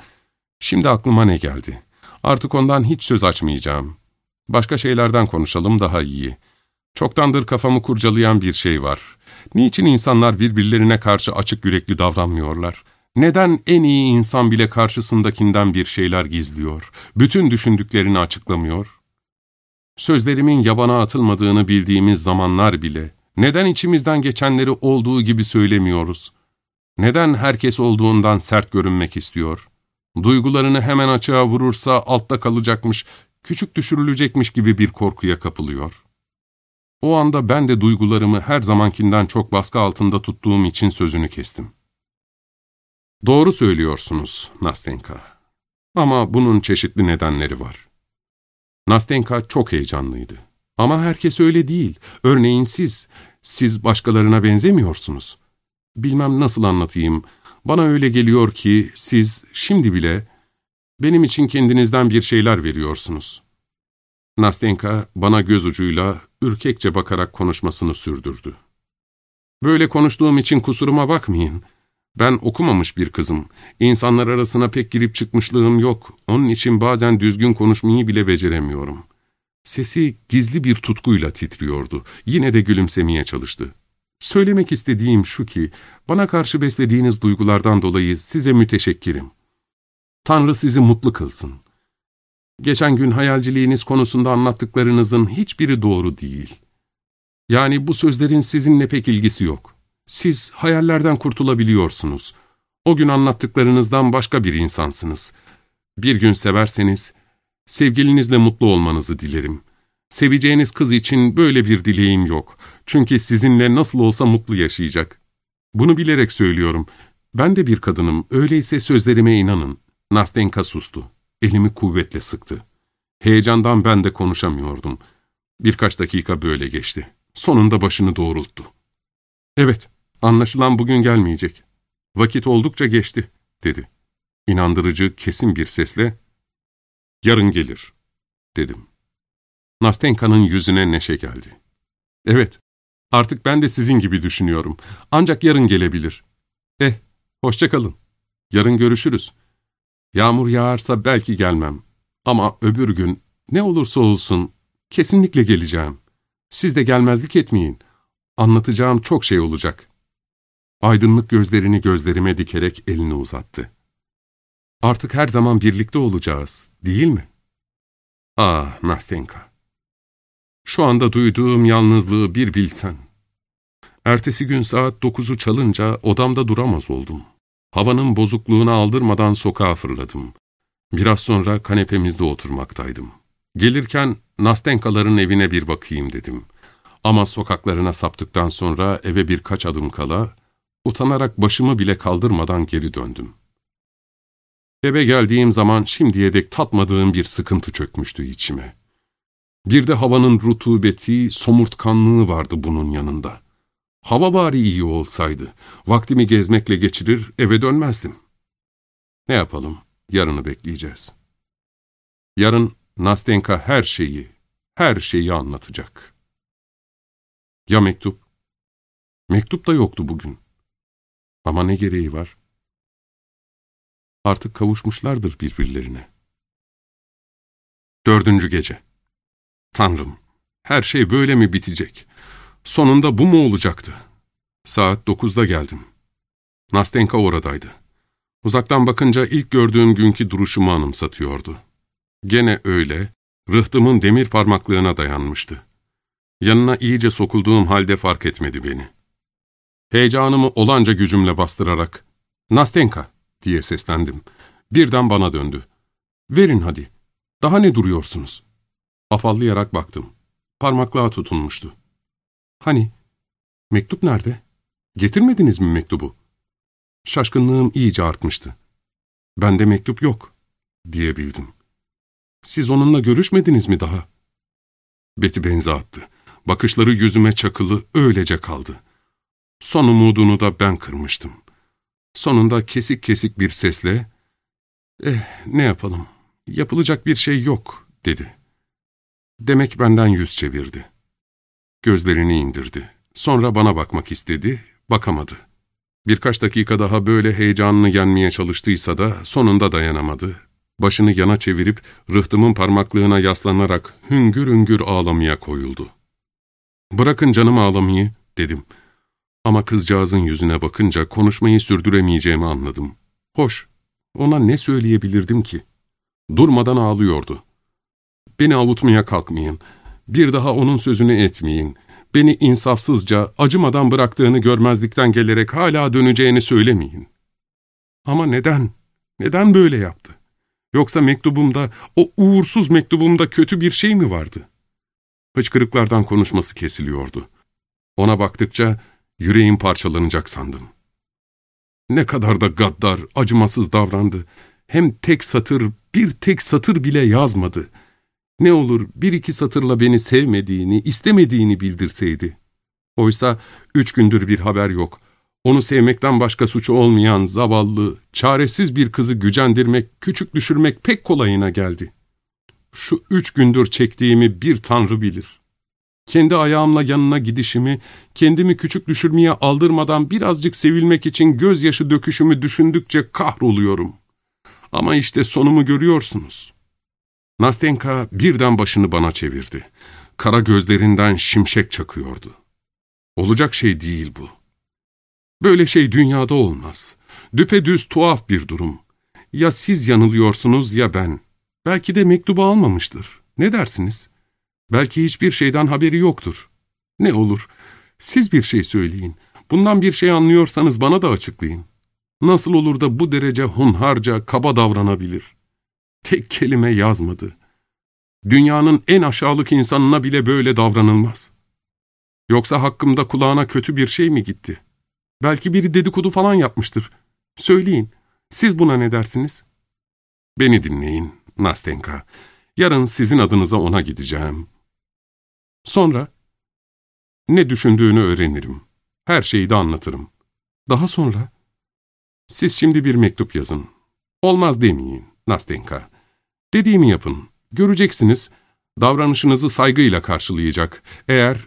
şimdi aklıma ne geldi? Artık ondan hiç söz açmayacağım. Başka şeylerden konuşalım daha iyi. Çoktandır kafamı kurcalayan bir şey var. Niçin insanlar birbirlerine karşı açık yürekli davranmıyorlar? Neden en iyi insan bile karşısındakinden bir şeyler gizliyor? Bütün düşündüklerini açıklamıyor? Sözlerimin yabana atılmadığını bildiğimiz zamanlar bile, neden içimizden geçenleri olduğu gibi söylemiyoruz? Neden herkes olduğundan sert görünmek istiyor? Duygularını hemen açığa vurursa altta kalacakmış, küçük düşürülecekmiş gibi bir korkuya kapılıyor. O anda ben de duygularımı her zamankinden çok baskı altında tuttuğum için sözünü kestim. Doğru söylüyorsunuz Nastenka. Ama bunun çeşitli nedenleri var. Nastenka çok heyecanlıydı. Ama herkes öyle değil. Örneğin siz, siz başkalarına benzemiyorsunuz. Bilmem nasıl anlatayım. Bana öyle geliyor ki siz şimdi bile benim için kendinizden bir şeyler veriyorsunuz. Nastenka bana göz ucuyla ürkekçe bakarak konuşmasını sürdürdü. Böyle konuştuğum için kusuruma bakmayın. Ben okumamış bir kızım. İnsanlar arasına pek girip çıkmışlığım yok. Onun için bazen düzgün konuşmayı bile beceremiyorum. Sesi gizli bir tutkuyla titriyordu. Yine de gülümsemeye çalıştı. Söylemek istediğim şu ki, bana karşı beslediğiniz duygulardan dolayı size müteşekkirim. Tanrı sizi mutlu kılsın. Geçen gün hayalciliğiniz konusunda anlattıklarınızın hiçbiri doğru değil. Yani bu sözlerin sizinle pek ilgisi yok. Siz hayallerden kurtulabiliyorsunuz. O gün anlattıklarınızdan başka bir insansınız. Bir gün severseniz, sevgilinizle mutlu olmanızı dilerim. Seveceğiniz kız için böyle bir dileğim yok. Çünkü sizinle nasıl olsa mutlu yaşayacak. Bunu bilerek söylüyorum. Ben de bir kadınım, öyleyse sözlerime inanın. Nastenka sustu. Elimi kuvvetle sıktı. Heyecandan ben de konuşamıyordum. Birkaç dakika böyle geçti. Sonunda başını doğrulttu. Evet, anlaşılan bugün gelmeyecek. Vakit oldukça geçti, dedi. İnandırıcı, kesin bir sesle, yarın gelir, dedim. Nastenka'nın yüzüne neşe geldi. Evet, artık ben de sizin gibi düşünüyorum. Ancak yarın gelebilir. Eh, hoşça kalın. Yarın görüşürüz. Yağmur yağarsa belki gelmem. Ama öbür gün ne olursa olsun kesinlikle geleceğim. Siz de gelmezlik etmeyin. Anlatacağım çok şey olacak. Aydınlık gözlerini gözlerime dikerek elini uzattı. Artık her zaman birlikte olacağız, değil mi? Ah, Nastenka. Şu anda duyduğum yalnızlığı bir bilsen. Ertesi gün saat dokuzu çalınca odamda duramaz oldum. Havanın bozukluğuna aldırmadan sokağa fırladım. Biraz sonra kanepemizde oturmaktaydım. Gelirken Nastenkaların evine bir bakayım dedim. Ama sokaklarına saptıktan sonra eve birkaç adım kala, utanarak başımı bile kaldırmadan geri döndüm. Eve geldiğim zaman şimdiye dek tatmadığım bir sıkıntı çökmüştü içime. Bir de havanın rutubeti, somurtkanlığı vardı bunun yanında. Hava bari iyi olsaydı, vaktimi gezmekle geçirir, eve dönmezdim. Ne yapalım, yarını bekleyeceğiz. Yarın Nastenka her şeyi, her şeyi anlatacak. Ya mektup? Mektup da yoktu bugün. Ama ne gereği var? Artık kavuşmuşlardır birbirlerine. Dördüncü gece. Tanrım, her şey böyle mi bitecek? Sonunda bu mu olacaktı? Saat dokuzda geldim. Nastenka oradaydı. Uzaktan bakınca ilk gördüğüm günkü duruşumu anımsatıyordu. Gene öyle, rıhtımın demir parmaklığına dayanmıştı. Yanına iyice sokulduğum halde fark etmedi beni. Heyecanımı olanca gücümle bastırarak, ''Nastenka!'' diye seslendim. Birden bana döndü. ''Verin hadi. Daha ne duruyorsunuz?'' Afallayarak baktım. Parmaklığa tutunmuştu. Hani? Mektup nerede? Getirmediniz mi mektubu? Şaşkınlığım iyice artmıştı. Bende mektup yok, diyebildim. Siz onunla görüşmediniz mi daha? Beti benzi attı. Bakışları yüzüme çakılı öylece kaldı. Son umudunu da ben kırmıştım. Sonunda kesik kesik bir sesle, ''Eh, ne yapalım, yapılacak bir şey yok.'' dedi. Demek benden yüz çevirdi. Gözlerini indirdi. Sonra bana bakmak istedi, bakamadı. Birkaç dakika daha böyle heyecanını yenmeye çalıştıysa da sonunda dayanamadı. Başını yana çevirip rıhtımın parmaklığına yaslanarak hüngür hüngür ağlamaya koyuldu. ''Bırakın canım ağlamayı.'' dedim. Ama kızcağızın yüzüne bakınca konuşmayı sürdüremeyeceğimi anladım. Hoş, ona ne söyleyebilirdim ki? Durmadan ağlıyordu. Beni avutmaya kalkmayın. Bir daha onun sözünü etmeyin. Beni insafsızca, acımadan bıraktığını görmezlikten gelerek hala döneceğini söylemeyin. Ama neden? Neden böyle yaptı? Yoksa mektubumda, o uğursuz mektubumda kötü bir şey mi vardı? Hıçkırıklardan konuşması kesiliyordu. Ona baktıkça yüreğim parçalanacak sandım. Ne kadar da gaddar, acımasız davrandı. Hem tek satır, bir tek satır bile yazmadı. Ne olur bir iki satırla beni sevmediğini, istemediğini bildirseydi. Oysa üç gündür bir haber yok. Onu sevmekten başka suçu olmayan zavallı, çaresiz bir kızı gücendirmek, küçük düşürmek pek kolayına geldi. Şu üç gündür çektiğimi bir tanrı bilir. Kendi ayağımla yanına gidişimi, kendimi küçük düşürmeye aldırmadan birazcık sevilmek için gözyaşı döküşümü düşündükçe kahroluyorum. Ama işte sonumu görüyorsunuz. Nastenka birden başını bana çevirdi. Kara gözlerinden şimşek çakıyordu. Olacak şey değil bu. Böyle şey dünyada olmaz. Düpedüz tuhaf bir durum. Ya siz yanılıyorsunuz ya ben. Belki de mektubu almamıştır. Ne dersiniz? Belki hiçbir şeyden haberi yoktur. Ne olur, siz bir şey söyleyin. Bundan bir şey anlıyorsanız bana da açıklayın. Nasıl olur da bu derece hunharca, kaba davranabilir? Tek kelime yazmadı. Dünyanın en aşağılık insanına bile böyle davranılmaz. Yoksa hakkımda kulağına kötü bir şey mi gitti? Belki biri dedikodu falan yapmıştır. Söyleyin, siz buna ne dersiniz? Beni dinleyin, Nastenka. Yarın sizin adınıza ona gideceğim. Sonra? Ne düşündüğünü öğrenirim. Her şeyi de anlatırım. Daha sonra? Siz şimdi bir mektup yazın. Olmaz demeyin, Nastenka. Dediğimi yapın. Göreceksiniz, davranışınızı saygıyla karşılayacak. Eğer...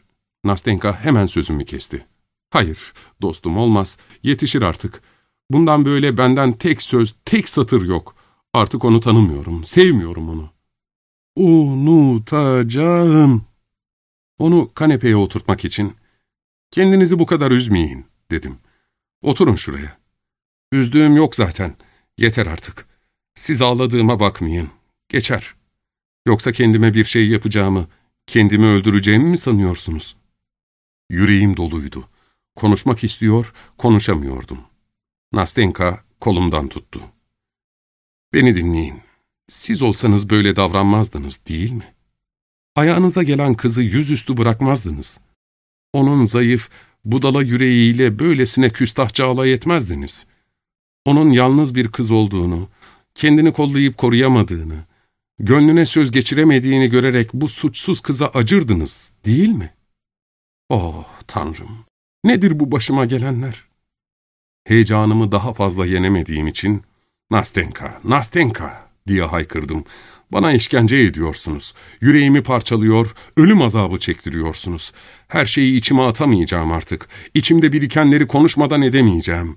Nastenka hemen sözümü kesti. Hayır, dostum olmaz. Yetişir artık. Bundan böyle benden tek söz, tek satır yok. Artık onu tanımıyorum, sevmiyorum onu. Unutacağım. Onu kanepeye oturtmak için, ''Kendinizi bu kadar üzmeyin.'' dedim. ''Oturun şuraya.'' ''Üzdüğüm yok zaten. Yeter artık. Siz ağladığıma bakmayın. Geçer. Yoksa kendime bir şey yapacağımı, kendimi öldüreceğimi mi sanıyorsunuz?'' Yüreğim doluydu. Konuşmak istiyor, konuşamıyordum. Nastenka kolumdan tuttu. ''Beni dinleyin. Siz olsanız böyle davranmazdınız değil mi?'' Ayağınıza gelen kızı yüzüstü bırakmazdınız. Onun zayıf, budala yüreğiyle böylesine küstahça alay etmezdiniz. Onun yalnız bir kız olduğunu, kendini kollayıp koruyamadığını, gönlüne söz geçiremediğini görerek bu suçsuz kıza acırdınız, değil mi? Oh Tanrım, nedir bu başıma gelenler? Heyecanımı daha fazla yenemediğim için, Nastenka, Nastenka diye haykırdım. Bana işkence ediyorsunuz. Yüreğimi parçalıyor, ölüm azabı çektiriyorsunuz. Her şeyi içime atamayacağım artık. İçimde birikenleri konuşmadan edemeyeceğim.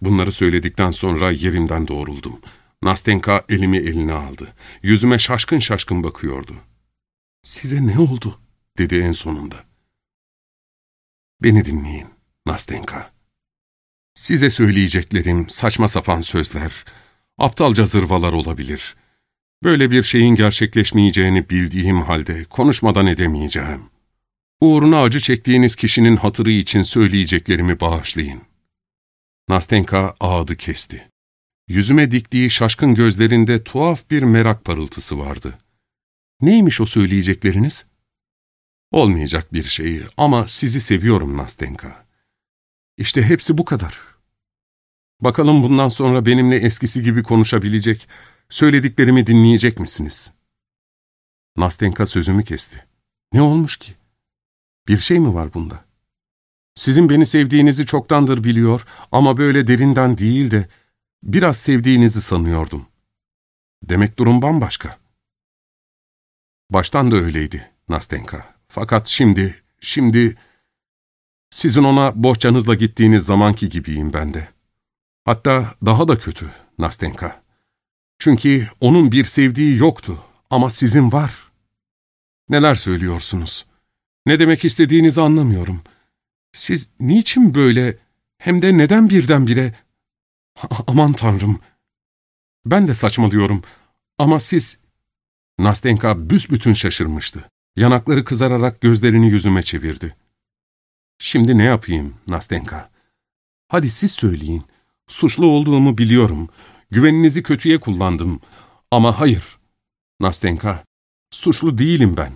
Bunları söyledikten sonra yerimden doğruldum. Nastenka elimi eline aldı. Yüzüme şaşkın şaşkın bakıyordu. ''Size ne oldu?'' dedi en sonunda. ''Beni dinleyin, Nastenka. Size söyleyeceklerim saçma sapan sözler, aptalca zırvalar olabilir.'' Böyle bir şeyin gerçekleşmeyeceğini bildiğim halde konuşmadan edemeyeceğim. Uğruna acı çektiğiniz kişinin hatırı için söyleyeceklerimi bağışlayın. Nastenka ağdı kesti. Yüzüme diktiği şaşkın gözlerinde tuhaf bir merak parıltısı vardı. Neymiş o söyleyecekleriniz? Olmayacak bir şey ama sizi seviyorum Nastenka. İşte hepsi bu kadar. Bakalım bundan sonra benimle eskisi gibi konuşabilecek, Söylediklerimi dinleyecek misiniz? Nastenka sözümü kesti. Ne olmuş ki? Bir şey mi var bunda? Sizin beni sevdiğinizi çoktandır biliyor ama böyle derinden değil de biraz sevdiğinizi sanıyordum. Demek durum bambaşka. Baştan da öyleydi Nastenka. Fakat şimdi, şimdi sizin ona bohçanızla gittiğiniz zamanki gibiyim ben de. Hatta daha da kötü Nastenka. Çünkü onun bir sevdiği yoktu ama sizin var. Neler söylüyorsunuz? Ne demek istediğinizi anlamıyorum. Siz niçin böyle, hem de neden birdenbire... Aman tanrım! Ben de saçmalıyorum ama siz... Nastenka büsbütün şaşırmıştı. Yanakları kızararak gözlerini yüzüme çevirdi. Şimdi ne yapayım Nastenka? Hadi siz söyleyin. Suçlu olduğumu biliyorum. Güveninizi kötüye kullandım. Ama hayır. Nastenka, suçlu değilim ben.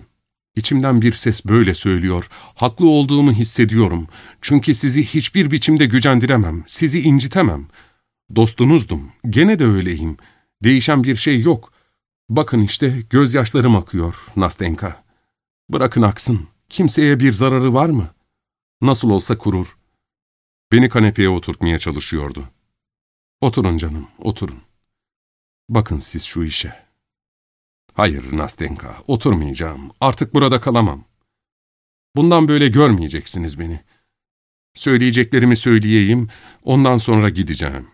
İçimden bir ses böyle söylüyor. Haklı olduğumu hissediyorum. Çünkü sizi hiçbir biçimde gücendiremem, sizi incitemem. Dostunuzdum, gene de öyleyim. Değişen bir şey yok. Bakın işte gözyaşlarım akıyor Nastenka. Bırakın aksın, kimseye bir zararı var mı? Nasıl olsa kurur. Beni kanepeye oturtmaya çalışıyordu. Oturun canım, oturun. Bakın siz şu işe. Hayır Nastenka, oturmayacağım. Artık burada kalamam. Bundan böyle görmeyeceksiniz beni. Söyleyeceklerimi söyleyeyim, ondan sonra gideceğim.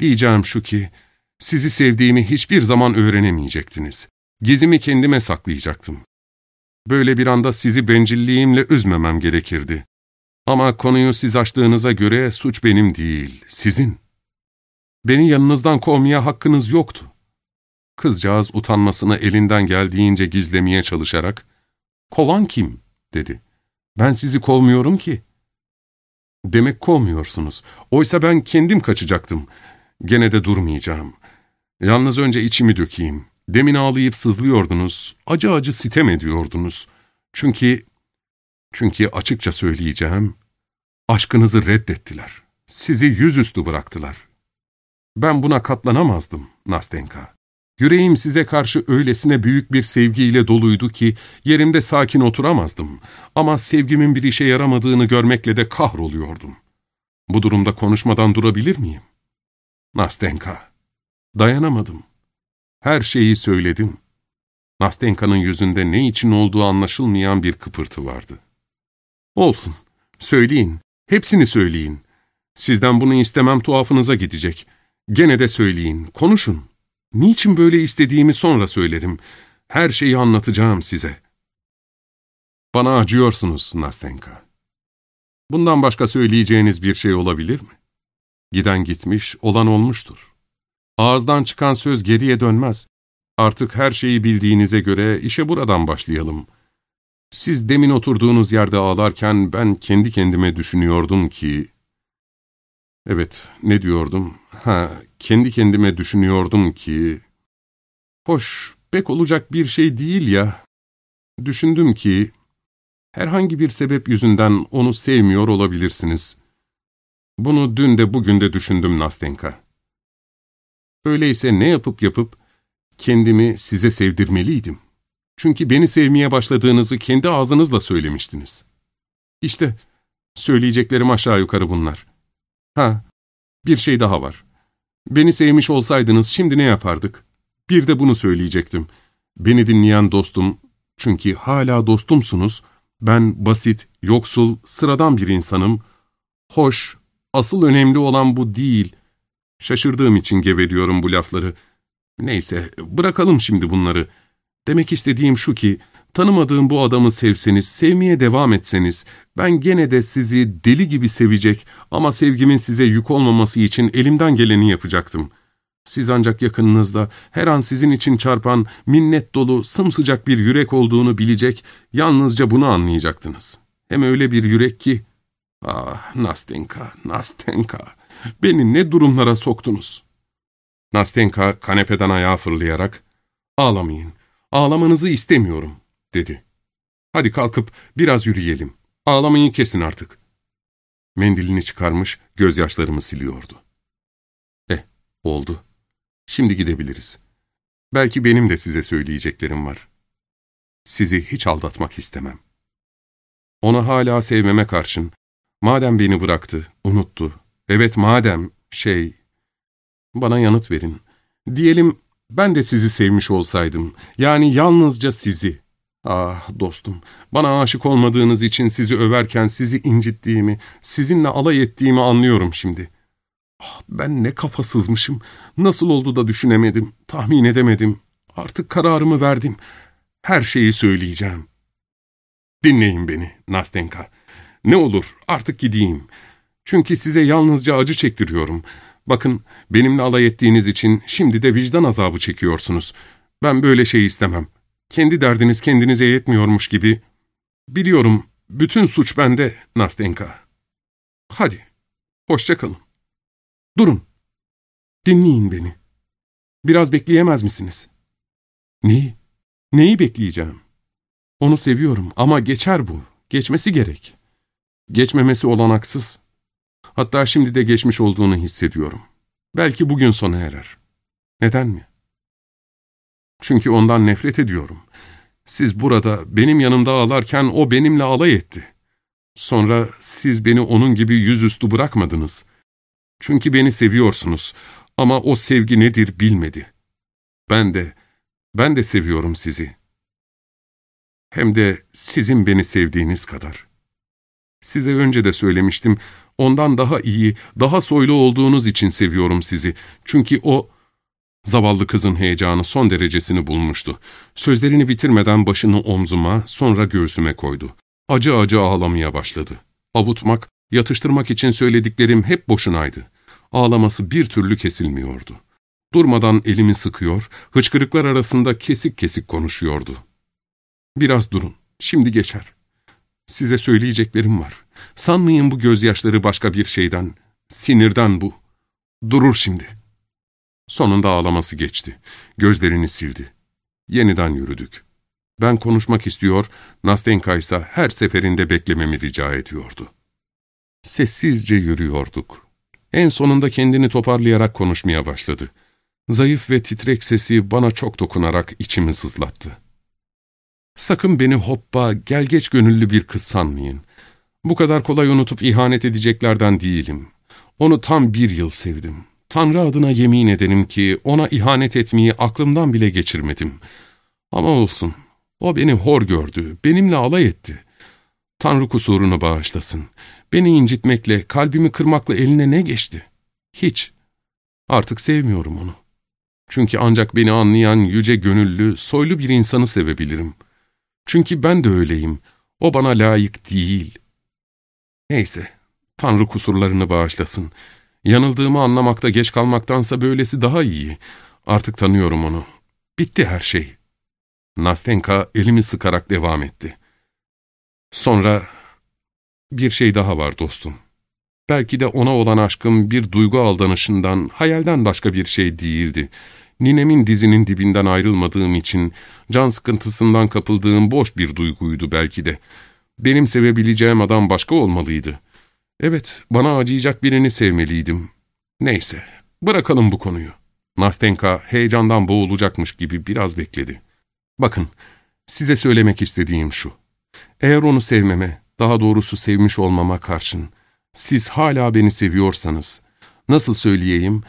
Diyeceğim şu ki, sizi sevdiğimi hiçbir zaman öğrenemeyecektiniz. Gizimi kendime saklayacaktım. Böyle bir anda sizi bencilliğimle üzmemem gerekirdi. Ama konuyu siz açtığınıza göre suç benim değil, sizin. Beni yanınızdan kovmaya hakkınız yoktu. Kızcağız utanmasını elinden geldiğince gizlemeye çalışarak, ''Kovan kim?'' dedi. ''Ben sizi kovmuyorum ki.'' ''Demek kovmuyorsunuz. Oysa ben kendim kaçacaktım. Gene de durmayacağım. Yalnız önce içimi dökeyim. Demin ağlayıp sızlıyordunuz, acı acı sitem ediyordunuz. Çünkü, çünkü açıkça söyleyeceğim, aşkınızı reddettiler. Sizi yüzüstü bıraktılar. Ben buna katlanamazdım, Nastenka. Yüreğim size karşı öylesine büyük bir sevgiyle doluydu ki yerimde sakin oturamazdım. Ama sevgimin bir işe yaramadığını görmekle de kahroluyordum. Bu durumda konuşmadan durabilir miyim? Nastenka. Dayanamadım. Her şeyi söyledim. Nastenka'nın yüzünde ne için olduğu anlaşılmayan bir kıpırtı vardı. Olsun, söyleyin, hepsini söyleyin. Sizden bunu istemem tuhafınıza gidecek. Gene de söyleyin, konuşun. Niçin böyle istediğimi sonra söylerim. Her şeyi anlatacağım size. Bana acıyorsunuz Nastenka. Bundan başka söyleyeceğiniz bir şey olabilir mi? Giden gitmiş, olan olmuştur. Ağızdan çıkan söz geriye dönmez. Artık her şeyi bildiğinize göre işe buradan başlayalım. Siz demin oturduğunuz yerde ağlarken ben kendi kendime düşünüyordum ki... Evet, ne diyordum? Ha, kendi kendime düşünüyordum ki... Hoş, pek olacak bir şey değil ya. Düşündüm ki... Herhangi bir sebep yüzünden onu sevmiyor olabilirsiniz. Bunu dün de bugün de düşündüm Nastenka. Öyleyse ne yapıp yapıp kendimi size sevdirmeliydim. Çünkü beni sevmeye başladığınızı kendi ağzınızla söylemiştiniz. İşte söyleyeceklerim aşağı yukarı bunlar. Ha, bir şey daha var. Beni sevmiş olsaydınız şimdi ne yapardık? Bir de bunu söyleyecektim. Beni dinleyen dostum, çünkü hala dostumsunuz, ben basit, yoksul, sıradan bir insanım. Hoş, asıl önemli olan bu değil. Şaşırdığım için geveliyorum bu lafları. Neyse, bırakalım şimdi bunları. Demek istediğim şu ki, Tanımadığım bu adamı sevseniz, sevmeye devam etseniz, ben gene de sizi deli gibi sevecek ama sevgimin size yük olmaması için elimden geleni yapacaktım. Siz ancak yakınınızda her an sizin için çarpan, minnet dolu, sımsıcak bir yürek olduğunu bilecek, yalnızca bunu anlayacaktınız. Hem öyle bir yürek ki, ah Nastenka, Nastenka, beni ne durumlara soktunuz. Nastenka kanepeden ayağa fırlayarak, ağlamayın, ağlamanızı istemiyorum dedi. Hadi kalkıp biraz yürüyelim. Ağlamayı kesin artık. Mendilini çıkarmış, gözyaşlarımı siliyordu. Eh, oldu. Şimdi gidebiliriz. Belki benim de size söyleyeceklerim var. Sizi hiç aldatmak istemem. Onu hala sevmeme karşın, Madem beni bıraktı, unuttu. Evet madem, şey... Bana yanıt verin. Diyelim ben de sizi sevmiş olsaydım. Yani yalnızca sizi. Ah dostum, bana aşık olmadığınız için sizi överken sizi incittiğimi, sizinle alay ettiğimi anlıyorum şimdi. Ah, ben ne kafasızmışım. Nasıl oldu da düşünemedim, tahmin edemedim. Artık kararımı verdim. Her şeyi söyleyeceğim. Dinleyin beni, Nastenka. Ne olur artık gideyim. Çünkü size yalnızca acı çektiriyorum. Bakın benimle alay ettiğiniz için şimdi de vicdan azabı çekiyorsunuz. Ben böyle şey istemem. Kendi derdiniz kendinize yetmiyormuş gibi. Biliyorum bütün suç bende Nastenka. Hadi, hoşça kalın. Durun. Dinleyin beni. Biraz bekleyemez misiniz? Neyi? Neyi bekleyeceğim? Onu seviyorum ama geçer bu. Geçmesi gerek. Geçmemesi olanaksız. Hatta şimdi de geçmiş olduğunu hissediyorum. Belki bugün sona erer. Neden mi? Çünkü ondan nefret ediyorum. Siz burada benim yanımda ağlarken o benimle alay etti. Sonra siz beni onun gibi yüzüstü bırakmadınız. Çünkü beni seviyorsunuz ama o sevgi nedir bilmedi. Ben de, ben de seviyorum sizi. Hem de sizin beni sevdiğiniz kadar. Size önce de söylemiştim, ondan daha iyi, daha soylu olduğunuz için seviyorum sizi. Çünkü o, zavallı kızın heyecanı son derecesini bulmuştu. Sözlerini bitirmeden başını omzuma, sonra göğsüme koydu. Acı acı ağlamaya başladı. Avutmak, yatıştırmak için söylediklerim hep boşunaydı. Ağlaması bir türlü kesilmiyordu. Durmadan elimi sıkıyor, hıçkırıklar arasında kesik kesik konuşuyordu. Biraz durun, şimdi geçer. Size söyleyeceklerim var. Sanmayın bu gözyaşları başka bir şeyden, sinirden bu. Durur şimdi. Sonunda ağlaması geçti. Gözlerini sildi. Yeniden yürüdük. Ben konuşmak istiyor, Nastenka ise her seferinde beklememi rica ediyordu. Sessizce yürüyorduk. En sonunda kendini toparlayarak konuşmaya başladı. Zayıf ve titrek sesi bana çok dokunarak içimi sızlattı. Sakın beni hoppa, gelgeç gönüllü bir kız sanmayın. Bu kadar kolay unutup ihanet edeceklerden değilim. Onu tam bir yıl sevdim. Tanrı adına yemin ederim ki ona ihanet etmeyi aklımdan bile geçirmedim. Ama olsun, o beni hor gördü, benimle alay etti. Tanrı kusurunu bağışlasın. Beni incitmekle, kalbimi kırmakla eline ne geçti? Hiç. Artık sevmiyorum onu. Çünkü ancak beni anlayan yüce gönüllü, soylu bir insanı sevebilirim.'' Çünkü ben de öyleyim. O bana layık değil. Neyse, Tanrı kusurlarını bağışlasın. Yanıldığımı anlamakta geç kalmaktansa böylesi daha iyi. Artık tanıyorum onu. Bitti her şey. Nastenka elimi sıkarak devam etti. Sonra bir şey daha var dostum. Belki de ona olan aşkım bir duygu aldanışından, hayalden başka bir şey değildi. Ninemin dizinin dibinden ayrılmadığım için can sıkıntısından kapıldığım boş bir duyguydu belki de. Benim sevebileceğim adam başka olmalıydı. Evet, bana acıyacak birini sevmeliydim. Neyse, bırakalım bu konuyu. Nastenka heyecandan boğulacakmış gibi biraz bekledi. Bakın, size söylemek istediğim şu. Eğer onu sevmeme, daha doğrusu sevmiş olmama karşın, siz hala beni seviyorsanız, nasıl söyleyeyim,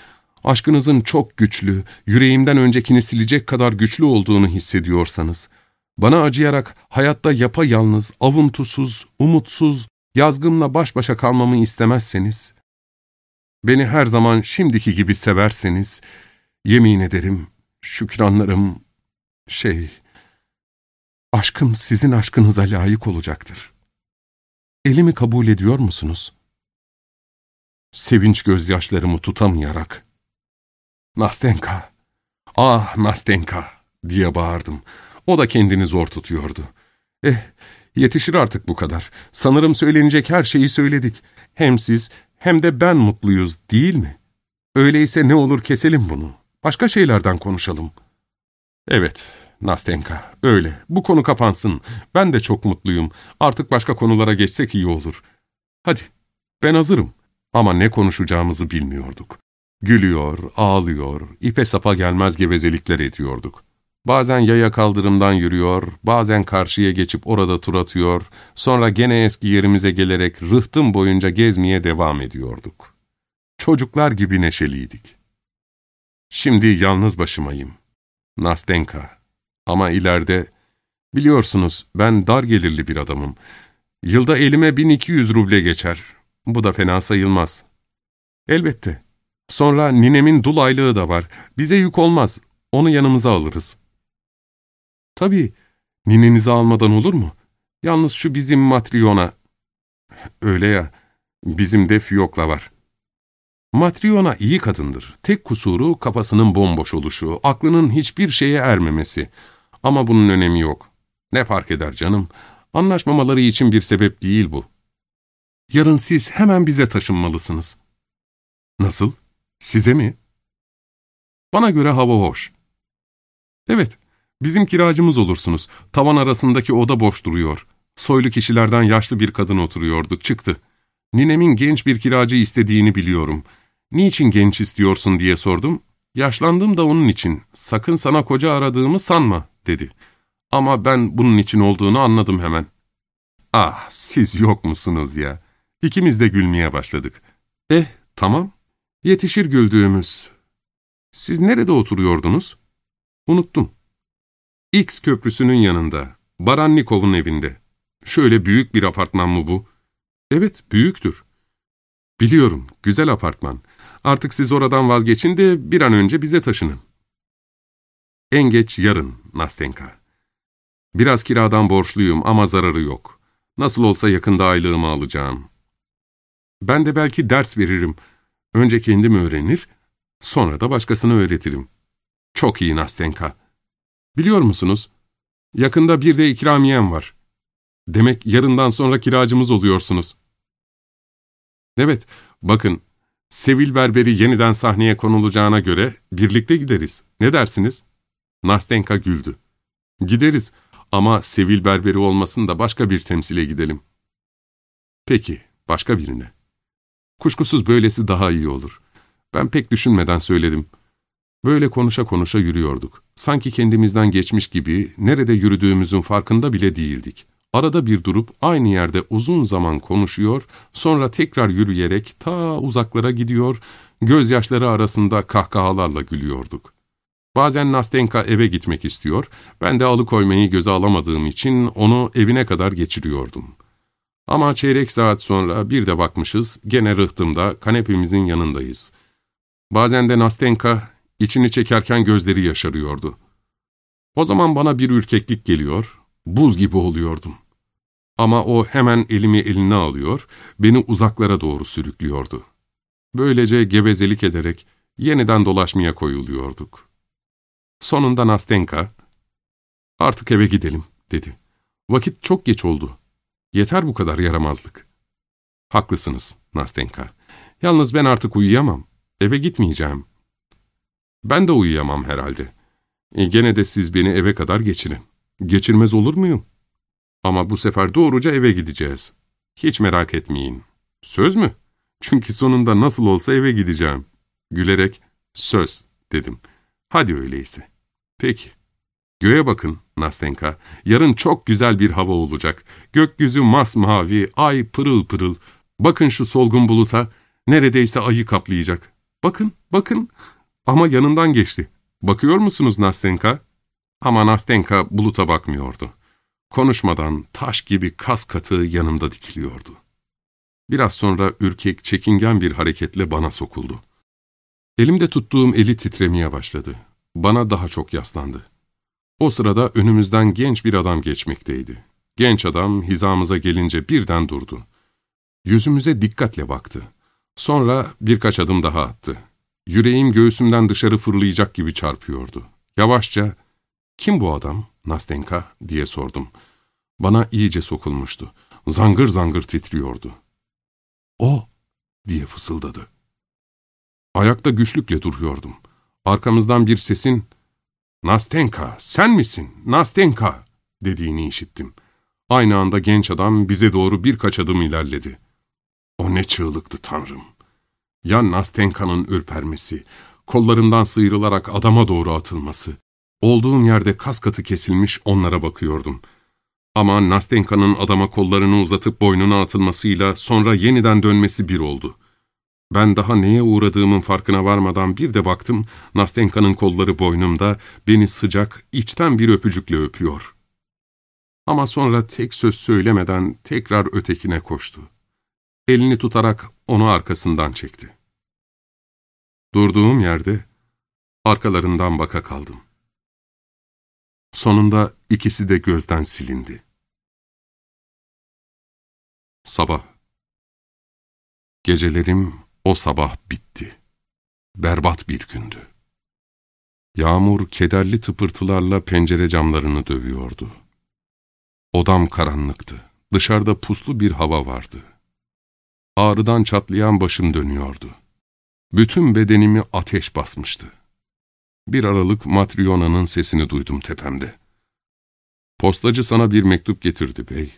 aşkınızın çok güçlü, yüreğimden öncekini silecek kadar güçlü olduğunu hissediyorsanız, bana acıyarak hayatta yapayalnız, avuntusuz, umutsuz, yazgımla baş başa kalmamı istemezseniz, beni her zaman şimdiki gibi severseniz, yemin ederim, şükranlarım, şey, aşkım sizin aşkınıza layık olacaktır. Elimi kabul ediyor musunuz? Sevinç gözyaşlarımı tutamayarak, Nastenka, ah Nastenka diye bağırdım. O da kendini zor tutuyordu. Eh, yetişir artık bu kadar. Sanırım söylenecek her şeyi söyledik. Hem siz hem de ben mutluyuz değil mi? Öyleyse ne olur keselim bunu. Başka şeylerden konuşalım. Evet, Nastenka, öyle. Bu konu kapansın. Ben de çok mutluyum. Artık başka konulara geçsek iyi olur. Hadi, ben hazırım. Ama ne konuşacağımızı bilmiyorduk. Gülüyor, ağlıyor, ipe sapa gelmez gevezelikler ediyorduk. Bazen yaya kaldırımdan yürüyor, bazen karşıya geçip orada tur atıyor, sonra gene eski yerimize gelerek rıhtım boyunca gezmeye devam ediyorduk. Çocuklar gibi neşeliydik. Şimdi yalnız başımayım. Nastenka. Ama ileride, biliyorsunuz ben dar gelirli bir adamım. Yılda elime 1200 ruble geçer. Bu da fena sayılmaz. Elbette. Sonra ninemin dul aylığı da var. Bize yük olmaz. Onu yanımıza alırız. Tabii, ninenizi almadan olur mu? Yalnız şu bizim Matryona. Öyle ya, bizim de Fiyokla var. Matryona iyi kadındır. Tek kusuru kafasının bomboş oluşu, aklının hiçbir şeye ermemesi. Ama bunun önemi yok. Ne fark eder canım? Anlaşmamaları için bir sebep değil bu. Yarın siz hemen bize taşınmalısınız. Nasıl? Size mi? Bana göre hava hoş. Evet, bizim kiracımız olursunuz. Tavan arasındaki oda boş duruyor. Soylu kişilerden yaşlı bir kadın oturuyordu, çıktı. Ninemin genç bir kiracı istediğini biliyorum. Niçin genç istiyorsun diye sordum. Yaşlandım da onun için. Sakın sana koca aradığımı sanma, dedi. Ama ben bunun için olduğunu anladım hemen. Ah, siz yok musunuz ya? İkimiz de gülmeye başladık. Eh, tamam. Yetişir güldüğümüz. Siz nerede oturuyordunuz? Unuttum. X köprüsünün yanında, Barannikov'un evinde. Şöyle büyük bir apartman mı bu? Evet, büyüktür. Biliyorum, güzel apartman. Artık siz oradan vazgeçin de bir an önce bize taşının. En geç yarın, Nastenka. Biraz kiradan borçluyum ama zararı yok. Nasıl olsa yakında aylığımı alacağım. Ben de belki ders veririm. Önce kendim öğrenir, sonra da başkasını öğretirim. Çok iyi Nastenka. Biliyor musunuz? Yakında bir de ikramiyem var. Demek yarından sonra kiracımız oluyorsunuz. Evet, bakın, Sevil Berberi yeniden sahneye konulacağına göre birlikte gideriz. Ne dersiniz? Nastenka güldü. Gideriz ama Sevil Berberi olmasın da başka bir temsile gidelim. Peki, başka birine. Kuşkusuz böylesi daha iyi olur. Ben pek düşünmeden söyledim. Böyle konuşa konuşa yürüyorduk. Sanki kendimizden geçmiş gibi nerede yürüdüğümüzün farkında bile değildik. Arada bir durup aynı yerde uzun zaman konuşuyor, sonra tekrar yürüyerek ta uzaklara gidiyor, gözyaşları arasında kahkahalarla gülüyorduk. Bazen Nastenka eve gitmek istiyor, ben de alıkoymayı göze alamadığım için onu evine kadar geçiriyordum. Ama çeyrek saat sonra bir de bakmışız, gene rıhtımda, kanepemizin yanındayız. Bazen de Nastenka içini çekerken gözleri yaşarıyordu. O zaman bana bir ürkeklik geliyor, buz gibi oluyordum. Ama o hemen elimi eline alıyor, beni uzaklara doğru sürüklüyordu. Böylece gevezelik ederek yeniden dolaşmaya koyuluyorduk. Sonunda Nastenka, ''Artık eve gidelim.'' dedi. ''Vakit çok geç oldu. Yeter bu kadar yaramazlık.'' ''Haklısınız Nastenka. Yalnız ben artık uyuyamam. Eve gitmeyeceğim.'' ''Ben de uyuyamam herhalde. E, gene de siz beni eve kadar geçirin. Geçirmez olur muyum?'' Ama bu sefer doğruca eve gideceğiz. Hiç merak etmeyin. Söz mü? Çünkü sonunda nasıl olsa eve gideceğim. Gülerek, söz dedim. Hadi öyleyse. Peki. Göğe bakın Nastenka. Yarın çok güzel bir hava olacak. Gökyüzü masmavi, ay pırıl pırıl. Bakın şu solgun buluta. Neredeyse ayı kaplayacak. Bakın, bakın. Ama yanından geçti. Bakıyor musunuz Nastenka? Ama Nastenka buluta bakmıyordu. Konuşmadan taş gibi kas katı yanımda dikiliyordu. Biraz sonra ürkek, çekingen bir hareketle bana sokuldu. Elimde tuttuğum eli titremeye başladı. Bana daha çok yaslandı. O sırada önümüzden genç bir adam geçmekteydi. Genç adam hizamıza gelince birden durdu. Yüzümüze dikkatle baktı. Sonra birkaç adım daha attı. Yüreğim göğsümden dışarı fırlayacak gibi çarpıyordu. Yavaşça, ''Kim bu adam, Nastenka?'' diye sordum. Bana iyice sokulmuştu. Zangır zangır titriyordu. ''O!'' diye fısıldadı. Ayakta güçlükle duruyordum. Arkamızdan bir sesin ''Nastenka, sen misin? Nastenka!'' dediğini işittim. Aynı anda genç adam bize doğru birkaç adım ilerledi. O ne çığlıktı tanrım. Ya Nastenka'nın ürpermesi, kollarımdan sıyrılarak adama doğru atılması, Olduğum yerde kas katı kesilmiş onlara bakıyordum. Ama Nastenka'nın adama kollarını uzatıp boynuna atılmasıyla sonra yeniden dönmesi bir oldu. Ben daha neye uğradığımın farkına varmadan bir de baktım, Nastenka'nın kolları boynumda, beni sıcak, içten bir öpücükle öpüyor. Ama sonra tek söz söylemeden tekrar ötekine koştu. Elini tutarak onu arkasından çekti. Durduğum yerde arkalarından baka kaldım. Sonunda ikisi de gözden silindi. Sabah. Gecelerim o sabah bitti. Berbat bir gündü. Yağmur kederli tıpırtılarla pencere camlarını dövüyordu. Odam karanlıktı. Dışarıda puslu bir hava vardı. Ağrıdan çatlayan başım dönüyordu. Bütün bedenimi ateş basmıştı. Bir aralık Matryona'nın sesini duydum tepemde. Postacı sana bir mektup getirdi bey.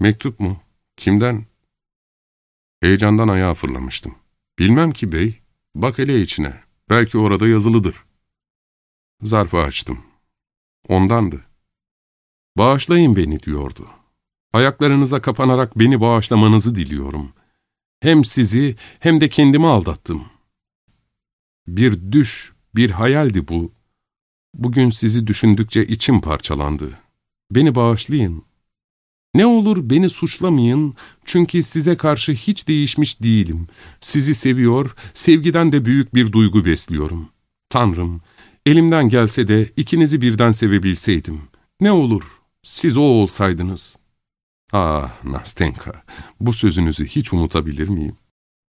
Mektup mu? Kimden? Heyecandan ayağa fırlamıştım. Bilmem ki bey, bak hele içine. Belki orada yazılıdır. Zarfı açtım. Ondandı. Bağışlayın beni diyordu. Ayaklarınıza kapanarak beni bağışlamanızı diliyorum. Hem sizi hem de kendimi aldattım. Bir düş, bir hayaldi bu. Bugün sizi düşündükçe içim parçalandı. Beni bağışlayın. Ne olur beni suçlamayın çünkü size karşı hiç değişmiş değilim. Sizi seviyor, sevgiden de büyük bir duygu besliyorum. Tanrım, elimden gelse de ikinizi birden sevebilseydim. Ne olur, siz o olsaydınız. Ah Nastenka, bu sözünüzü hiç unutabilir miyim?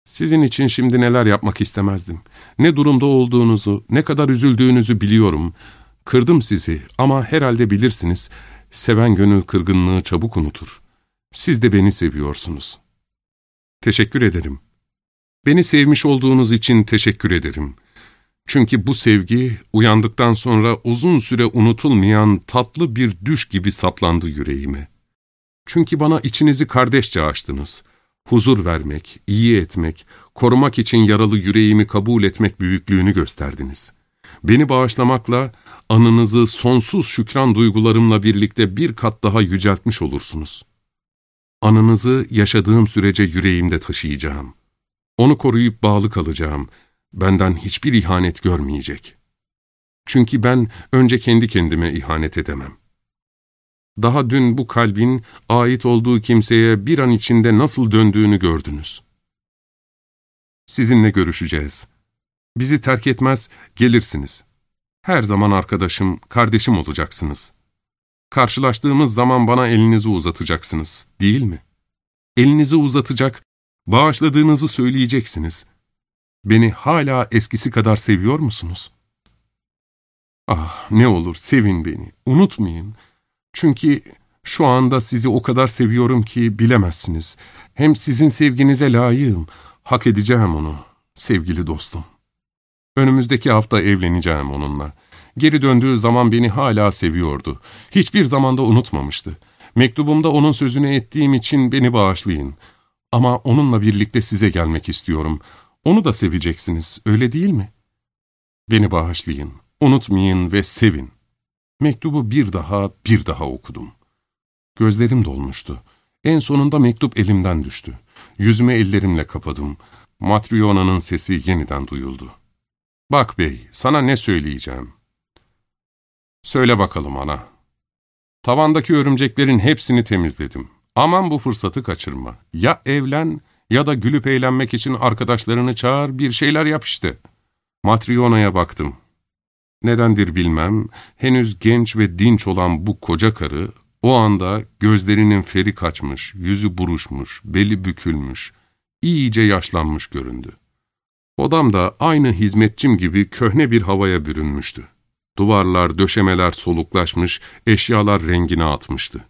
Sizin için şimdi neler yapmak istemezdim. Ne durumda olduğunuzu, ne kadar üzüldüğünüzü biliyorum. Kırdım sizi ama herhalde bilirsiniz, seven gönül kırgınlığı çabuk unutur. Siz de beni seviyorsunuz. Teşekkür ederim. Beni sevmiş olduğunuz için teşekkür ederim. Çünkü bu sevgi uyandıktan sonra uzun süre unutulmayan tatlı bir düş gibi saplandı yüreğime. Çünkü bana içinizi kardeşçe açtınız. Huzur vermek, iyi etmek, korumak için yaralı yüreğimi kabul etmek büyüklüğünü gösterdiniz. Beni bağışlamakla anınızı sonsuz şükran duygularımla birlikte bir kat daha yüceltmiş olursunuz. Anınızı yaşadığım sürece yüreğimde taşıyacağım. Onu koruyup bağlı kalacağım. Benden hiçbir ihanet görmeyecek. Çünkü ben önce kendi kendime ihanet edemem. Daha dün bu kalbin ait olduğu kimseye bir an içinde nasıl döndüğünü gördünüz. Sizinle görüşeceğiz. Bizi terk etmez, gelirsiniz. Her zaman arkadaşım, kardeşim olacaksınız. Karşılaştığımız zaman bana elinizi uzatacaksınız, değil mi? Elinizi uzatacak, bağışladığınızı söyleyeceksiniz. Beni hala eskisi kadar seviyor musunuz? Ah, ne olur sevin beni, unutmayın. Çünkü şu anda sizi o kadar seviyorum ki bilemezsiniz. Hem sizin sevginize layığım, hak edeceğim onu, sevgili dostum. Önümüzdeki hafta evleneceğim onunla. Geri döndüğü zaman beni hala seviyordu. Hiçbir zamanda unutmamıştı. Mektubumda onun sözünü ettiğim için beni bağışlayın. Ama onunla birlikte size gelmek istiyorum. Onu da seveceksiniz, öyle değil mi? Beni bağışlayın, unutmayın ve sevin. Mektubu bir daha, bir daha okudum. Gözlerim dolmuştu. En sonunda mektup elimden düştü. Yüzümü ellerimle kapadım. Matryona'nın sesi yeniden duyuldu. Bak bey, sana ne söyleyeceğim. Söyle bakalım ana. Tavandaki örümceklerin hepsini temizledim. Aman bu fırsatı kaçırma. Ya evlen ya da gülüp eğlenmek için arkadaşlarını çağır, bir şeyler yap işte. Matryona'ya baktım. Nedendir bilmem, henüz genç ve dinç olan bu koca karı, o anda gözlerinin feri kaçmış, yüzü buruşmuş, beli bükülmüş, iyice yaşlanmış göründü. Odam da aynı hizmetçim gibi köhne bir havaya bürünmüştü. Duvarlar, döşemeler soluklaşmış, eşyalar rengine atmıştı.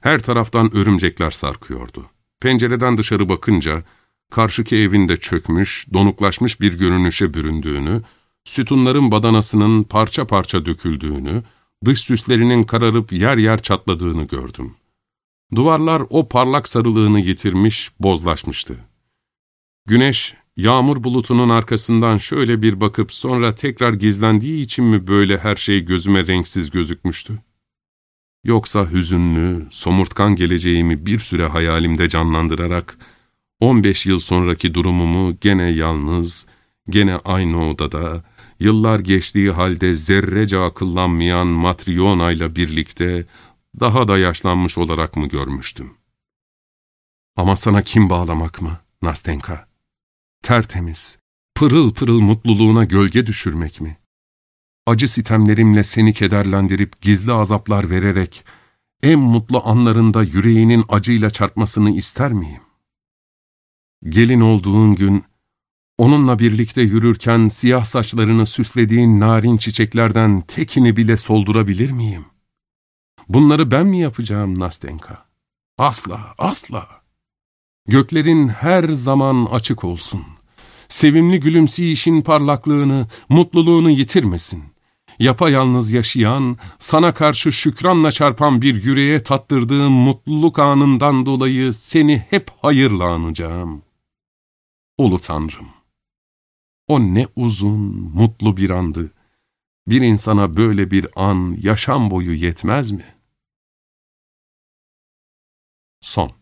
Her taraftan örümcekler sarkıyordu. Pencereden dışarı bakınca, karşıki evinde çökmüş, donuklaşmış bir görünüşe büründüğünü, sütunların badanasının parça parça döküldüğünü, dış süslerinin kararıp yer yer çatladığını gördüm. Duvarlar o parlak sarılığını yitirmiş, bozlaşmıştı. Güneş Yağmur bulutunun arkasından şöyle bir bakıp sonra tekrar gizlendiği için mi böyle her şey gözüme renksiz gözükmüştü? Yoksa hüzünlü, somurtkan geleceğimi bir süre hayalimde canlandırarak, 15 yıl sonraki durumumu gene yalnız, gene aynı odada, yıllar geçtiği halde zerrece akıllanmayan Matryona ile birlikte daha da yaşlanmış olarak mı görmüştüm? Ama sana kim bağlamak mı, Nastenka? Tertemiz, pırıl pırıl mutluluğuna gölge düşürmek mi? Acı sitemlerimle seni kederlendirip gizli azaplar vererek en mutlu anlarında yüreğinin acıyla çarpmasını ister miyim? Gelin olduğun gün, onunla birlikte yürürken siyah saçlarını süslediğin narin çiçeklerden tekini bile soldurabilir miyim? Bunları ben mi yapacağım Nastenka? Asla, asla. Göklerin her zaman açık olsun. Sevimli gülümseyişin parlaklığını, mutluluğunu yitirmesin. Yapayalnız yaşayan, sana karşı şükranla çarpan bir yüreğe tattırdığım mutluluk anından dolayı seni hep hayırla anacağım. Ulu Tanrım! O ne uzun, mutlu bir andı. Bir insana böyle bir an yaşam boyu yetmez mi? Son